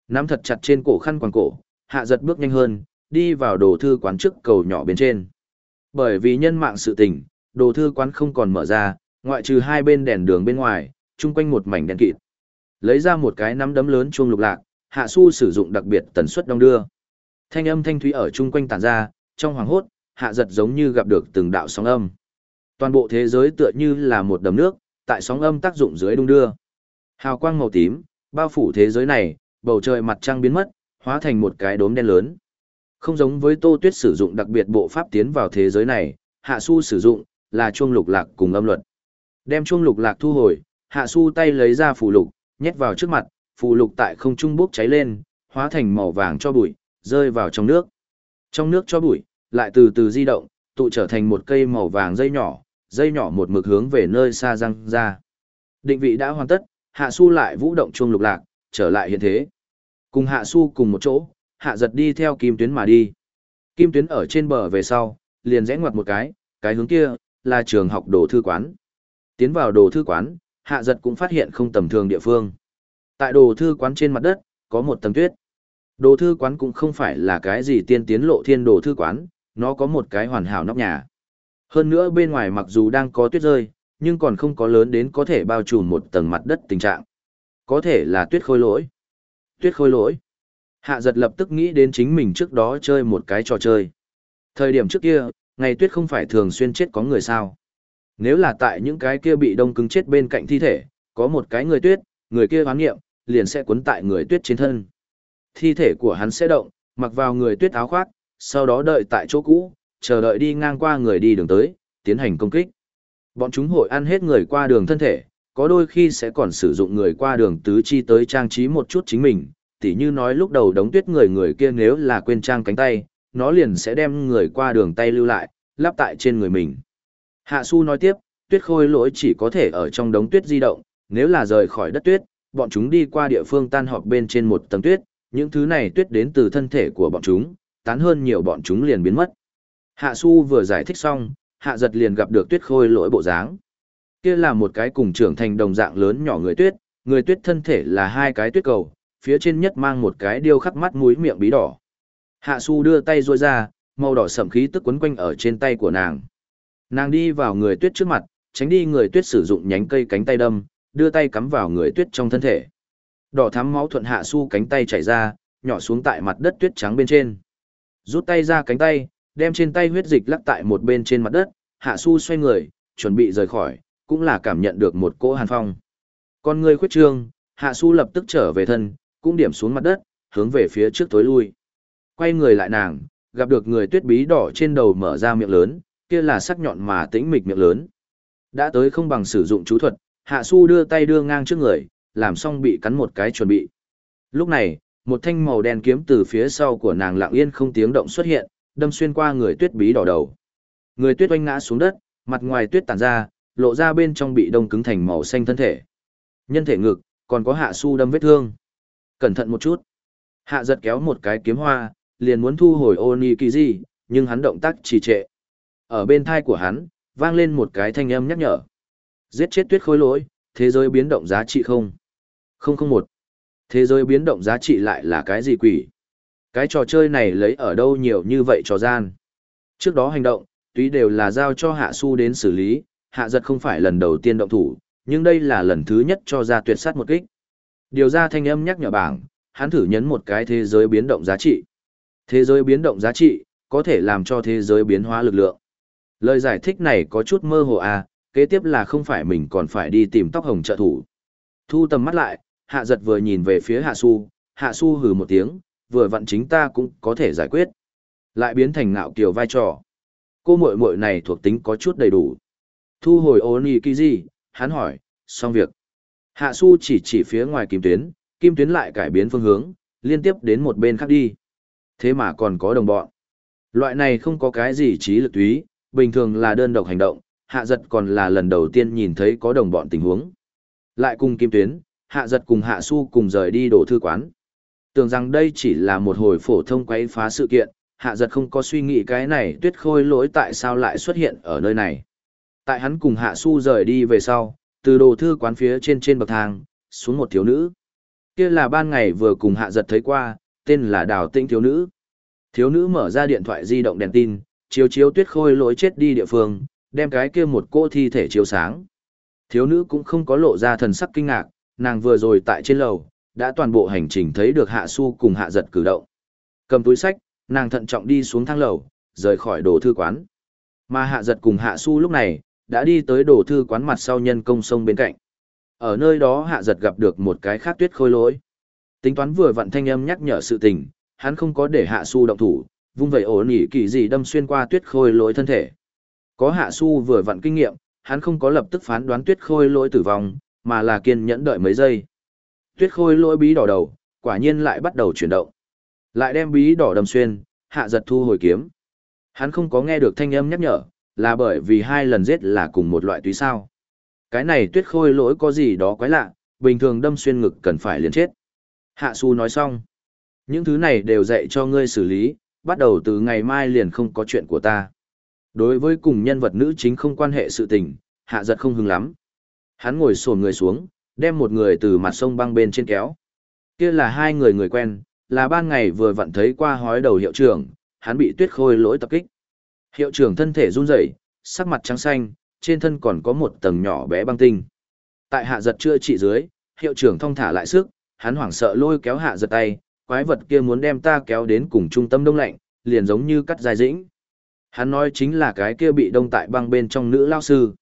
Nắm thật chặt trên cổ khăn quàng cổ, Hạ giật bước nhanh hơn, đi vào đồ thư quán trước cầu nhỏ bên trên. Bởi vì nhân mạng sự tình, đồ thư quán không còn mở ra, ngoại trừ hai bên đèn đường bên ngoài, chung quanh một mảnh đèn kịt. Lấy ra một cái nắm đấm lớn chuông lục lạc, Hạ Su sử dụng đặc biệt tần suất đông đưa. Thanh âm thanh thúy ở chung quanh tản ra, trong hoàng hốt, Hạ giật giống như gặp được từng đạo sóng âm. Toàn bộ thế giới tựa như là một đầm nước, tại sóng âm tác dụng dưới đung đưa. Hào quang màu tím, bao phủ thế giới này, bầu trời mặt trăng biến mất, hóa thành một cái đốm đen lớn. Không giống với Tô Tuyết sử dụng đặc biệt bộ pháp tiến vào thế giới này, Hạ Su sử dụng là chuông lục lạc cùng âm luật. Đem chuông lục lạc thu hồi, Hạ Su tay lấy ra phù lục, nhét vào trước mặt, phù lục tại không trung bốc cháy lên, hóa thành màu vàng cho bụi, rơi vào trong nước. Trong nước cho bụi, lại từ từ di động, tụ trở thành một cây màu vàng dây nhỏ, dây nhỏ một mực hướng về nơi xa răng ra. Định vị đã hoàn tất, Hạ Su lại vũ động chuông lục lạc, trở lại hiện thế. Cùng Hạ Su cùng một chỗ, Hạ giật đi theo kim tuyến mà đi. Kim tuyến ở trên bờ về sau, liền rẽ ngoặt một cái, cái hướng kia, là trường học đồ thư quán. Tiến vào đồ thư quán, Hạ giật cũng phát hiện không tầm thường địa phương. Tại đồ thư quán trên mặt đất, có một tầng tuyết. Đồ thư quán cũng không phải là cái gì tiên tiến lộ thiên đồ thư quán, nó có một cái hoàn hảo nóc nhà. Hơn nữa bên ngoài mặc dù đang có tuyết rơi, nhưng còn không có lớn đến có thể bao trùm một tầng mặt đất tình trạng. Có thể là tuyết khôi lỗi. Tuyết khôi lỗi. Hạ giật lập tức nghĩ đến chính mình trước đó chơi một cái trò chơi. Thời điểm trước kia, ngày tuyết không phải thường xuyên chết có người sao. Nếu là tại những cái kia bị đông cứng chết bên cạnh thi thể, có một cái người tuyết, người kia hoán nghiệm, liền sẽ cuốn tại người tuyết trên thân. Thi thể của hắn sẽ động, mặc vào người tuyết áo khoác, sau đó đợi tại chỗ cũ, chờ đợi đi ngang qua người đi đường tới, tiến hành công kích. Bọn chúng hội ăn hết người qua đường thân thể, có đôi khi sẽ còn sử dụng người qua đường tứ chi tới trang trí một chút chính mình, tỉ như nói lúc đầu đóng tuyết người người kia nếu là quên trang cánh tay, nó liền sẽ đem người qua đường tay lưu lại, lắp tại trên người mình. Hạ Su nói tiếp, tuyết khôi lỗi chỉ có thể ở trong đống tuyết di động, nếu là rời khỏi đất tuyết, bọn chúng đi qua địa phương tan họp bên trên một tầng tuyết, những thứ này tuyết đến từ thân thể của bọn chúng, tán hơn nhiều bọn chúng liền biến mất. Hạ Su vừa giải thích xong, Hạ Giật liền gặp được tuyết khôi lỗi bộ dáng. Kia là một cái cùng trưởng thành đồng dạng lớn nhỏ người tuyết, người tuyết thân thể là hai cái tuyết cầu, phía trên nhất mang một cái điêu khắc mắt mũi miệng bí đỏ. Hạ Su đưa tay rôi ra, màu đỏ sẩm khí tức quấn quanh ở trên tay của nàng. Nàng đi vào người tuyết trước mặt, tránh đi người tuyết sử dụng nhánh cây cánh tay đâm, đưa tay cắm vào người tuyết trong thân thể. Đỏ thắm máu thuận Hạ Su cánh tay chảy ra, nhỏ xuống tại mặt đất tuyết trắng bên trên. Rút tay ra cánh tay, đem trên tay huyết dịch lắc tại một bên trên mặt đất, Hạ Su xoay người, chuẩn bị rời khỏi, cũng là cảm nhận được một cỗ hàn phong. Con người khuyết trương, hạ su lập tức trở về thân, cũng điểm xuống mặt đất, hướng về phía trước tối lui. Quay người lại nàng, gặp được người tuyết bí đỏ trên đầu mở ra miệng lớn, kia là sắc nhọn mà tĩnh mịch miệng lớn. Đã tới không bằng sử dụng chú thuật, hạ su đưa tay đưa ngang trước người, làm xong bị cắn một cái chuẩn bị. Lúc này, một thanh màu đen kiếm từ phía sau của nàng lặng yên không tiếng động xuất hiện, đâm xuyên qua người tuyết bí đỏ đầu. Người tuyết oanh ngã xuống đất, mặt ngoài tuyết tàn ra, lộ ra bên trong bị đông cứng thành màu xanh thân thể. Nhân thể ngực, còn có hạ su đâm vết thương. Cẩn thận một chút. Hạ giật kéo một cái kiếm hoa, liền muốn thu hồi Oni Kỳ Di, nhưng hắn động tác trì trệ. Ở bên thai của hắn, vang lên một cái thanh âm nhắc nhở. Giết chết tuyết khối lỗi, thế giới biến động giá trị không? Không không một. Thế giới biến động giá trị lại là cái gì quỷ? Cái trò chơi này lấy ở đâu nhiều như vậy trò gian? Trước đó hành động, tuy đều là giao cho hạ su đến xử lý, hạ giật không phải lần đầu tiên động thủ, nhưng đây là lần thứ nhất cho ra tuyệt sát một kích. Điều ra thanh âm nhắc nhở bảng, hắn thử nhấn một cái thế giới biến động giá trị. Thế giới biến động giá trị, có thể làm cho thế giới biến hóa lực lượng. Lời giải thích này có chút mơ hồ à, kế tiếp là không phải mình còn phải đi tìm tóc hồng trợ thủ. Thu tầm mắt lại, hạ giật vừa nhìn về phía hạ su, hạ su hừ một tiếng, vừa vặn chính ta cũng có thể giải quyết. Lại biến thành ngạo kiều vai trò. Cô muội muội này thuộc tính có chút đầy đủ. Thu hồi Oni Kiji, hắn hỏi, xong việc. Hạ su chỉ chỉ phía ngoài kim tuyến, kim tuyến lại cải biến phương hướng, liên tiếp đến một bên khác đi. Thế mà còn có đồng bọn. Loại này không có cái gì trí lực túy, bình thường là đơn độc hành động, hạ giật còn là lần đầu tiên nhìn thấy có đồng bọn tình huống. Lại cùng kim tuyến, hạ giật cùng hạ su cùng rời đi đổ thư quán. Tưởng rằng đây chỉ là một hồi phổ thông quấy phá sự kiện, hạ giật không có suy nghĩ cái này tuyết khôi lỗi tại sao lại xuất hiện ở nơi này. Tại hắn cùng hạ su rời đi về sau, từ đồ thư quán phía trên trên bậc thang, xuống một thiếu nữ. Kia là ban ngày vừa cùng hạ giật thấy qua, tên là Đào Tĩnh thiếu nữ. Thiếu nữ mở ra điện thoại di động đèn tin, chiếu chiếu tuyết khôi lỗi chết đi địa phương, đem cái kia một cô thi thể chiếu sáng. Thiếu nữ cũng không có lộ ra thần sắc kinh ngạc, nàng vừa rồi tại trên lầu, đã toàn bộ hành trình thấy được hạ su cùng hạ giật cử động. Cầm túi sách, nàng thận trọng đi xuống thang lầu, rời khỏi đồ thư quán. Mà hạ giật cùng hạ su lúc này, đã đi tới đồ thư quán mặt sau nhân công sông bên cạnh. Ở nơi đó hạ giật gặp được một cái khác tuyết khôi lỗi. Tính toán vừa vặn thanh âm nhắc nhở sự tình, hắn không có để hạ su động thủ, vung vẩy ổ nỉ kỳ gì đâm xuyên qua tuyết khôi lỗi thân thể. Có hạ su vừa vặn kinh nghiệm, hắn không có lập tức phán đoán tuyết khôi lỗi tử vong, mà là kiên nhẫn đợi mấy giây. Tuyết khôi lỗi bí đỏ đầu, quả nhiên lại bắt đầu chuyển động. Lại đem bí đỏ đâm xuyên, hạ giật thu hồi kiếm. Hắn không có nghe được thanh âm nhắc nhở, là bởi vì hai lần giết là cùng một loại túy sao. Cái này tuyết khôi lỗi có gì đó quái lạ, bình thường đâm xuyên ngực cần phải liền chết. Hạ su nói xong. Những thứ này đều dạy cho ngươi xử lý, bắt đầu từ ngày mai liền không có chuyện của ta. Đối với cùng nhân vật nữ chính không quan hệ sự tình, hạ giật không hứng lắm. Hắn ngồi sồn người xuống, đem một người từ mặt sông băng bên trên kéo. Kia là hai người người quen, là ban ngày vừa vặn thấy qua hói đầu hiệu trưởng, hắn bị tuyết khôi lỗi tập kích. Hiệu trưởng thân thể run rẩy, sắc mặt trắng xanh, trên thân còn có một tầng nhỏ bé băng tinh. Tại hạ giật chưa trị dưới, hiệu trưởng thong thả lại sức, hắn hoảng sợ lôi kéo hạ giật tay, quái vật kia muốn đem ta kéo đến cùng trung tâm đông lạnh, liền giống như cắt dài dĩnh. Hắn nói chính là cái kia bị đông tại băng bên trong nữ lao sư.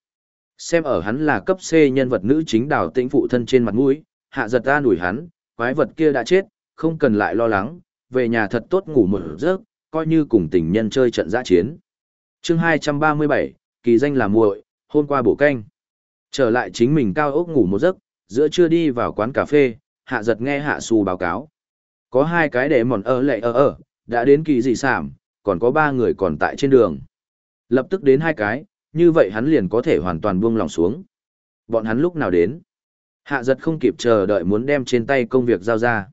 Xem ở hắn là cấp C nhân vật nữ chính đào tĩnh phụ thân trên mặt mũi, hạ giật ta đuổi hắn, quái vật kia đã chết, không cần lại lo lắng, về nhà thật tốt ngủ một giấc, coi như cùng tình nhân chơi trận giã chiến. chương 237, kỳ danh là muội hôm qua bổ canh. Trở lại chính mình cao ốc ngủ một giấc, giữa trưa đi vào quán cà phê, hạ giật nghe hạ su báo cáo. Có hai cái để mòn ở lệ ở ở, đã đến kỳ dị sảm, còn có ba người còn tại trên đường. Lập tức đến hai cái, như vậy hắn liền có thể hoàn toàn buông lòng xuống. Bọn hắn lúc nào đến? Hạ giật không kịp chờ đợi muốn đem trên tay công việc giao ra.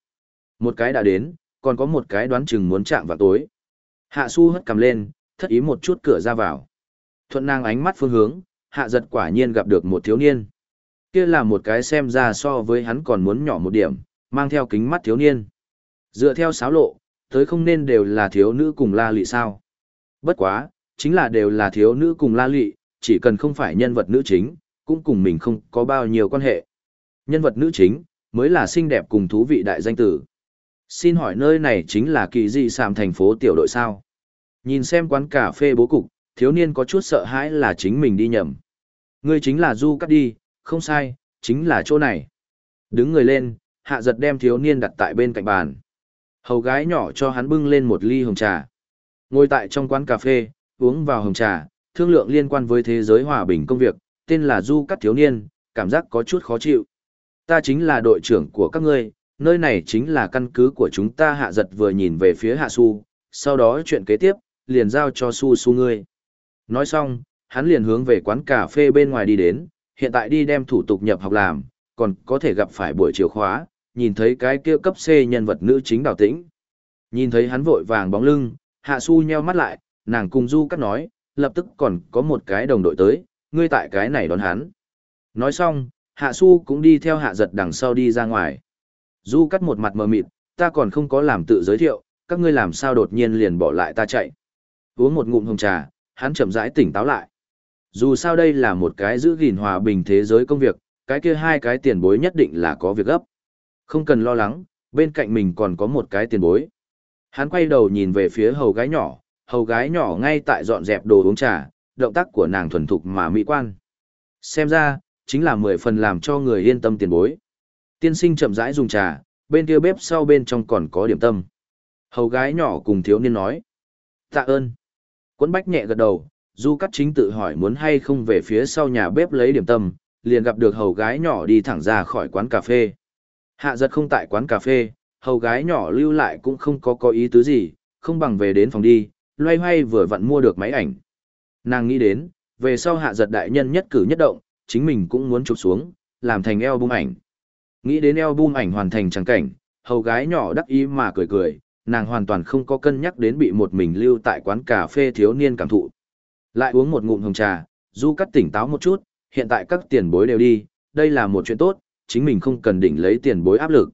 Một cái đã đến, còn có một cái đoán chừng muốn chạm vào tối. Hạ su hất cầm lên, thất ý một chút cửa ra vào. Thuận nàng ánh mắt phương hướng, hạ giật quả nhiên gặp được một thiếu niên. Kia là một cái xem ra so với hắn còn muốn nhỏ một điểm, mang theo kính mắt thiếu niên. Dựa theo sáo lộ, tới không nên đều là thiếu nữ cùng la lị sao. Bất quá, chính là đều là thiếu nữ cùng la lị, chỉ cần không phải nhân vật nữ chính, cũng cùng mình không có bao nhiêu quan hệ. Nhân vật nữ chính, mới là xinh đẹp cùng thú vị đại danh tử. Xin hỏi nơi này chính là kỳ dị sàm thành phố tiểu đội sao? Nhìn xem quán cà phê bố cục, thiếu niên có chút sợ hãi là chính mình đi nhầm. Ngươi chính là Du Cắt đi, không sai, chính là chỗ này. Đứng người lên, hạ giật đem thiếu niên đặt tại bên cạnh bàn. Hầu gái nhỏ cho hắn bưng lên một ly hồng trà. Ngồi tại trong quán cà phê, uống vào hồng trà, thương lượng liên quan với thế giới hòa bình công việc, tên là Du Cắt Thiếu Niên, cảm giác có chút khó chịu. Ta chính là đội trưởng của các ngươi, nơi này chính là căn cứ của chúng ta hạ giật vừa nhìn về phía hạ su, sau đó chuyện kế tiếp, liền giao cho su su ngươi. Nói xong, hắn liền hướng về quán cà phê bên ngoài đi đến, hiện tại đi đem thủ tục nhập học làm, còn có thể gặp phải buổi chiều khóa, nhìn thấy cái kia cấp C nhân vật nữ chính đào tĩnh. Nhìn thấy hắn vội vàng bóng lưng, hạ su nheo mắt lại, nàng cùng du cắt nói, lập tức còn có một cái đồng đội tới, ngươi tại cái này đón hắn. Nói xong, hạ su cũng đi theo hạ giật đằng sau đi ra ngoài. Du cắt một mặt mờ mịt, ta còn không có làm tự giới thiệu, các ngươi làm sao đột nhiên liền bỏ lại ta chạy. Uống một ngụm hồng trà, hắn chậm rãi tỉnh táo lại. Dù sao đây là một cái giữ gìn hòa bình thế giới công việc, cái kia hai cái tiền bối nhất định là có việc gấp. Không cần lo lắng, bên cạnh mình còn có một cái tiền bối. Hắn quay đầu nhìn về phía hầu gái nhỏ, hầu gái nhỏ ngay tại dọn dẹp đồ uống trà, động tác của nàng thuần thục mà mỹ quan. Xem ra, chính là mười phần làm cho người yên tâm tiền bối. Tiên sinh chậm rãi dùng trà, bên kia bếp sau bên trong còn có điểm tâm. Hầu gái nhỏ cùng thiếu niên nói. Tạ ơn. Quấn bách nhẹ gật đầu, du cắt chính tự hỏi muốn hay không về phía sau nhà bếp lấy điểm tâm, liền gặp được hầu gái nhỏ đi thẳng ra khỏi quán cà phê. Hạ giật không tại quán cà phê, hầu gái nhỏ lưu lại cũng không có có ý tứ gì, không bằng về đến phòng đi, loay hoay vừa vặn mua được máy ảnh. Nàng nghĩ đến, về sau hạ giật đại nhân nhất cử nhất động, chính mình cũng muốn chụp xuống, làm thành album ảnh. Nghĩ đến album ảnh hoàn thành trắng cảnh, hầu gái nhỏ đắc ý mà cười cười, nàng hoàn toàn không có cân nhắc đến bị một mình lưu tại quán cà phê thiếu niên cảm thụ. Lại uống một ngụm hồng trà, du cắt tỉnh táo một chút, hiện tại các tiền bối đều đi, đây là một chuyện tốt, chính mình không cần đỉnh lấy tiền bối áp lực.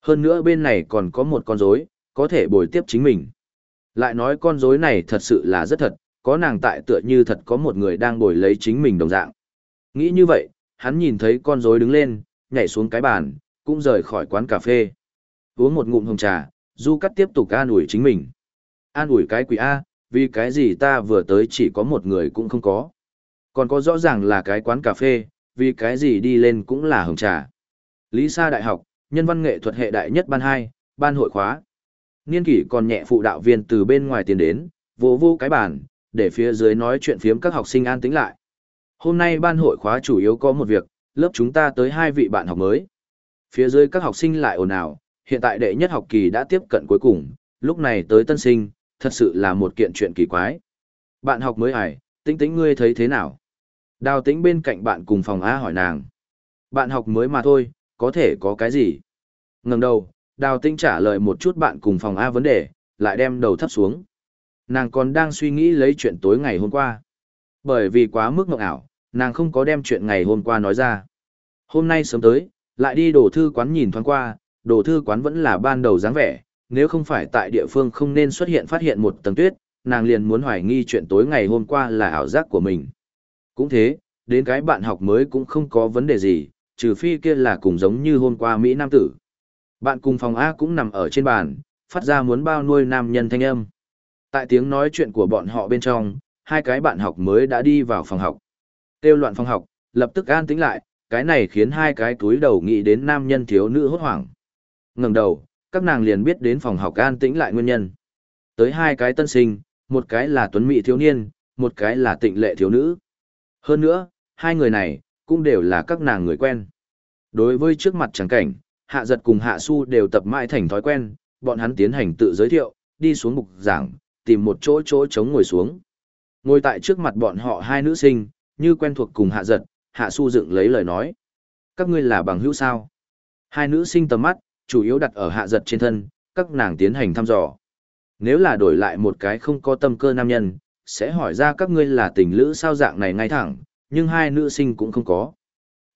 Hơn nữa bên này còn có một con rối, có thể bồi tiếp chính mình. Lại nói con rối này thật sự là rất thật, có nàng tại tựa như thật có một người đang bồi lấy chính mình đồng dạng. Nghĩ như vậy, hắn nhìn thấy con rối đứng lên, nhảy xuống cái bàn, cũng rời khỏi quán cà phê. Uống một ngụm hồng trà, Du Cắt tiếp tục an ủi chính mình. An ủi cái quỷ A, vì cái gì ta vừa tới chỉ có một người cũng không có. Còn có rõ ràng là cái quán cà phê, vì cái gì đi lên cũng là hồng trà. Lý Sa Đại học, nhân văn nghệ thuật hệ đại nhất ban 2, ban hội khóa. Niên kỷ còn nhẹ phụ đạo viên từ bên ngoài tiền đến, vô vô cái bàn, để phía dưới nói chuyện phiếm các học sinh an tĩnh lại. Hôm nay ban hội khóa chủ yếu có một việc, lớp chúng ta tới hai vị bạn học mới. Phía dưới các học sinh lại ồn ào, hiện tại đệ nhất học kỳ đã tiếp cận cuối cùng, lúc này tới tân sinh, thật sự là một kiện chuyện kỳ quái. Bạn học mới ải, tĩnh tĩnh ngươi thấy thế nào? Đào tĩnh bên cạnh bạn cùng phòng A hỏi nàng. Bạn học mới mà thôi, có thể có cái gì? Ngừng đầu, đào tĩnh trả lời một chút bạn cùng phòng A vấn đề, lại đem đầu thấp xuống. Nàng còn đang suy nghĩ lấy chuyện tối ngày hôm qua. Bởi vì quá mức mộng ảo, nàng không có đem chuyện ngày hôm qua nói ra. Hôm nay sớm tới, lại đi đổ thư quán nhìn thoáng qua, đổ thư quán vẫn là ban đầu dáng vẻ, nếu không phải tại địa phương không nên xuất hiện phát hiện một tầng tuyết, nàng liền muốn hoài nghi chuyện tối ngày hôm qua là ảo giác của mình. Cũng thế, đến cái bạn học mới cũng không có vấn đề gì, trừ phi kia là cùng giống như hôm qua Mỹ Nam Tử. Bạn cùng phòng A cũng nằm ở trên bàn, phát ra muốn bao nuôi nam nhân thanh âm. Tại tiếng nói chuyện của bọn họ bên trong, hai cái bạn học mới đã đi vào phòng học. Tiêu loạn phòng học, lập tức an tĩnh lại, cái này khiến hai cái túi đầu nghĩ đến nam nhân thiếu nữ hốt hoảng ngẩng đầu, các nàng liền biết đến phòng học an tĩnh lại nguyên nhân. Tới hai cái tân sinh, một cái là tuấn mỹ thiếu niên, một cái là tịnh lệ thiếu nữ. Hơn nữa, hai người này, cũng đều là các nàng người quen. Đối với trước mặt trắng cảnh, hạ giật cùng hạ su đều tập mãi thành thói quen, bọn hắn tiến hành tự giới thiệu, đi xuống mục giảng, tìm một chỗ chỗ trống ngồi xuống. Ngồi tại trước mặt bọn họ hai nữ sinh, như quen thuộc cùng hạ giật, hạ su dựng lấy lời nói. Các ngươi là bằng hữu sao? Hai nữ sinh tầm mắt, chủ yếu đặt ở hạ giật trên thân, các nàng tiến hành thăm dò. Nếu là đổi lại một cái không có tâm cơ nam nhân, sẽ hỏi ra các ngươi là tình lữ sao dạng này ngay thẳng, nhưng hai nữ sinh cũng không có.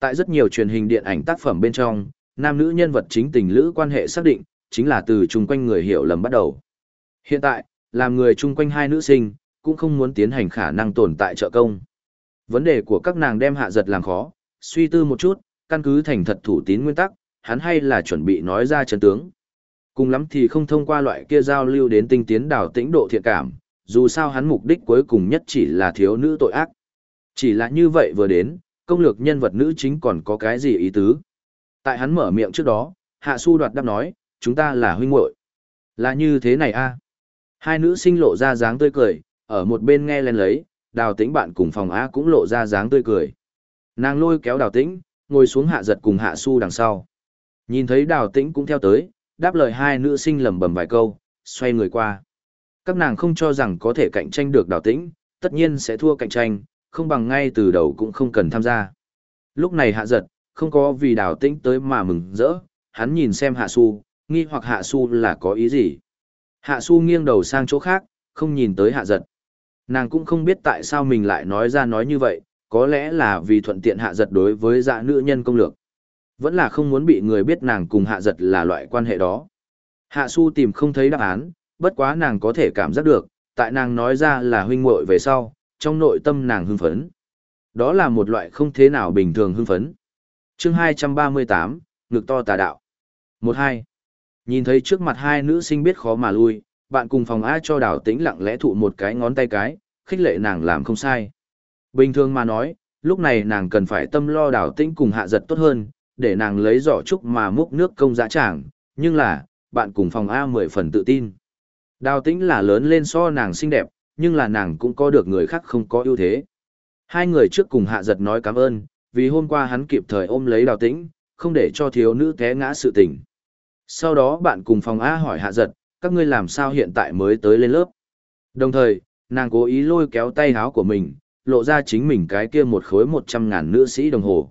Tại rất nhiều truyền hình điện ảnh tác phẩm bên trong, nam nữ nhân vật chính tình lữ quan hệ xác định, chính là từ chung quanh người hiểu lầm bắt đầu. Hiện tại, làm người chung quanh hai nữ sinh, cũng không muốn tiến hành khả năng tồn tại trợ công. Vấn đề của các nàng đem hạ giật làm khó, suy tư một chút, căn cứ thành thật thủ tín nguyên tắc, hắn hay là chuẩn bị nói ra chân tướng. Cùng lắm thì không thông qua loại kia giao lưu đến tinh tiến đào tĩnh độ thiện cảm, dù sao hắn mục đích cuối cùng nhất chỉ là thiếu nữ tội ác. Chỉ là như vậy vừa đến, công lược nhân vật nữ chính còn có cái gì ý tứ. Tại hắn mở miệng trước đó, Hạ Su đoạt đáp nói, chúng ta là huynh muội Là như thế này a Hai nữ sinh lộ ra dáng tươi cười, ở một bên nghe lên lấy, đào tĩnh bạn cùng phòng A cũng lộ ra dáng tươi cười. Nàng lôi kéo đào tĩnh, ngồi xuống hạ giật cùng hạ su đằng sau. Nhìn thấy đào tĩnh cũng theo tới, đáp lời hai nữ sinh lầm bầm vài câu, xoay người qua. Các nàng không cho rằng có thể cạnh tranh được đào tĩnh, tất nhiên sẽ thua cạnh tranh, không bằng ngay từ đầu cũng không cần tham gia. Lúc này hạ giật, không có vì đào tĩnh tới mà mừng rỡ, hắn nhìn xem hạ su, nghi hoặc hạ su là có ý gì. Hạ su nghiêng đầu sang chỗ khác, không nhìn tới hạ giật. Nàng cũng không biết tại sao mình lại nói ra nói như vậy, có lẽ là vì thuận tiện hạ giật đối với dạ nữ nhân công lược. Vẫn là không muốn bị người biết nàng cùng hạ giật là loại quan hệ đó. Hạ su tìm không thấy đáp án, bất quá nàng có thể cảm giác được, tại nàng nói ra là huynh muội về sau, trong nội tâm nàng hưng phấn. Đó là một loại không thế nào bình thường hưng phấn. chương 238, ngực to tà đạo. 1-2. Nhìn thấy trước mặt hai nữ sinh biết khó mà lui, bạn cùng phòng A cho đào tĩnh lặng lẽ thụ một cái ngón tay cái, khích lệ nàng làm không sai. Bình thường mà nói, lúc này nàng cần phải tâm lo đào tĩnh cùng hạ giật tốt hơn, để nàng lấy giỏ trúc mà múc nước công dã tràng, nhưng là, bạn cùng phòng A mười phần tự tin. Đào tĩnh là lớn lên so nàng xinh đẹp, nhưng là nàng cũng có được người khác không có ưu thế. Hai người trước cùng hạ giật nói cảm ơn, vì hôm qua hắn kịp thời ôm lấy đào tĩnh, không để cho thiếu nữ té ngã sự tình. Sau đó bạn cùng phòng A hỏi hạ giật, các ngươi làm sao hiện tại mới tới lên lớp. Đồng thời, nàng cố ý lôi kéo tay háo của mình, lộ ra chính mình cái kia một khối một trăm ngàn nữ sĩ đồng hồ.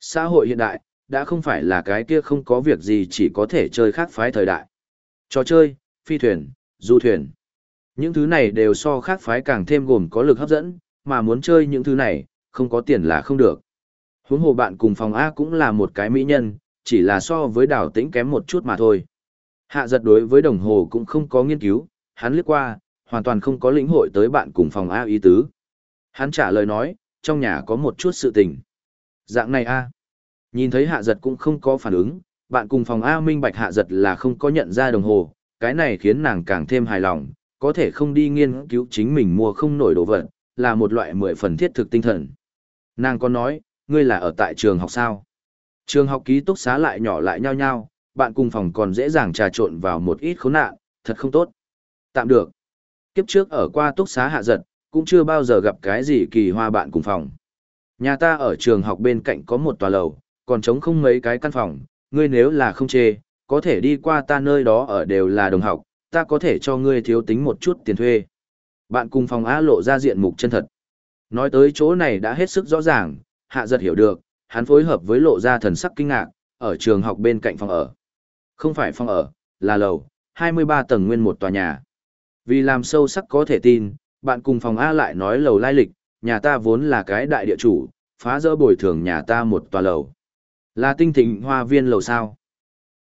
Xã hội hiện đại, đã không phải là cái kia không có việc gì chỉ có thể chơi khác phái thời đại. Trò chơi, phi thuyền, du thuyền. Những thứ này đều so khác phái càng thêm gồm có lực hấp dẫn, mà muốn chơi những thứ này, không có tiền là không được. Huống hồ bạn cùng phòng A cũng là một cái mỹ nhân, chỉ là so với đảo tĩnh kém một chút mà thôi. Hạ giật đối với đồng hồ cũng không có nghiên cứu, hắn liếc qua, hoàn toàn không có lĩnh hội tới bạn cùng phòng A ý tứ. Hắn trả lời nói, trong nhà có một chút sự tình. Dạng này A. Nhìn thấy hạ giật cũng không có phản ứng, bạn cùng phòng A minh bạch hạ giật là không có nhận ra đồng hồ, cái này khiến nàng càng thêm hài lòng, có thể không đi nghiên cứu chính mình mua không nổi đồ vật, là một loại mười phần thiết thực tinh thần. Nàng có nói, ngươi là ở tại trường học sao? Trường học ký túc xá lại nhỏ lại nhau nhau, bạn cùng phòng còn dễ dàng trà trộn vào một ít khốn nạn, thật không tốt. Tạm được. Kiếp trước ở qua túc xá hạ giật, cũng chưa bao giờ gặp cái gì kỳ hoa bạn cùng phòng. Nhà ta ở trường học bên cạnh có một tòa lầu, còn trống không mấy cái căn phòng, ngươi nếu là không chê, có thể đi qua ta nơi đó ở đều là đồng học, ta có thể cho ngươi thiếu tính một chút tiền thuê. Bạn cùng phòng A lộ ra diện mục chân thật. Nói tới chỗ này đã hết sức rõ ràng, hạ giật hiểu được, hắn phối hợp với lộ ra thần sắc kinh ngạc, ở trường học bên cạnh phòng ở. Không phải phòng ở, là lầu, 23 tầng nguyên một tòa nhà. Vì làm sâu sắc có thể tin, bạn cùng phòng A lại nói lầu lai lịch, nhà ta vốn là cái đại địa chủ, phá rỡ bồi thường nhà ta một tòa lầu. Là tinh thịnh hoa viên lầu sao.